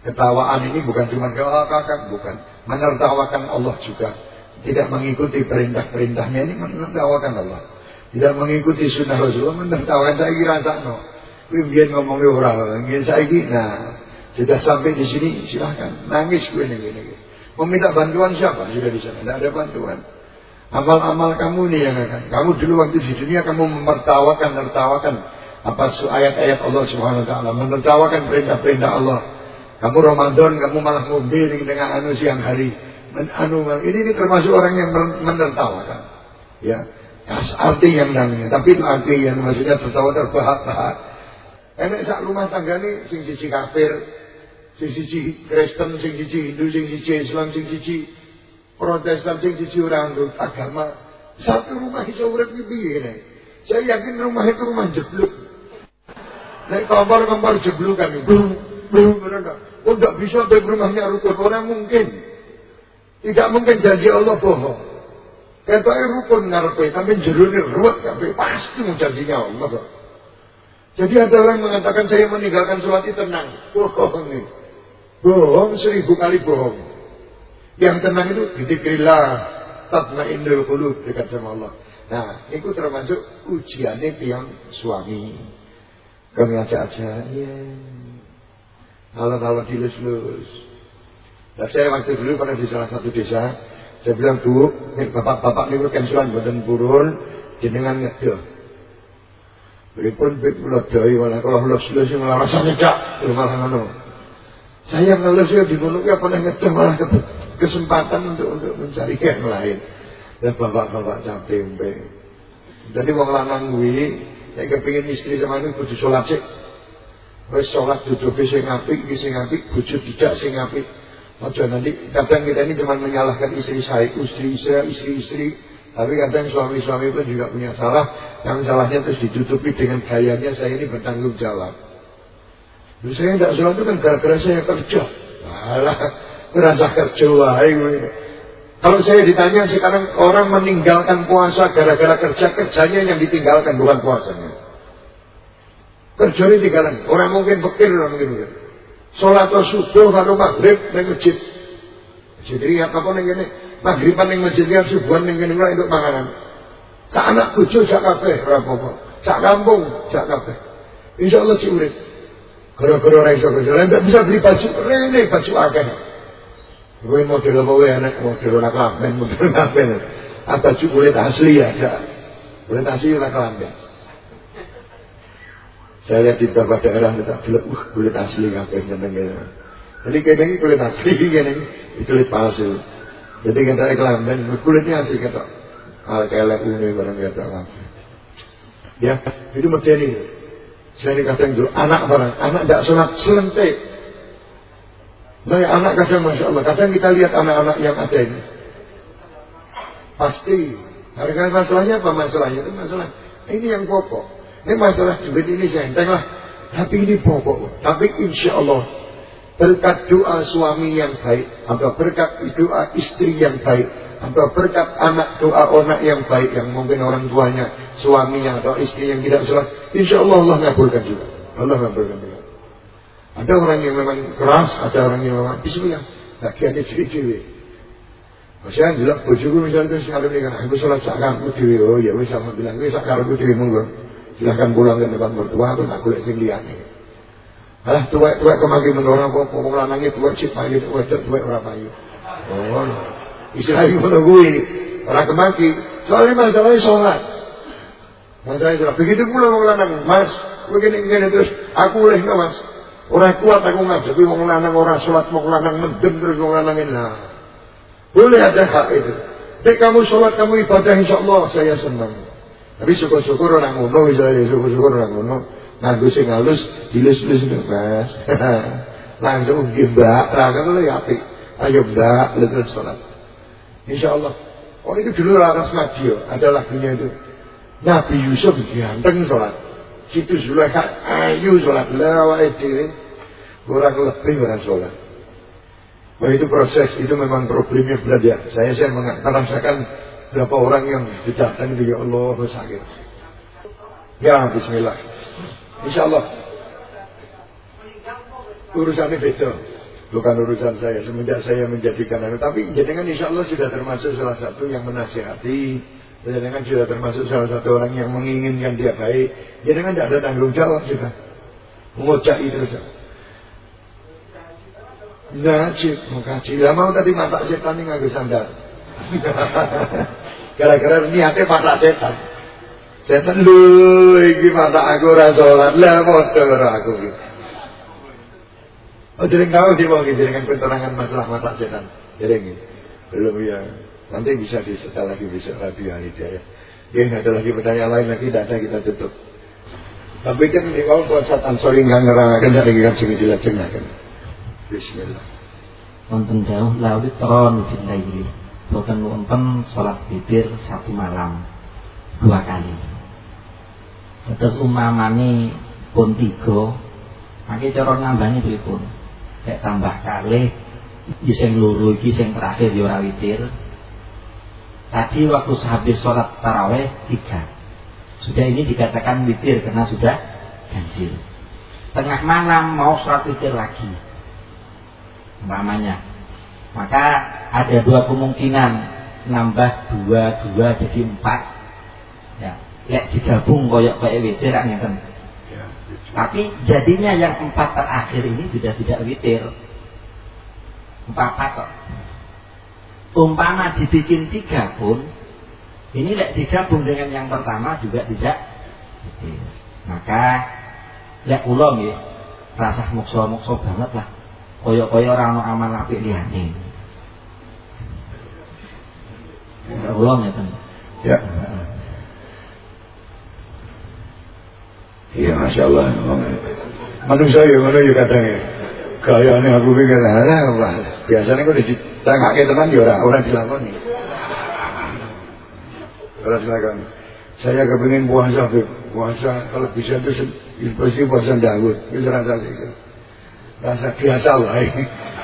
A: Ketawaan ini bukan cuma kakak bukan. Menertawakan Allah juga. Tidak mengikuti perintah-perintahnya ini menertawakan Allah. Tidak mengikuti sunnah Rasulullah menertawakan saya kira no. Kemudian ngomongnya orang, ingin saya nah sudah sampai di sini silahkan nangis gue nih, nih. Meminta bantuan siapa? Sudah di sana, tidak ada bantuan. Amal-amal kamu nih yang akan. Kamu dulu waktu di dunia kamu menertawakan, menertawakan apa ayat-ayat Allah Subhanahu wa taala, menertawakan perintah-perintah Allah. Kamu Ramadan, kamu malah ngombe di tengah anu siang hari. Men, anu, ini, ini termasuk orang yang menertawakan. Ya, arti yang namanya. Tapi itu arti yang maksudnya tertawa terbahak-bahak. Enak sak rumah tangga ini sing siji kafir, sing siji Kristen, sing siji Hindu, sing siji Islam, sing siji Protestan, sing siji orang agama. Satu rumah itu urip piye ini. Saya yakin rumah itu rumah jeblok. Naik kompor-kompor jeblukan. Belum, belum, belum. Oh tidak bisa dari rumahnya rukun. Orang mungkin. Tidak mungkin janji Allah bohong. Katanya rukun ngarepe, tapi jeruni ruwet kabeh pasti mau janjinya Allah kok. Jadi ada orang mengatakan saya meninggalkan sholat itu tenang. Bohong nih. Bohong seribu kali bohong. Yang tenang itu dikirilah tatmainnul qulub dekat sama Allah. Nah, itu termasuk ujiannya tiang suami. Kami ajak-ajak, ya. Malam-malam dilus-lus. Nah, saya waktu dulu pernah di salah satu desa, saya bilang, Bu, bapak-bapak ini kensulan badan purun, jenengan ngedoh. Beripun bik melodoi, malah kalau lulus-lulus malah rasanya cak, malah ngono. Saya ngelus ya di gunung ya pernah ngedoh malah kesempatan untuk untuk mencari yang lain. Dan bapak-bapak capek Jadi wong lanang kuwi nek kepengin istri sama ini kudu salat sik. Wis salat duduke sing apik, sing apik, tidak sing apik. Aja nanti kadang kita ini cuma menyalahkan istri saya, istri saya, istri-istri. Tapi kadang suami-suami pun juga punya salah. Yang salahnya terus ditutupi dengan gayanya saya ini bertanggung jawab. Lalu saya tidak sholat itu kan gara-gara saya kerja. Alah, merasa kerja wae Kalau saya ditanya sekarang orang meninggalkan puasa gara-gara kerja, kerjanya yang ditinggalkan bukan puasanya. Kerja tinggalan. Orang mungkin pikir orang mungkin. Sholat subuh karo maghrib ning masjid. Jadi apa pun yang ini maghriban ning masjid ya subuhan ning kene untuk makanan. Sak anak bojo sak kabeh ora apa-apa. Sak kampung sak kabeh. Insyaallah si urip. Gara-gara ora iso kerja, ndak bisa beli baju rene baju akeh. Gue model apa wae anak model anak lamben, model lamben. Apa baju kulit asli ada. Kulit asli anak lamben. Saya lihat di beberapa daerah tetap bilang, uh kulit asli ngapain jeneng gitu. Jadi kayak ini kulit asli <laughs> ini kulit palsu. Jadi kita dan kulitnya asli kata. Al kelek ini barang kata Ya, itu ini. Saya ini kadang dulu anak barang, anak tidak sunat selentik. Nah, ya, anak kadang masya Allah, kadang kita lihat anak-anak yang ada ini. Pasti. Harga masalahnya apa masalahnya? Itu masalah ini yang pokok. Ini masalah duit ini saya enteng lah. Tapi ini pokok. Tapi insya Allah berkat doa suami yang baik atau berkat doa istri yang baik atau berkat anak doa anak yang baik yang mungkin orang tuanya suaminya atau istri yang tidak sholat insya Allah Allah ngabulkan juga. Allah ngabulkan juga. Ada orang yang memang keras ada orang yang memang Bismillah. Lagi ada ciri-ciri Maksudnya jelas bojoku misalnya itu sekali ini aku sholat sakar dewi. Oh ya wis sama bilang wis sakar dewi monggo Silahkan pulang ke depan mertua, aku tak boleh sing liyane. Alah tuwek-tuwek kemaki menorang kok wong lanange tuwek cip payu wedok tuwek ora payu. Oh. Istilah ngono kuwi. Ora. Soalnya masalahnya sholat. Masalahnya sholat. Begitu pula wong lanang, Mas, begini gini terus aku boleh nggak Mas? Orang kuat aku ngadepi wong lanang ora sholat, wong lanang mendem terus wong lanang lah. Boleh ada hak itu. Nek kamu sholat, kamu ibadah insya Allah saya senang. Tapi syukur-syukur orang ngono misalnya syukur-syukur orang ngono nganggo sing halus dilus-lus Mas. <laughs> Langsung mbak, langsung lu ya apik. Ayo mbak, sholat. Insya Allah. Oh itu dulu Laras Madio, ada lagunya itu. Nabi Yusuf ganteng sholat. Situ Zulaikha ayu sholat. Lawai diri. Kurang lebih orang sholat. Wah itu proses, itu memang problemnya berat ya. Saya saya merasakan Berapa orang yang didatang itu ya Allah sakit. Ya Bismillah. Insya Allah. Urusannya beda. Bukan urusan saya. Semenjak saya menjadikan anak. Tapi jenengan insya Allah sudah termasuk salah satu yang menasihati. Jenengan sudah termasuk salah satu orang yang menginginkan dia baik. Jenengan tidak ada tanggung jawab juga. Mengocak itu saja. Najib, mau kaji. Lah tadi mata setan ini nganggo sandal. <laughs> Gara-gara niatnya mata setan. Setan lu iki mata aku ora salat. Lah ora aku. Oh jadi tahu di bawah dengan keterangan masalah mata setan. Jadi belum ya. Nanti bisa disetel lagi besok radio Hidayah. Ya, ada lagi pertanyaan lain lagi, tidak ada kita tutup. Tapi kan di bawah buat setan sorry nggak ngerangkan dari kan sini dilajengakan. Bismillah.
D: Wonten jauh lalu tron fil. Boten wonten salat witir satu malam dua kali. Terus umamane pun tiga, Maki cara nambahnya pun Kayak tambah kali Iki sing loro iki terakhir ya witir. Tadi waktu sehabis sholat taraweh tiga. Sudah ini dikatakan witir karena sudah ganjil. Tengah malam mau sholat witir lagi. Umpamanya. Maka ada dua kemungkinan nambah dua dua jadi empat. Ya, ya digabung koyok koyok witir kan kan tapi jadinya yang empat terakhir ini sudah tidak witir. Empat kok. Umpama dibikin tiga pun, ini tidak digabung dengan yang pertama juga tidak witir. Maka, lek ulang ya, rasa mukso-mukso banget lah. Koyok-koyok orang amal apik liyane. Ulang ya, teman.
A: Ya. Iya Masya Allah. Manusia ya mana ya kadang ya ini aku pikir lah Biasanya kok ditangake teman ya orang Orang dilakoni. Orang dilakoni. Saya kepingin puasa Puasa kalau bisa itu Pasti puasa Daud Itu rasa itu Rasa biasa lah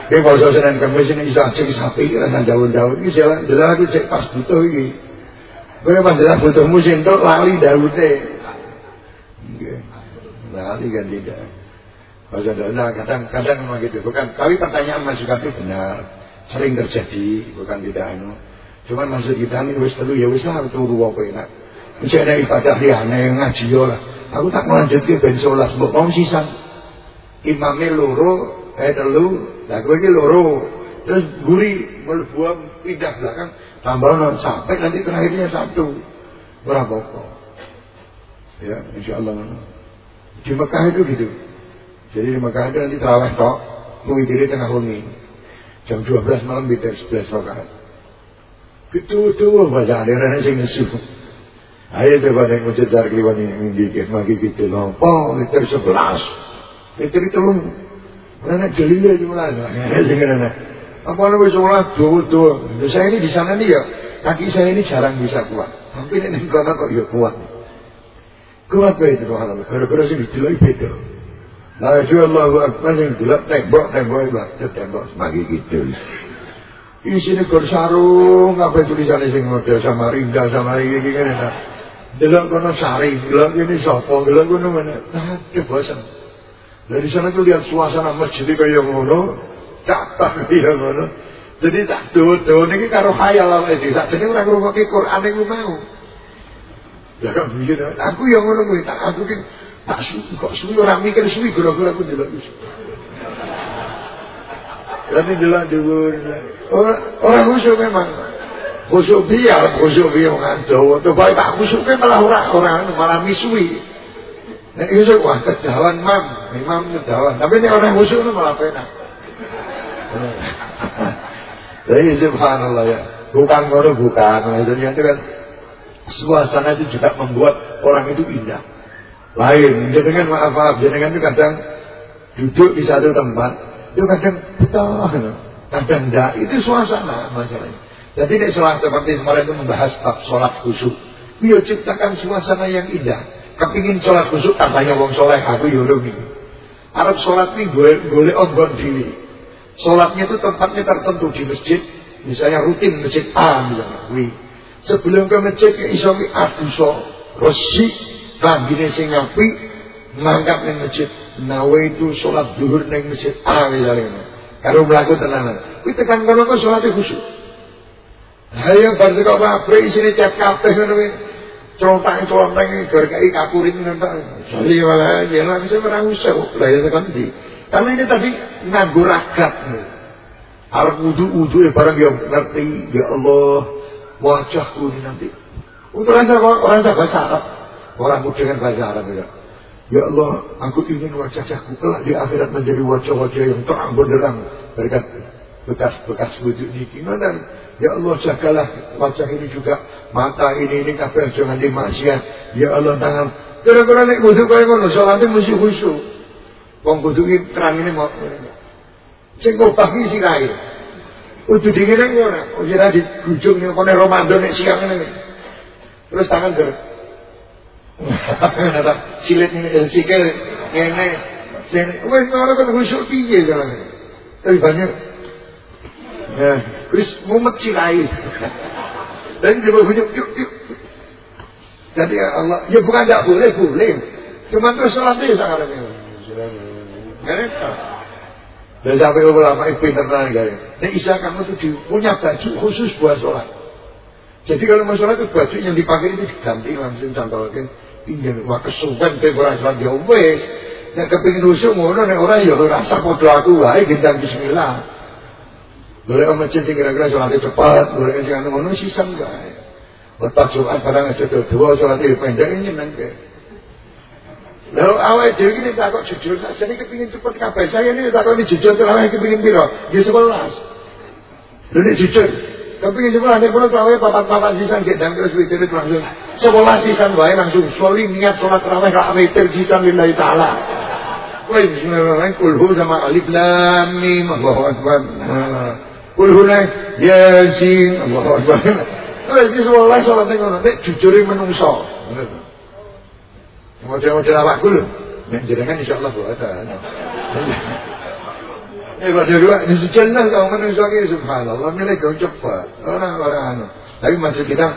A: Ini puasa Senin Kamis ini bisa cek sapi Rasa daun-daun Ini jalan Jalan aku cek pas butuh ini Gue pas jalan butuh musim itu lali Daudnya Nah, kan tidak. Nah, kadang-kadang memang gitu. Bukan, tapi pertanyaan Mas itu benar. Sering terjadi, bukan tidak anu. Cuman maksud kita ini wis telu ya wis lah turu apa enak. Mesti ada ibadah yang ngaji yo lah. Aku tak melanjutke ben 11 mbok mau. Imame loro, eh telu, lah kowe iki loro. Terus guri mlebu pindah belakang tambah non sampai nanti terakhirnya satu. Berapa kok? Ya, insyaallah. Di Mekah itu gitu. Jadi di Mekah itu nanti terawih tok, mengitiri tengah wengi. Jam 12 malam beda 11 rakaat. Gitu tuh baca yang sing nesu. Ayo coba yang mencecar keliwan ini dikit lagi gitu loh. Oh, liter 11. Liter itu lu. Karena jelinya jumlah. Apa namanya sholat dua dua. Saya ini di sana nih ya, kaki saya ini jarang bisa kuat. Tapi ini kono kok ya kuat. Kuat bae itu Allah. Gara-gara sing didelok beda. Nah, itu Allahu Akbar sing delok tembok tembok ibadah tembok semagi gitu. Isine gor sarung apa tulisannya sing model sama Rinda sama iki kan. Delok kono sari, delok ini sapa, delok kono mana. Aduh bosan. Dari sana tuh lihat suasana masjid kayak ngono, cakap <laughs> dia ngono. Jadi tak tuh-tuh ini karo khayal lah iki. Sakjane ora ngrungokke Quran iku mau. Ya kan begitu. Aku yang ngono kuwi, tak aku ki tak kok suwi ora mikir suwi gara-gara aku delok wis. Tapi delok dhuwur. Ora khusyuk memang. Khusyuk biar, khusyuk biar. Tuh baik tak khusyuk malah ora ora malah misui. Nek khusyuk wah kedawan mam, imam kedawan. Tapi ini orang khusyuk malah penak. <laughs> Jadi subhanallah ya. Bukan ngono bukan. Maksudnya itu kan Suasana itu juga membuat orang itu indah. Lain, jenengan maaf maaf, jenengan itu kadang duduk di satu tempat, itu kadang betah, kadang enggak. Itu suasana masalahnya. Jadi ini salah seperti kemarin itu membahas bab sholat khusyuk. Dia ciptakan suasana yang indah. Kepingin sholat khusyuk katanya wong soleh aku yurungi. Arab sholat ini boleh onggon diri. Sholatnya itu tempatnya tertentu di masjid. Misalnya rutin masjid A misalnya. Wih. Sebelum ke masjid ke iso ki aduso resik kambine sing apik mangkap ning masjid. Nawa itu sholat duhur ning masjid A misalnya. Karo mlaku tenanan. Kuwi tekan kono kok salate khusyuk. Ayo bar kok pabrik isine tiap kabeh ngono kuwi. Contang contang garkai kakurin ngono tok. Sali wala ya lah bisa ora usah. Lah ya tekan ndi. Karena ini tadi nganggo ragat. Arep wudu-wudu barang ya ngerti ya Allah wajahku ini nanti. Untuk Jawa, orang Jawa bahasa Arab. Orang dengan bahasa Arab juga. Ya Allah, aku ingin wajahku kelak di akhirat menjadi wajah-wajah yang terang benderang berkat bekas-bekas wujud ini gimana? Ya Allah jagalah wajah ini juga mata ini ini kabeh jangan dimaksiat. Ya Allah tangan kira-kira nek wudhu kaya ngono salate mesti khusyuk. Wong kudu iki terang ini mau sing pagi sirahe. Kudu dingin ngono. Ora di gujung ning kene Ramadan nek siang ngene. Terus tangan ger silet ini sikil ini ini wes ngono kan khusyuk piye jalan tapi banyak ya wis mumet silai dan dia berbunyi yuk yuk. Jadi ya Allah ya bukan tidak boleh boleh. Cuma terus sholatnya sekarang ini dan sampai ulama itu pinter nanti Nah Isa kamu tuh punya baju khusus buat sholat. Jadi kalau mau sholat itu baju yang dipakai itu diganti langsung contohnya pinjam wah kesuwen kowe ora salat ya wis. Nek kepengin usuk ngono nek ora ya ora rasa padha aku wae gendang bismillah om masjid sing kira-kira salate cepat boleh sing anu ngono sisan gae Lepas Jumat barang aja dua sholat pendek ini nanti. Lalu awal dewi ini takut jujur saja ini kepingin cepat kabeh. Saya ini takut ini jujur terlalu kepingin piro. Dia sebelas. Lalu jujur. Kepingin sebelas. Ini tahu ya papat-papat sisan. Gedang terus witir langsung. Sekolah sisan wae langsung soli niat sholat terawih rak witir sisan lillahi taala. Woi bismillahirrahmanirrahim kulhu sama alif lam mim Allahu akbar. Kulhu yasin Allahu akbar. Wis iki sekolah sholat ngono nek jujure menungso. Model-model awakku lho. Nek jenengan insyaallah ada. <laughs> Eh pada dua ini sejenak kau menungso ki subhanallah milih kau cepat. Orang-orang anu. Tapi maksud kita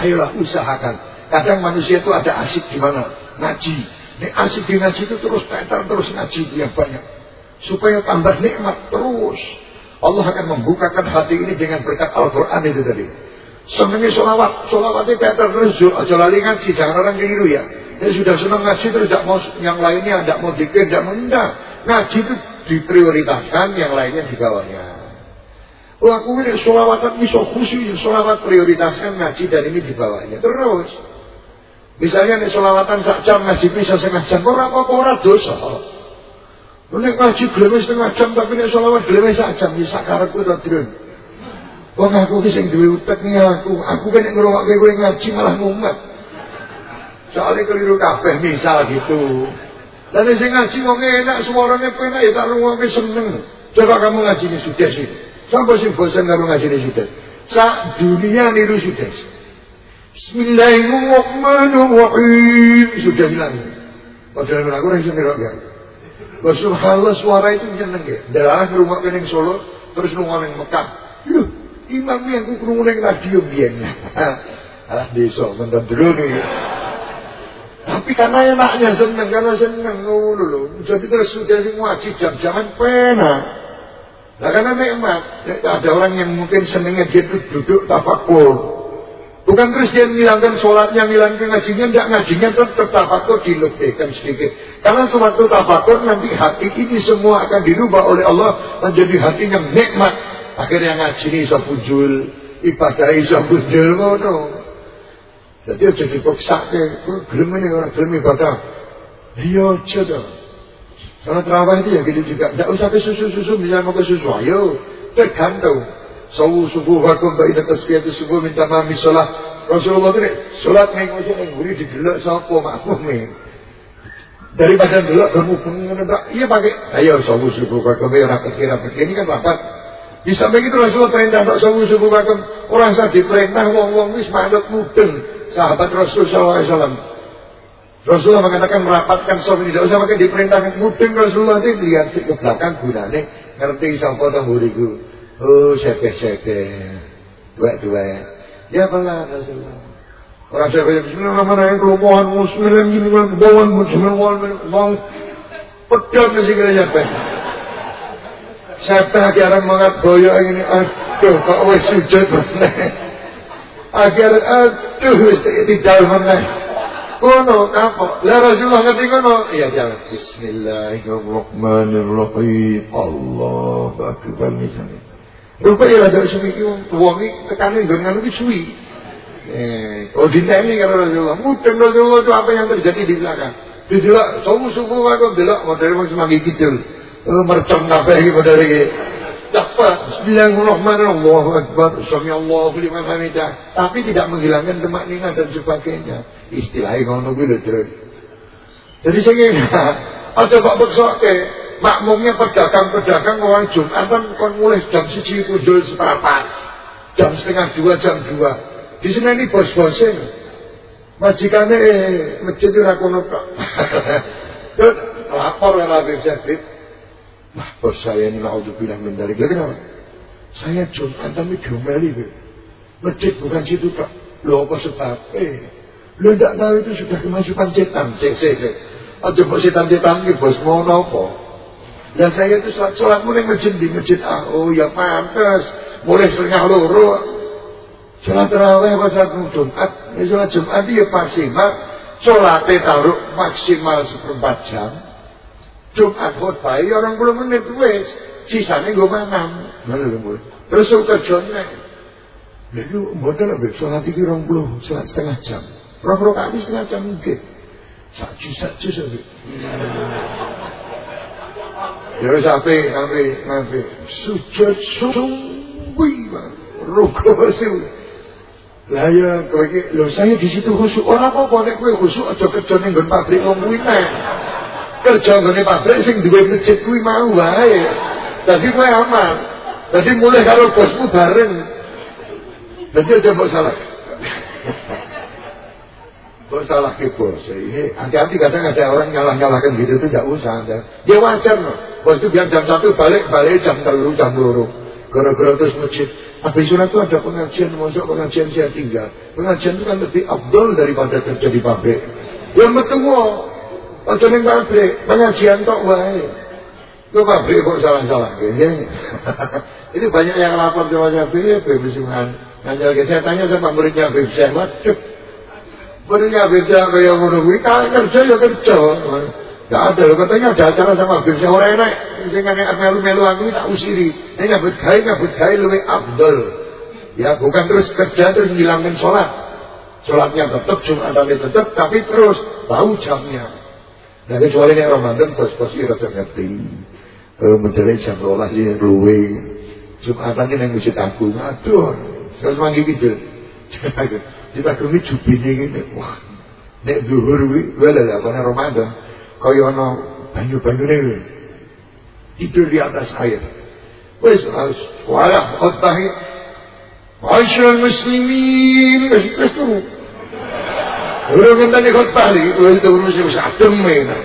A: Ayolah usahakan. Kadang manusia itu ada asik di mana? Ngaji. Ini asik di ngaji itu terus petar terus ngaji yang banyak. Supaya tambah nikmat terus. Allah akan membukakan hati ini dengan berkat Al-Quran itu tadi. Senangnya sholawat. Itu petar terus. Aja lali ngaji. Jangan orang keliru ya. Dia sudah senang ngaji terus tidak mau yang lainnya tidak mau dikir, tidak mau enggak. Ngaji itu diprioritaskan, yang lainnya di bawahnya. Oh aku ini sholawatan bisa khusyuk, sholawat prioritaskan ngaji dan ini di bawahnya. Terus. Misalnya nih sholawatan sak jam ngaji bisa setengah jam, orang apa orang dosa. Nek ngaji geleme setengah jam tapi nek sholawat geleme sak jam ya sakarepku to, Drun. Wong aku ki sing duwe utek nih aku, aku kan nek ngrungokke kowe ngaji malah mumet. Soalnya keliru kabeh misal gitu. Dan sing ngaji wong enak suaranya penak ya tak rungokke seneng. Coba kamu ngaji ini sudah sih. Sampai sing bosan karo ngajine sudah. Sak dunia niru sudah. Bismillahirrahmanirrahim. Sudah hilang. Padahal aku ora iso ya. Wa subhanallah suara itu jeneng ya. Dalah rumah kening Solo terus rumah ning Mekah. Lho, imam yang ku krungu ning radio biyen. Alah desa menten dulu nih. Tapi karena enaknya seneng, karena seneng ngono lho. Jadi terus sudah sing wajib jam-jaman pena. Nah karena nikmat, ada orang yang mungkin senengnya dia duduk tafakur. Bukan terus dia menghilangkan sholatnya, menghilangkan ngajinya, tidak ngajinya tetap tafakur dilebihkan sedikit. Karena sewaktu tafakur nanti hati ini semua akan dirubah oleh Allah menjadi hati yang nikmat. Akhirnya ngaji ini bisa muncul, ibadah bisa muncul, ngono. Jadi paksa ke, gelem ini orang gelem ibadah. Iya aja Sholat terawih itu ya gitu juga. Tidak usah ke susu-susu, bisa mau ke susu. Ayo, tergantung. Sawu subuh wakum baina itu subuh minta mami sholat. Rasulullah itu sholat ning ojo ning buri didelok sapa Daripada delok kamu pengen iya pakai ayo sawu subuh wakum ora pikir pikir ini kan bapak. Di samping itu Rasulullah perintah untuk sawu subuh wakum orang sah diperintah wong-wong wis manut mudeng sahabat Rasul wasallam. Rasulullah mengatakan merapatkan soft tidak usah pakai diperintahkan mudeng Rasulullah itu lihat ke belakang gunane ngerti sapa to mburiku. Oh seke-seke. Dua-dua. Ya pala Rasulullah. Orang seke bismillahirrahmanirrahim kelompok muslimin gini kan bawang muslimin wal pedot mesti kira siapa. Siapa akhirnya mangat boyo ini aduh kok wis sujud meneh. Akhirnya aduh wis tidak meneh. Kono kapok. Lah Rasulullah ngerti kono. Iya jangan. Bismillahirrahmanirrahim. Allah akbar misalnya. Rupanya Raja suwi iki tekane nggon ngono iki suwi. Eh, oh ini kalau Rasulullah. Mudeng Rasulullah itu apa yang terjadi di belakang. Didelok subuh-subuh aku delok modele wong semanggi kidul. Oh, mercon kabeh iki modele iki. Cepat, Bismillahirrahmanirrahim, Allahu Akbar, Sami Allahu liman hamidah. Tapi tidak menghilangkan temak nina dan sebagainya. Istilahnya ngono kuwi lho, Jadi saya ingin, ada kok beksoke, makmumnya pedagang-pedagang orang Jumat kan mulai jam siji kudul seperempat. Jam setengah dua, jam dua. Di sini ini bos-bosnya. Majikane eh, masjid kono tok. <laughs> Terus lapor ya Habib Syafid. Wah, bos saya ini bilang min dari kenapa? Saya Jumat tapi diomeli. Masjid bukan situ Pak. Lo apa sebab? Eh, lo tidak tahu itu sudah kemasukan setan. Sik, sik, sik. Aja kok setan-setan ini bos mau nopo. Ya saya itu sholat sholat mulai masjid di masjid ah. Oh ya pantas. Mulai setengah loro. Sholat terawih sholat Jumat? Ya sholat Jumat ya maksimal. Sholatnya taruh maksimal seperempat jam. Jumat khutbah ya orang puluh menit wes. Sisanya gue manam. Terus kerjanya. Jadi modal lebih sholat itu orang puluh sholat setengah jam. Roh kali setengah jam mungkin. Satu satu saja. Ya sampai sampai sampai sujud sungguh. Ruko sih. Lah ya kowe lho saya di situ khusuk. Ora apa-apa nek kowe khusuk aja kerja ning nggon pabrik wong kuwi nek. Kerja nggone pabrik sing duwe masjid kuwi mau wae. Dadi kowe aman. Dadi mulai karo bosmu bareng. Dadi aja mbok salah. Mbok salah ke bos. Ini hati-hati kadang ada orang nyalah-nyalahkan gitu itu tidak usah. Dia wajar loh. Bos itu biar jam satu balik, balik jam terlalu jam luru. Gara-gara terus masjid. Habis sunat itu ada pengajian, masuk pengajian saya tinggal. Pengajian itu kan lebih abdul daripada kerja di pabrik. Yang bertemu, aja ning pabrik, pengajian tok wae. Ke pabrik kok salah-salah gitu. <laughs> Itu banyak yang lapor sama saya, Habib, Habib Ngajal saya tanya sama muridnya Habib Syekh, waduh. Muridnya Habib Syekh kayak ngono kuwi, kerja ya kerja. Gak ada loh, katanya ada acara sama Habib Syekh orang enak. Sing nek melu-melu aku tak usiri. Nek nyambut gawe nyambut gawe luwih afdol. Ya, bukan terus kerja terus ngilangin sholat. Sholatnya tetap, Jumatnya tetap, tapi terus tahu jamnya. Nah, kecuali nek Ramadan bos-bos itu rada ngerti. Eh, jam 12 sih luwe. Jumatan ini yang mesti aku. Aduh, terus manggi gitu. Kita kumi jubine gini. Wah, nek duhur wi, wala lah, karena Ramadan. Kaya ana banyu-banyune tidur di atas air. Wes wala khutbah Aisyah muslimin wes wes tu. Udah kan tadi khutbah lagi wes itu muslim sa'atum mena.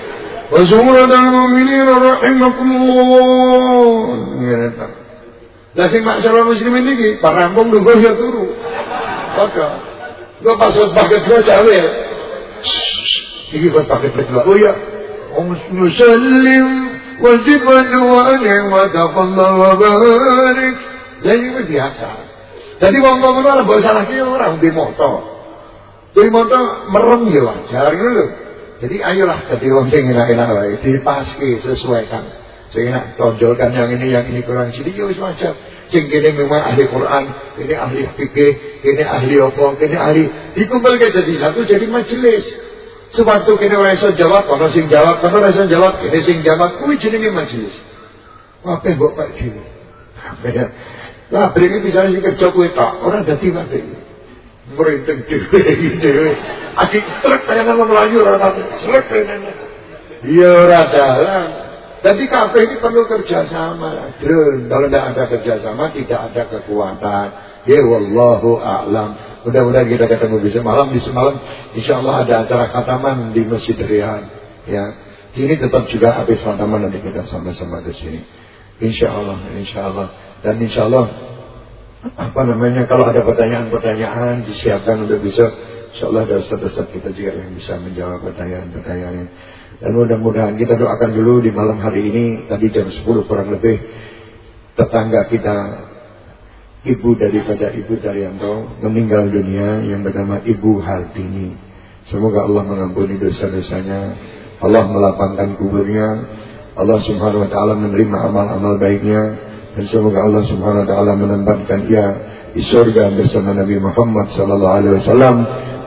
A: Wa suratul mu'minin rahimakumullah. Ngene ta. Lah sing masalah muslimin iki parampung nunggu ya turu. Maka Gue pas khutbah kedua cawe. Iki khutbah kedua. Oh ya. Muslim wajib wa taqallah wa barik. Jadi itu biasa. Jadi wong wong itu mbok salah ki ora di moto. Di moto merem ya wajar gitu lho. Jadi ayolah jadi wong sing enak-enak wae dipaske sesuaikan. Sing enak tonjolkan yang ini yang ini kurang sini ya wis wajar. Sing kene memang ahli Quran, kene ahli fikih, kene ahli apa, kene ahli dikumpulkan jadi satu jadi majelis. Sewaktu kini orang iso jawab, orang sing jawab, orang ora iso jawab, kini sing jawab, kuwi jenenge majelis. Apa mbok Pak ya? Lah mriki bisa sing kerja kuwi tok, ora dadi wae. Merinteng dhewe. Aki trek kaya nang melayu ora tau. Srek Iya ora dalan. Jadi kafe ini perlu kerjasama. Drone. Kalau tidak ada kerjasama, tidak ada kekuatan. Ya wallahu a'lam. Mudah-mudahan kita ketemu bisa malam di semalam. Insya Allah ada acara khataman di Masjid Rian. Ya, ini tetap juga habis khataman nanti kita sama-sama ke sini. Insya Allah, Insya Allah. Dan Insya Allah apa namanya kalau ada pertanyaan-pertanyaan disiapkan untuk bisa Insya Allah ada ustaz-ustaz kita juga yang bisa menjawab pertanyaan-pertanyaan dan mudah-mudahan kita doakan dulu di malam hari ini tadi jam 10 kurang lebih tetangga kita ibu daripada Ibu Daryanto meninggal dunia yang bernama Ibu Hartini. Semoga Allah mengampuni dosa-dosanya, Allah melapangkan kuburnya, Allah Subhanahu wa taala menerima amal-amal baiknya. Dan semoga Allah Subhanahu wa taala menempatkan dia di surga bersama Nabi Muhammad sallallahu alaihi wasallam.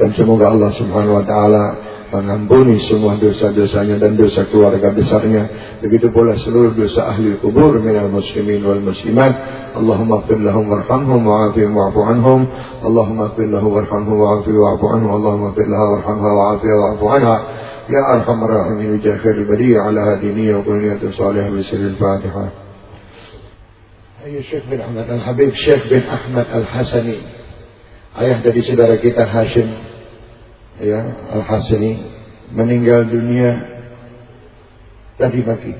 A: Dan semoga Allah Subhanahu wa taala mengampuni semua dosa-dosanya dan dosa keluarga besarnya. Begitu pula seluruh dosa ahli kubur minal muslimin wal muslimat. Allahumma qfir lahum warhamhum wa'afihim wa'fu anhum. Allahumma qfir lahum warhamhum wa'afihim wa'fu anhum. Allahumma qfir lahum warhamhum wa'afihim wa'fu anha. يا أرحم الراحمين جاء خير البرية على هذه نية وكل صالحة بسر الفاتحة Ayah Syekh bin Ahmad Al-Habib Syekh bin Ahmad Al-Hasani Ayah dari saudara kita Hashim ya, Al-Hasani Meninggal dunia Tadi pagi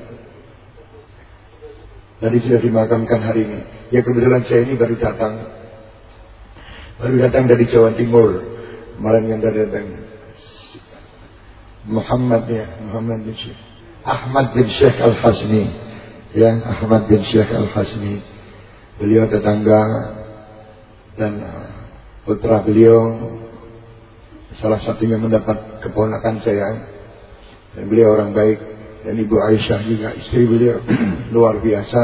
A: Tadi sudah dimakamkan hari ini Ya kebetulan saya ini baru datang Baru datang dari Jawa Timur Kemarin yang datang Muhammad ya, Muhammad bin Syekh. Ahmad bin Syekh Al-Hasni. Ya, Ahmad bin Syekh Al-Hasni. Beliau tetangga dan putra beliau salah satunya mendapat keponakan saya. Dan beliau orang baik. Dan ibu Aisyah juga istri beliau. <clears throat> Luar biasa.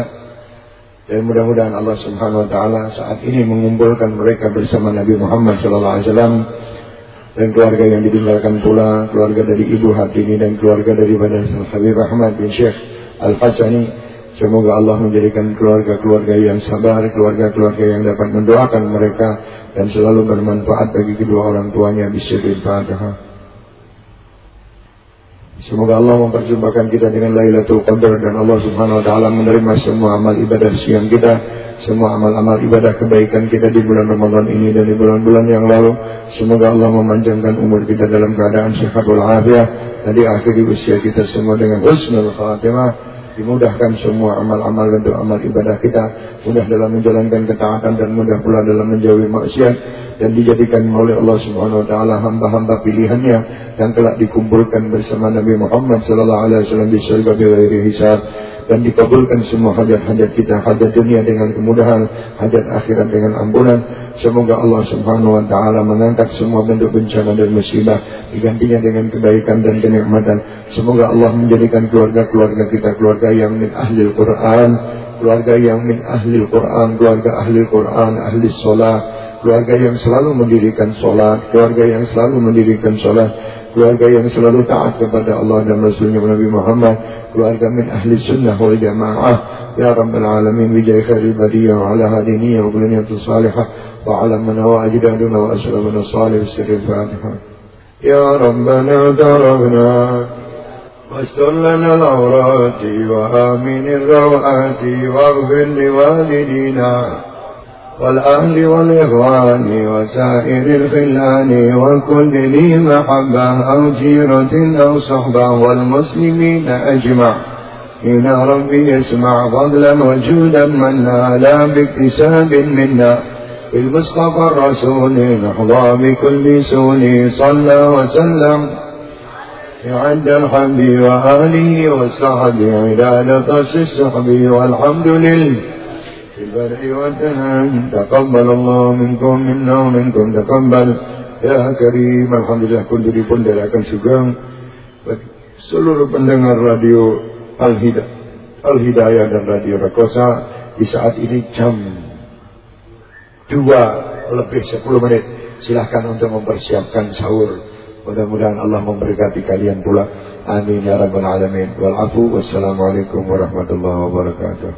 A: Dan mudah-mudahan Allah Subhanahu wa taala saat ini mengumpulkan mereka bersama Nabi Muhammad sallallahu alaihi wasallam. Dan keluarga yang ditinggalkan pula keluarga dari Ibu Hartini dan keluarga daripada Habib Ahmad bin Syekh Al-Fasani Semoga Allah menjadikan keluarga-keluarga yang sabar, keluarga-keluarga yang dapat mendoakan mereka dan selalu bermanfaat bagi kedua orang tuanya. Bismillahirrahmanirrahim. Semoga Allah memperjumpakan kita dengan Lailatul Qadar dan Allah Subhanahu wa taala menerima semua amal ibadah siang kita, semua amal-amal ibadah kebaikan kita di bulan Ramadan ini dan di bulan-bulan yang lalu. Semoga Allah memanjangkan umur kita dalam keadaan sehat walafiat dan di akhir usia kita semua dengan husnul khatimah dimudahkan semua amal-amal bentuk amal ibadah kita. Mudah dalam menjalankan ketaatan dan mudah pula dalam menjauhi maksiat. Dan dijadikan oleh Allah Subhanahu wa taala hamba-hamba pilihannya yang telah dikumpulkan bersama Nabi Muhammad sallallahu alaihi wasallam di surga bighairi hisab dan dikabulkan semua hajat-hajat kita, hajat dunia dengan kemudahan, hajat akhirat dengan ampunan. Semoga Allah Subhanahu wa taala mengangkat semua bentuk bencana dan musibah digantinya dengan kebaikan dan kenikmatan. Semoga Allah menjadikan keluarga-keluarga kita keluarga yang min ahli Al-Qur'an, keluarga yang min ahli Al-Qur'an, keluarga ahli Al-Qur'an, ahli salat, keluarga yang selalu mendirikan salat, keluarga yang selalu mendirikan salat, keluarga yang selalu taat kepada Allah dan Rasulnya Nabi Muhammad keluarga min ahli sunnah wal jamaah ya rabbal alamin bi jahi khairil bariyah wa ala hadhihi niyyah wa niyatul salihah wa ala man huwa ajdaduna wa asrabuna salih sirril fatihah ya rabbana darabna واستر لنا العورات وآمن الروعات واغفر لوالدينا والأهل والإخوان وسائر الخلان وكل ذي محبة أو جيرة أو صحبة والمسلمين أجمع. إن ربي يسمع فضلا وجودا منا لا باكتساب منا. بالمصطفى الرسول نحظى بكل سون. صلى وسلم. يعد الحمد وآله والصحب عدالة الصحب والحمد لله. بالبدء والتنام تقبل الله منكم منا ومنكم تقبل Ya Karim Alhamdulillah kunduri pun akan sugeng bagi seluruh pendengar radio Al-Hidayah Al -Hidayah dan Radio Rakosa di saat ini jam 2 lebih 10 menit silahkan untuk mempersiapkan sahur mudah-mudahan Allah memberkati kalian pula amin ya rabbal alamin wal afu wassalamualaikum warahmatullahi wabarakatuh